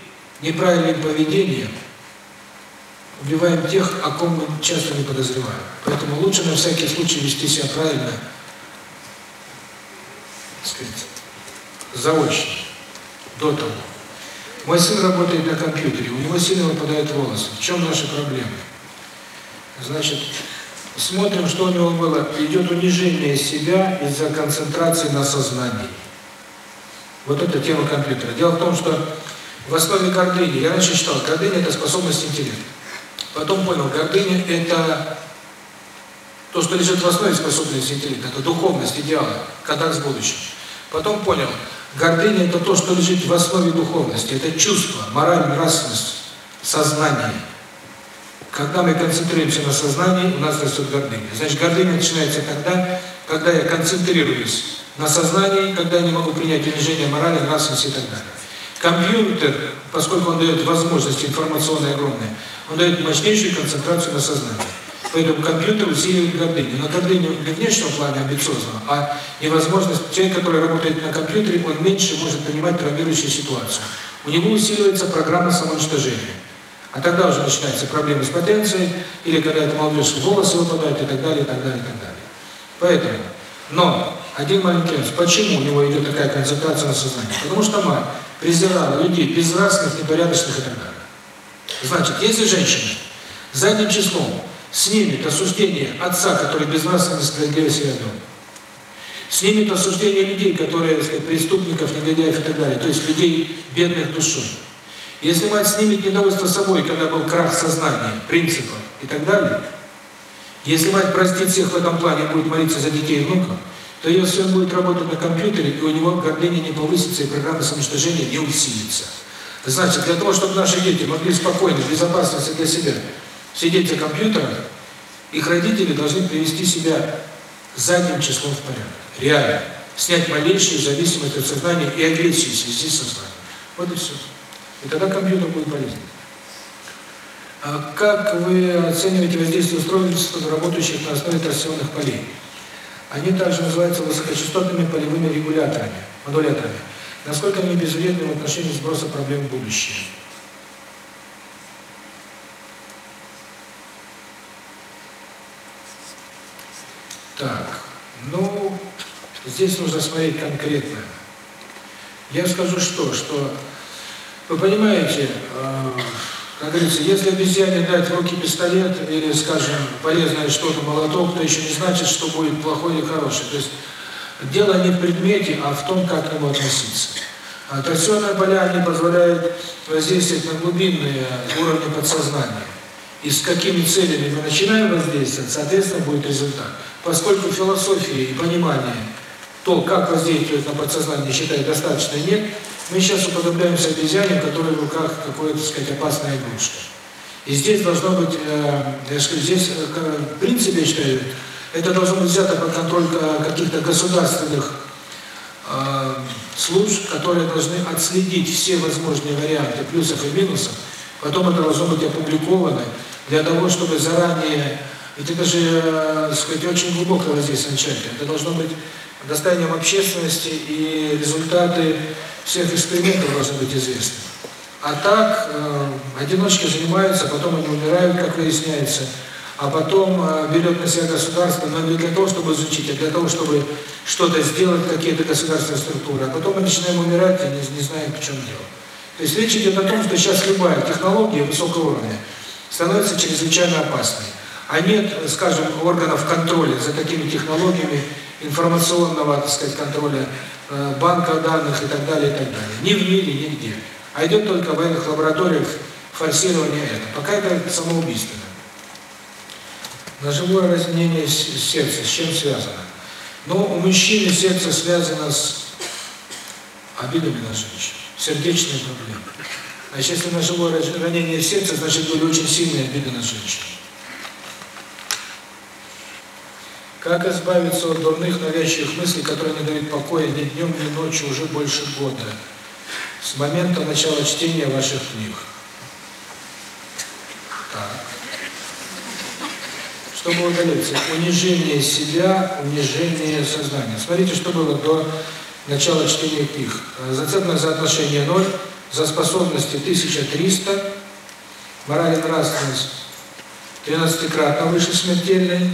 неправильным поведением убиваем тех, о ком мы часто не подозреваем. Поэтому лучше на всякий случай вести себя правильно, сказать, заочно, до того. Мой сын работает на компьютере, у него сильно выпадают волосы. В чем наши проблемы? Значит, смотрим, что у него было. Идет унижение себя из-за концентрации на сознании. Вот это тема компьютера. Дело в том, что в основе гордыни, я раньше считал, гордыня – это способность интеллекта. Потом понял, гордыня – это то, что лежит в основе способности интеллекта, это духовность, идеал, контакт с будущим. Потом понял, гордыня – это то, что лежит в основе духовности, это чувство, мораль, нравственность, сознание. Когда мы концентрируемся на сознании, у нас растет гордыня. Значит, гордыня начинается тогда, когда я концентрируюсь на сознании, когда я не могу принять унижение морали, нравственности и так далее. Компьютер, поскольку он дает возможности информационные огромные, он дает мощнейшую концентрацию на сознании. Поэтому компьютер усиливает гордыню. Но гордыню не внешнего плана амбициозного, а невозможность, человек, который работает на компьютере, он меньше может понимать травмирующую ситуацию. У него усиливается программа самоуничтожения. А тогда уже начинаются проблемы с потенцией, или когда это молодежь, волосы выпадают и так далее, и так далее, и так далее. Поэтому, но, один маленький вопрос, почему у него идет такая концентрация на сознании? Потому что мать презирала людей безнравственных, непорядочных и так далее. Значит, если женщина задним числом снимет осуждение отца, который безнравственно несправедливо себя вел, снимет осуждение людей, которые, так преступников, негодяев и так далее, то есть людей бедных душой. Если мать снимет недовольство собой, когда был крах сознания, принципа и так далее, если мать простит всех в этом плане, будет молиться за детей и внуков, то если он будет работать на компьютере, и у него гордыня не повысится, и программа самоуничтожения не усилится. Значит, для того, чтобы наши дети могли спокойно, в безопасности для себя сидеть за компьютером, их родители должны привести себя задним числом в порядок. Реально. Снять малейшую зависимость от сознания и агрессию в связи с сознанием. Вот и все. И тогда компьютер будет полезен. А как вы оцениваете воздействие устройств, работающих на основе торсионных полей? Они также называются высокочастотными полевыми регуляторами, модуляторами. Насколько они безвредны в отношении сброса проблем в будущее? Так, ну, Здесь нужно смотреть конкретно. Я скажу что, что вы понимаете, э, как говорится, если обезьяне дать в руки пистолет или, скажем, полезное что-то, молоток, то еще не значит, что будет плохой или хороший. То есть дело не в предмете, а в том, как к нему относиться. А торсионные поля, они позволяют воздействовать на глубинные уровни подсознания. И с какими целями мы начинаем воздействовать, соответственно, будет результат. Поскольку философии и понимания, то, как воздействует на подсознание, считает достаточно нет, мы сейчас уподобляемся обезьяне, которая в руках какой-то, так сказать, опасная игрушка. И здесь должно быть, э, я скажу, здесь, э, в принципе, я считаю, это должно быть взято под контроль каких-то государственных э, служб, которые должны отследить все возможные варианты плюсов и минусов, потом это должно быть опубликовано для того, чтобы заранее, ведь это же, э, сказать, очень глубокое воздействие начальника, это должно быть достоянием общественности и результаты всех экспериментов должны быть известны. А так, э, одиночки занимаются, потом они умирают, как выясняется, а потом э, берет на себя государство, но не для того, чтобы изучить, а для того, чтобы что-то сделать, какие-то государственные структуры. А потом мы начинаем умирать и не, не знаем, в чем дело. То есть речь идет о том, что сейчас любая технология высокого уровня становится чрезвычайно опасной. А нет, скажем, органов контроля за такими технологиями, информационного, так сказать, контроля, э, банка данных и так далее, и так далее. Ни в мире, нигде. А идет только в военных лабораториях форсирование это. Пока это самоубийственно. Ножевое ранение сердца, с чем связано? Но у мужчины сердце связано с обидами на женщин, сердечные проблемы. Значит, если ножевое ранение сердца, значит были очень сильные обиды на женщин. Как избавиться от дурных навязчивых мыслей, которые не дают покоя ни днем, ни ночью уже больше года, с момента начала чтения ваших книг? Так. Чтобы удалиться? Унижение себя, унижение сознания. Смотрите, что было до начала чтения книг. Зацепленность за отношения 0, за способности 1300, мораль и нравственность 13-кратно выше смертельной,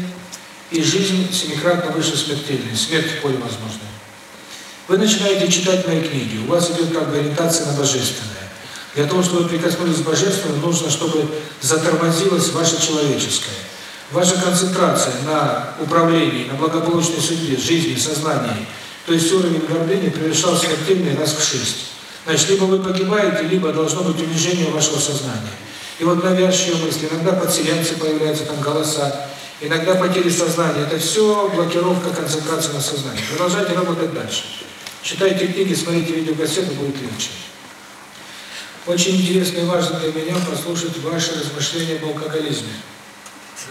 и жизнь семикратно выше смертельной, смерть в поле возможной. Вы начинаете читать мои книги, у вас идет как бы ориентация на божественное. Для того, чтобы прикоснулись к божественному, нужно, чтобы затормозилось ваше человеческое. Ваша концентрация на управлении, на благополучной судьбе, жизни, сознании, то есть уровень гордыни превышал смертельный раз в шесть. Значит, либо вы погибаете, либо должно быть унижение вашего сознания. И вот навязчивые мысли, иногда подселенцы появляются, там голоса, иногда потери сознания. Это все блокировка концентрации на сознании. Продолжайте работать дальше. Читайте книги, смотрите видеокассеты, будет легче. Очень интересно и важно для меня послушать ваши размышления об алкоголизме.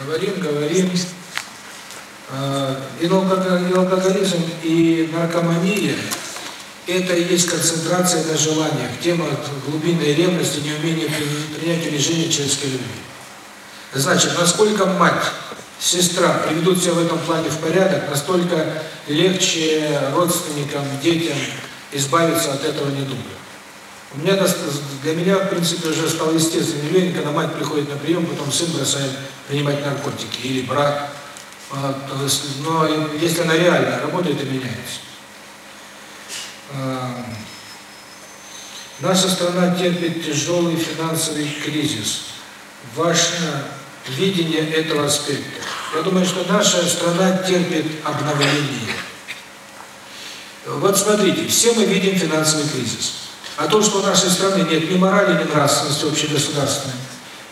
Говорим, говорим. А, и алкоголизм, и наркомания – это и есть концентрация на желаниях, тема глубинной ревности, неумения принять решение человеческой любви. Значит, насколько мать сестра приведут себя в этом плане в порядок, настолько легче родственникам, детям избавиться от этого недуга. У меня для меня, в принципе, уже стало естественным явлением, когда мать приходит на прием, потом сын бросает принимать наркотики, или брат. Но если она реально работает и меняется. А, наша страна терпит тяжелый финансовый кризис. Ваше видение этого аспекта. Я думаю, что наша страна терпит обновление. Вот смотрите, все мы видим финансовый кризис. А то, что в нашей стране нет ни морали, ни нравственности общегосударственной,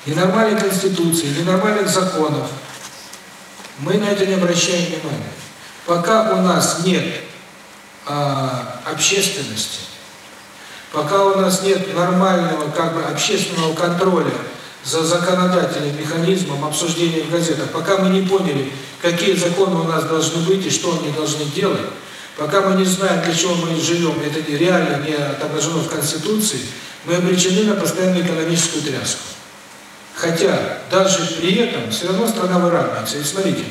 ни нормальной конституции, ни нормальных законов, мы на это не обращаем внимания. Пока у нас нет а, общественности, пока у нас нет нормального как бы общественного контроля за законодательным механизмом обсуждения в газетах, пока мы не поняли, какие законы у нас должны быть и что они должны делать, пока мы не знаем, для чего мы живем, это реально не отображено в Конституции, мы обречены на постоянную экономическую тряску. Хотя даже при этом все равно страна выравнивается. И смотрите,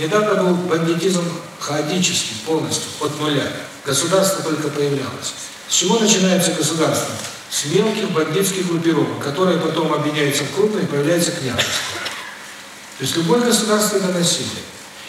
недавно был бандитизм хаотический полностью, от нуля. Государство только появлялось. С чего начинается государство? с мелких бандитских группировок, которые потом объединяются в крупные, появляется княжество. То есть любое государство – это насилие.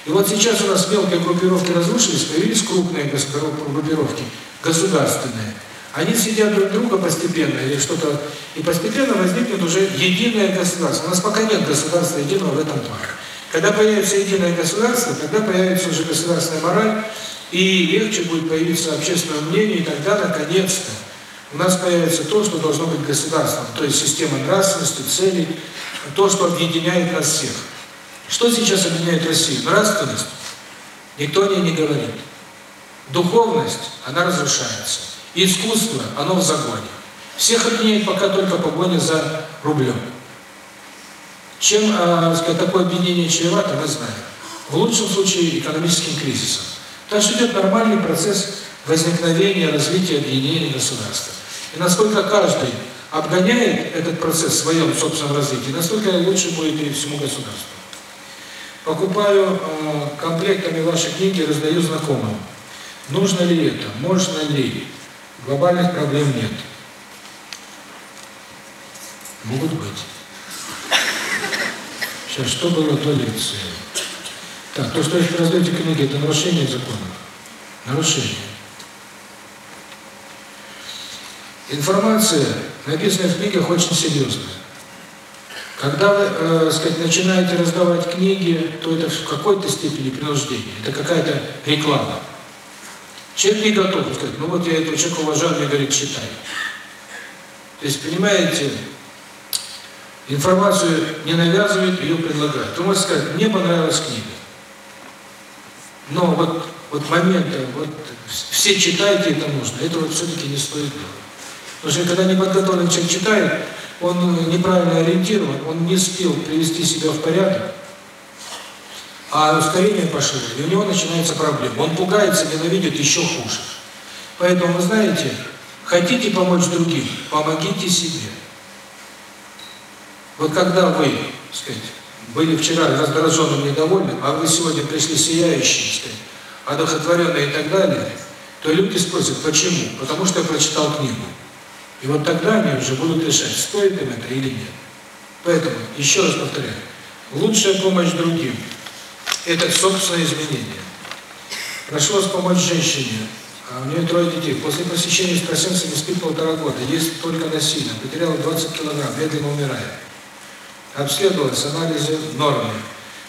И вот сейчас у нас мелкие группировки разрушились, появились крупные группировки, государственные. Они сидят друг друга постепенно или что-то, и постепенно возникнет уже единое государство. У нас пока нет государства единого в этом плане. Когда появится единое государство, тогда появится уже государственная мораль, и легче будет появиться общественное мнение, и тогда, наконец-то, у нас появится то, что должно быть государством, то есть система нравственности, целей, то, что объединяет нас всех. Что сейчас объединяет Россию? Нравственность? Никто о ней не говорит. Духовность, она разрушается. Искусство, оно в загоне. Всех объединяет пока только погоня за рублем. Чем э, такое объединение чревато, мы знаем. В лучшем случае экономическим кризисом. Так что идет нормальный процесс возникновения, развития, объединения государства. И насколько каждый обгоняет этот процесс в своем собственном развитии, настолько лучше будет и всему государству. Покупаю э, комплектами ваши книги, раздаю знакомым. Нужно ли это? Можно ли? Глобальных проблем нет. Могут быть. Сейчас, что было до лекции? Так, то, что вы раздаете книги, это нарушение закона? Нарушение. Информация, написанная в книгах, очень серьезная. Когда вы, э, сказать, начинаете раздавать книги, то это в какой-то степени принуждение, это какая-то реклама. Человек не готов сказать, ну вот я этого человека уважаю, мне говорит, читай. То есть, понимаете, информацию не навязывают, ее предлагают. Вы можете сказать, мне понравилась книга. Но вот, вот момента, вот все читайте, это нужно, это вот все-таки не стоит делать. Потому что когда неподготовленный человек читает, он неправильно ориентирован, он не успел привести себя в порядок, а ускорение пошло, и у него начинается проблема. Он пугается, ненавидит еще хуже. Поэтому, вы знаете, хотите помочь другим, помогите себе. Вот когда вы, сказать, были вчера раздраженным, недовольным, а вы сегодня пришли сияющие, сказать, одухотворенные и так далее, то люди спросят, почему? Потому что я прочитал книгу. И вот тогда они уже будут решать, стоит им это или нет. Поэтому, еще раз повторяю, лучшая помощь другим – это собственное изменение. Прошу вас помочь женщине, а у нее трое детей. После посещения экстрасенса не спит полтора года, ест только насильно, потеряла 20 килограмм, медленно умирает. Обследовалась, анализы нормы.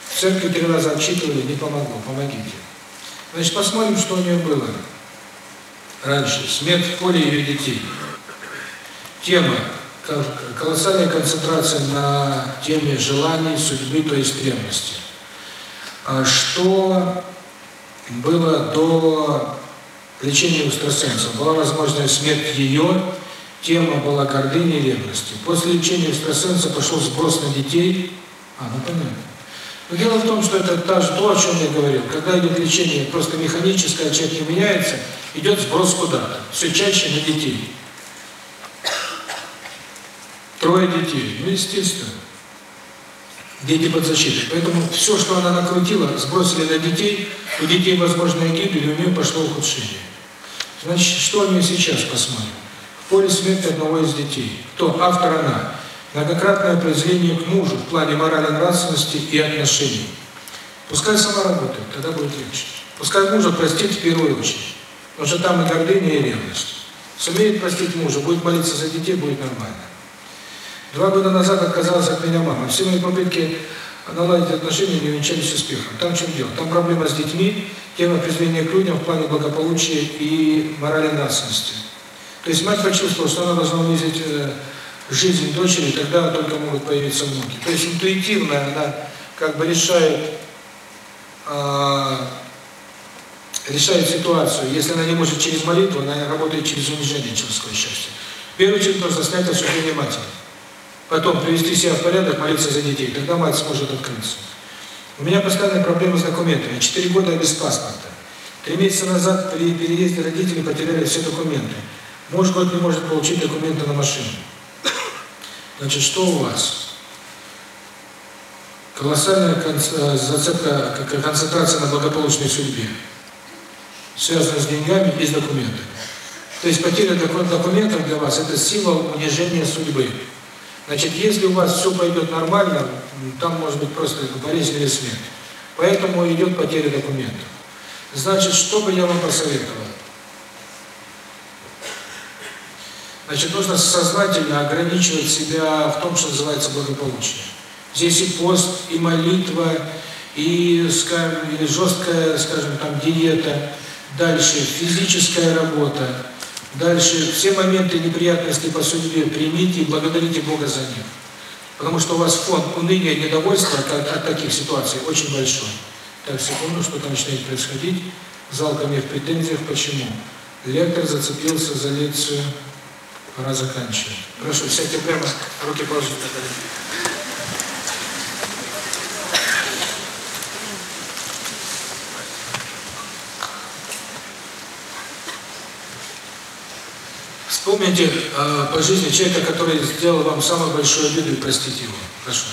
В церкви три раза отчитывали, не помогло, помогите. Значит, посмотрим, что у нее было раньше. Смерть в поле ее детей. Тема. Колоссальная концентрация на теме желаний, судьбы, то есть ревности. А что было до лечения экстрасенсов? Была возможная смерть ее, тема была гордыни и ревности. После лечения экстрасенса пошел сброс на детей. А, ну понятно. Но дело в том, что это та же, то, о чем я говорил. Когда идет лечение просто механическое, человек не меняется, идет сброс куда-то. Все чаще на детей. Трое детей. Ну, естественно. Дети под защитой. Поэтому все, что она накрутила, сбросили на детей, у детей возможная гибель, у нее пошло ухудшение. Значит, что у нее сейчас посмотрим? Поле смерти одного из детей. Кто? Автор она. Многократное презрение к мужу в плане морали, нравственности и отношений. Пускай сама работает, тогда будет легче. Пускай мужа простит в первую очередь. Потому что там и гордыня, и ревность. Сумеет простить мужа, будет молиться за детей, будет нормально. Два года назад отказалась от меня мама. Все мои попытки наладить отношения не увенчались успехом. Там в чем дело? Там проблема с детьми, тема презрения к людям в плане благополучия и морали нравственности. То есть мать почувствовала, что она должна унизить э, жизнь дочери, тогда только могут появиться внуки. То есть интуитивно она как бы решает, э, решает ситуацию. Если она не может через молитву, она работает через унижение человеческого счастья. В первую очередь нужно снять осуждение матери потом привести себя в порядок, молиться за детей, тогда мать сможет открыться. У меня постоянные проблемы с документами. Четыре года без паспорта. Три месяца назад при переезде родители потеряли все документы. Муж год не может получить документы на машину. Значит, что у вас? Колоссальная э, зацепка, концентрация на благополучной судьбе. Связана с деньгами и с документами. То есть потеря документов для вас – это символ унижения судьбы. Значит, если у вас все пойдет нормально, там может быть просто болезнь или смерть. Поэтому идет потеря документов. Значит, что бы я вам посоветовал? Значит, нужно сознательно ограничивать себя в том, что называется благополучие. Здесь и пост, и молитва, и, скажем, или жесткая, скажем, там, диета, дальше физическая работа, дальше все моменты неприятности по судьбе примите и благодарите Бога за них. Потому что у вас фон уныния, недовольства от, от таких ситуаций очень большой. Так, секунду, что-то начинает происходить. Зал ко мне в претензиях. Почему? Лектор зацепился за лекцию Пора заканчивать. Прошу, сядьте прямо, руки положите. Вспомните э, по жизни человека, который сделал вам самую большую обиду и простите его. Прошу.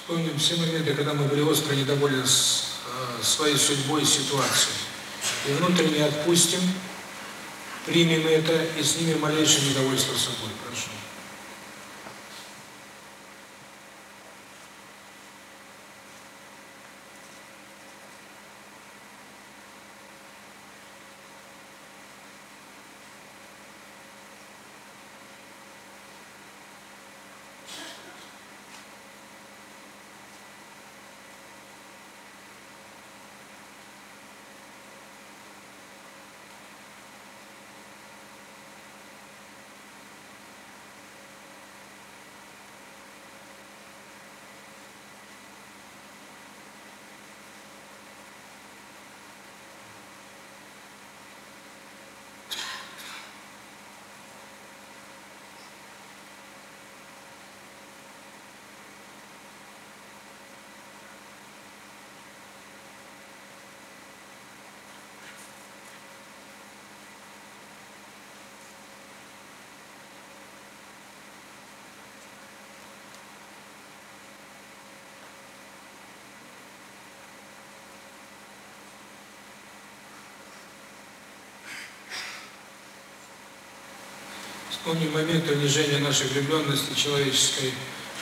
Вспомним все моменты, когда мы были остро недовольны с, э, своей судьбой и ситуацией. И внутренне отпустим, примем это и снимем малейшее недовольство собой. Прошу. Вспомним момент унижения нашей влюбленности человеческой,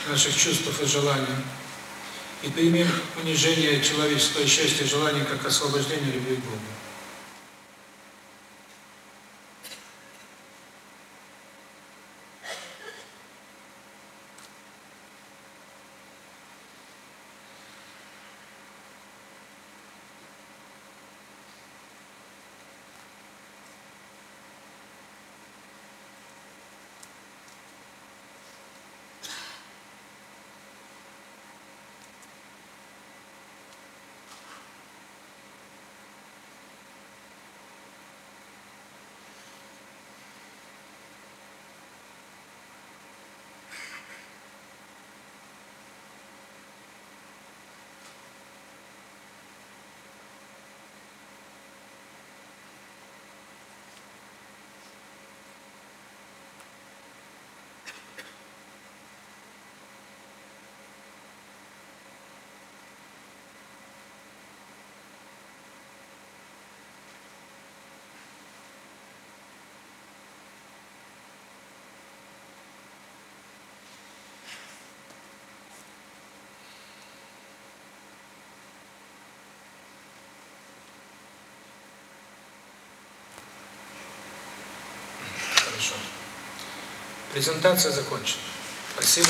наших чувств и желаний. И примем унижение человеческого счастья и желаний как освобождение любви к Богу. Презентация закончена. Спасибо.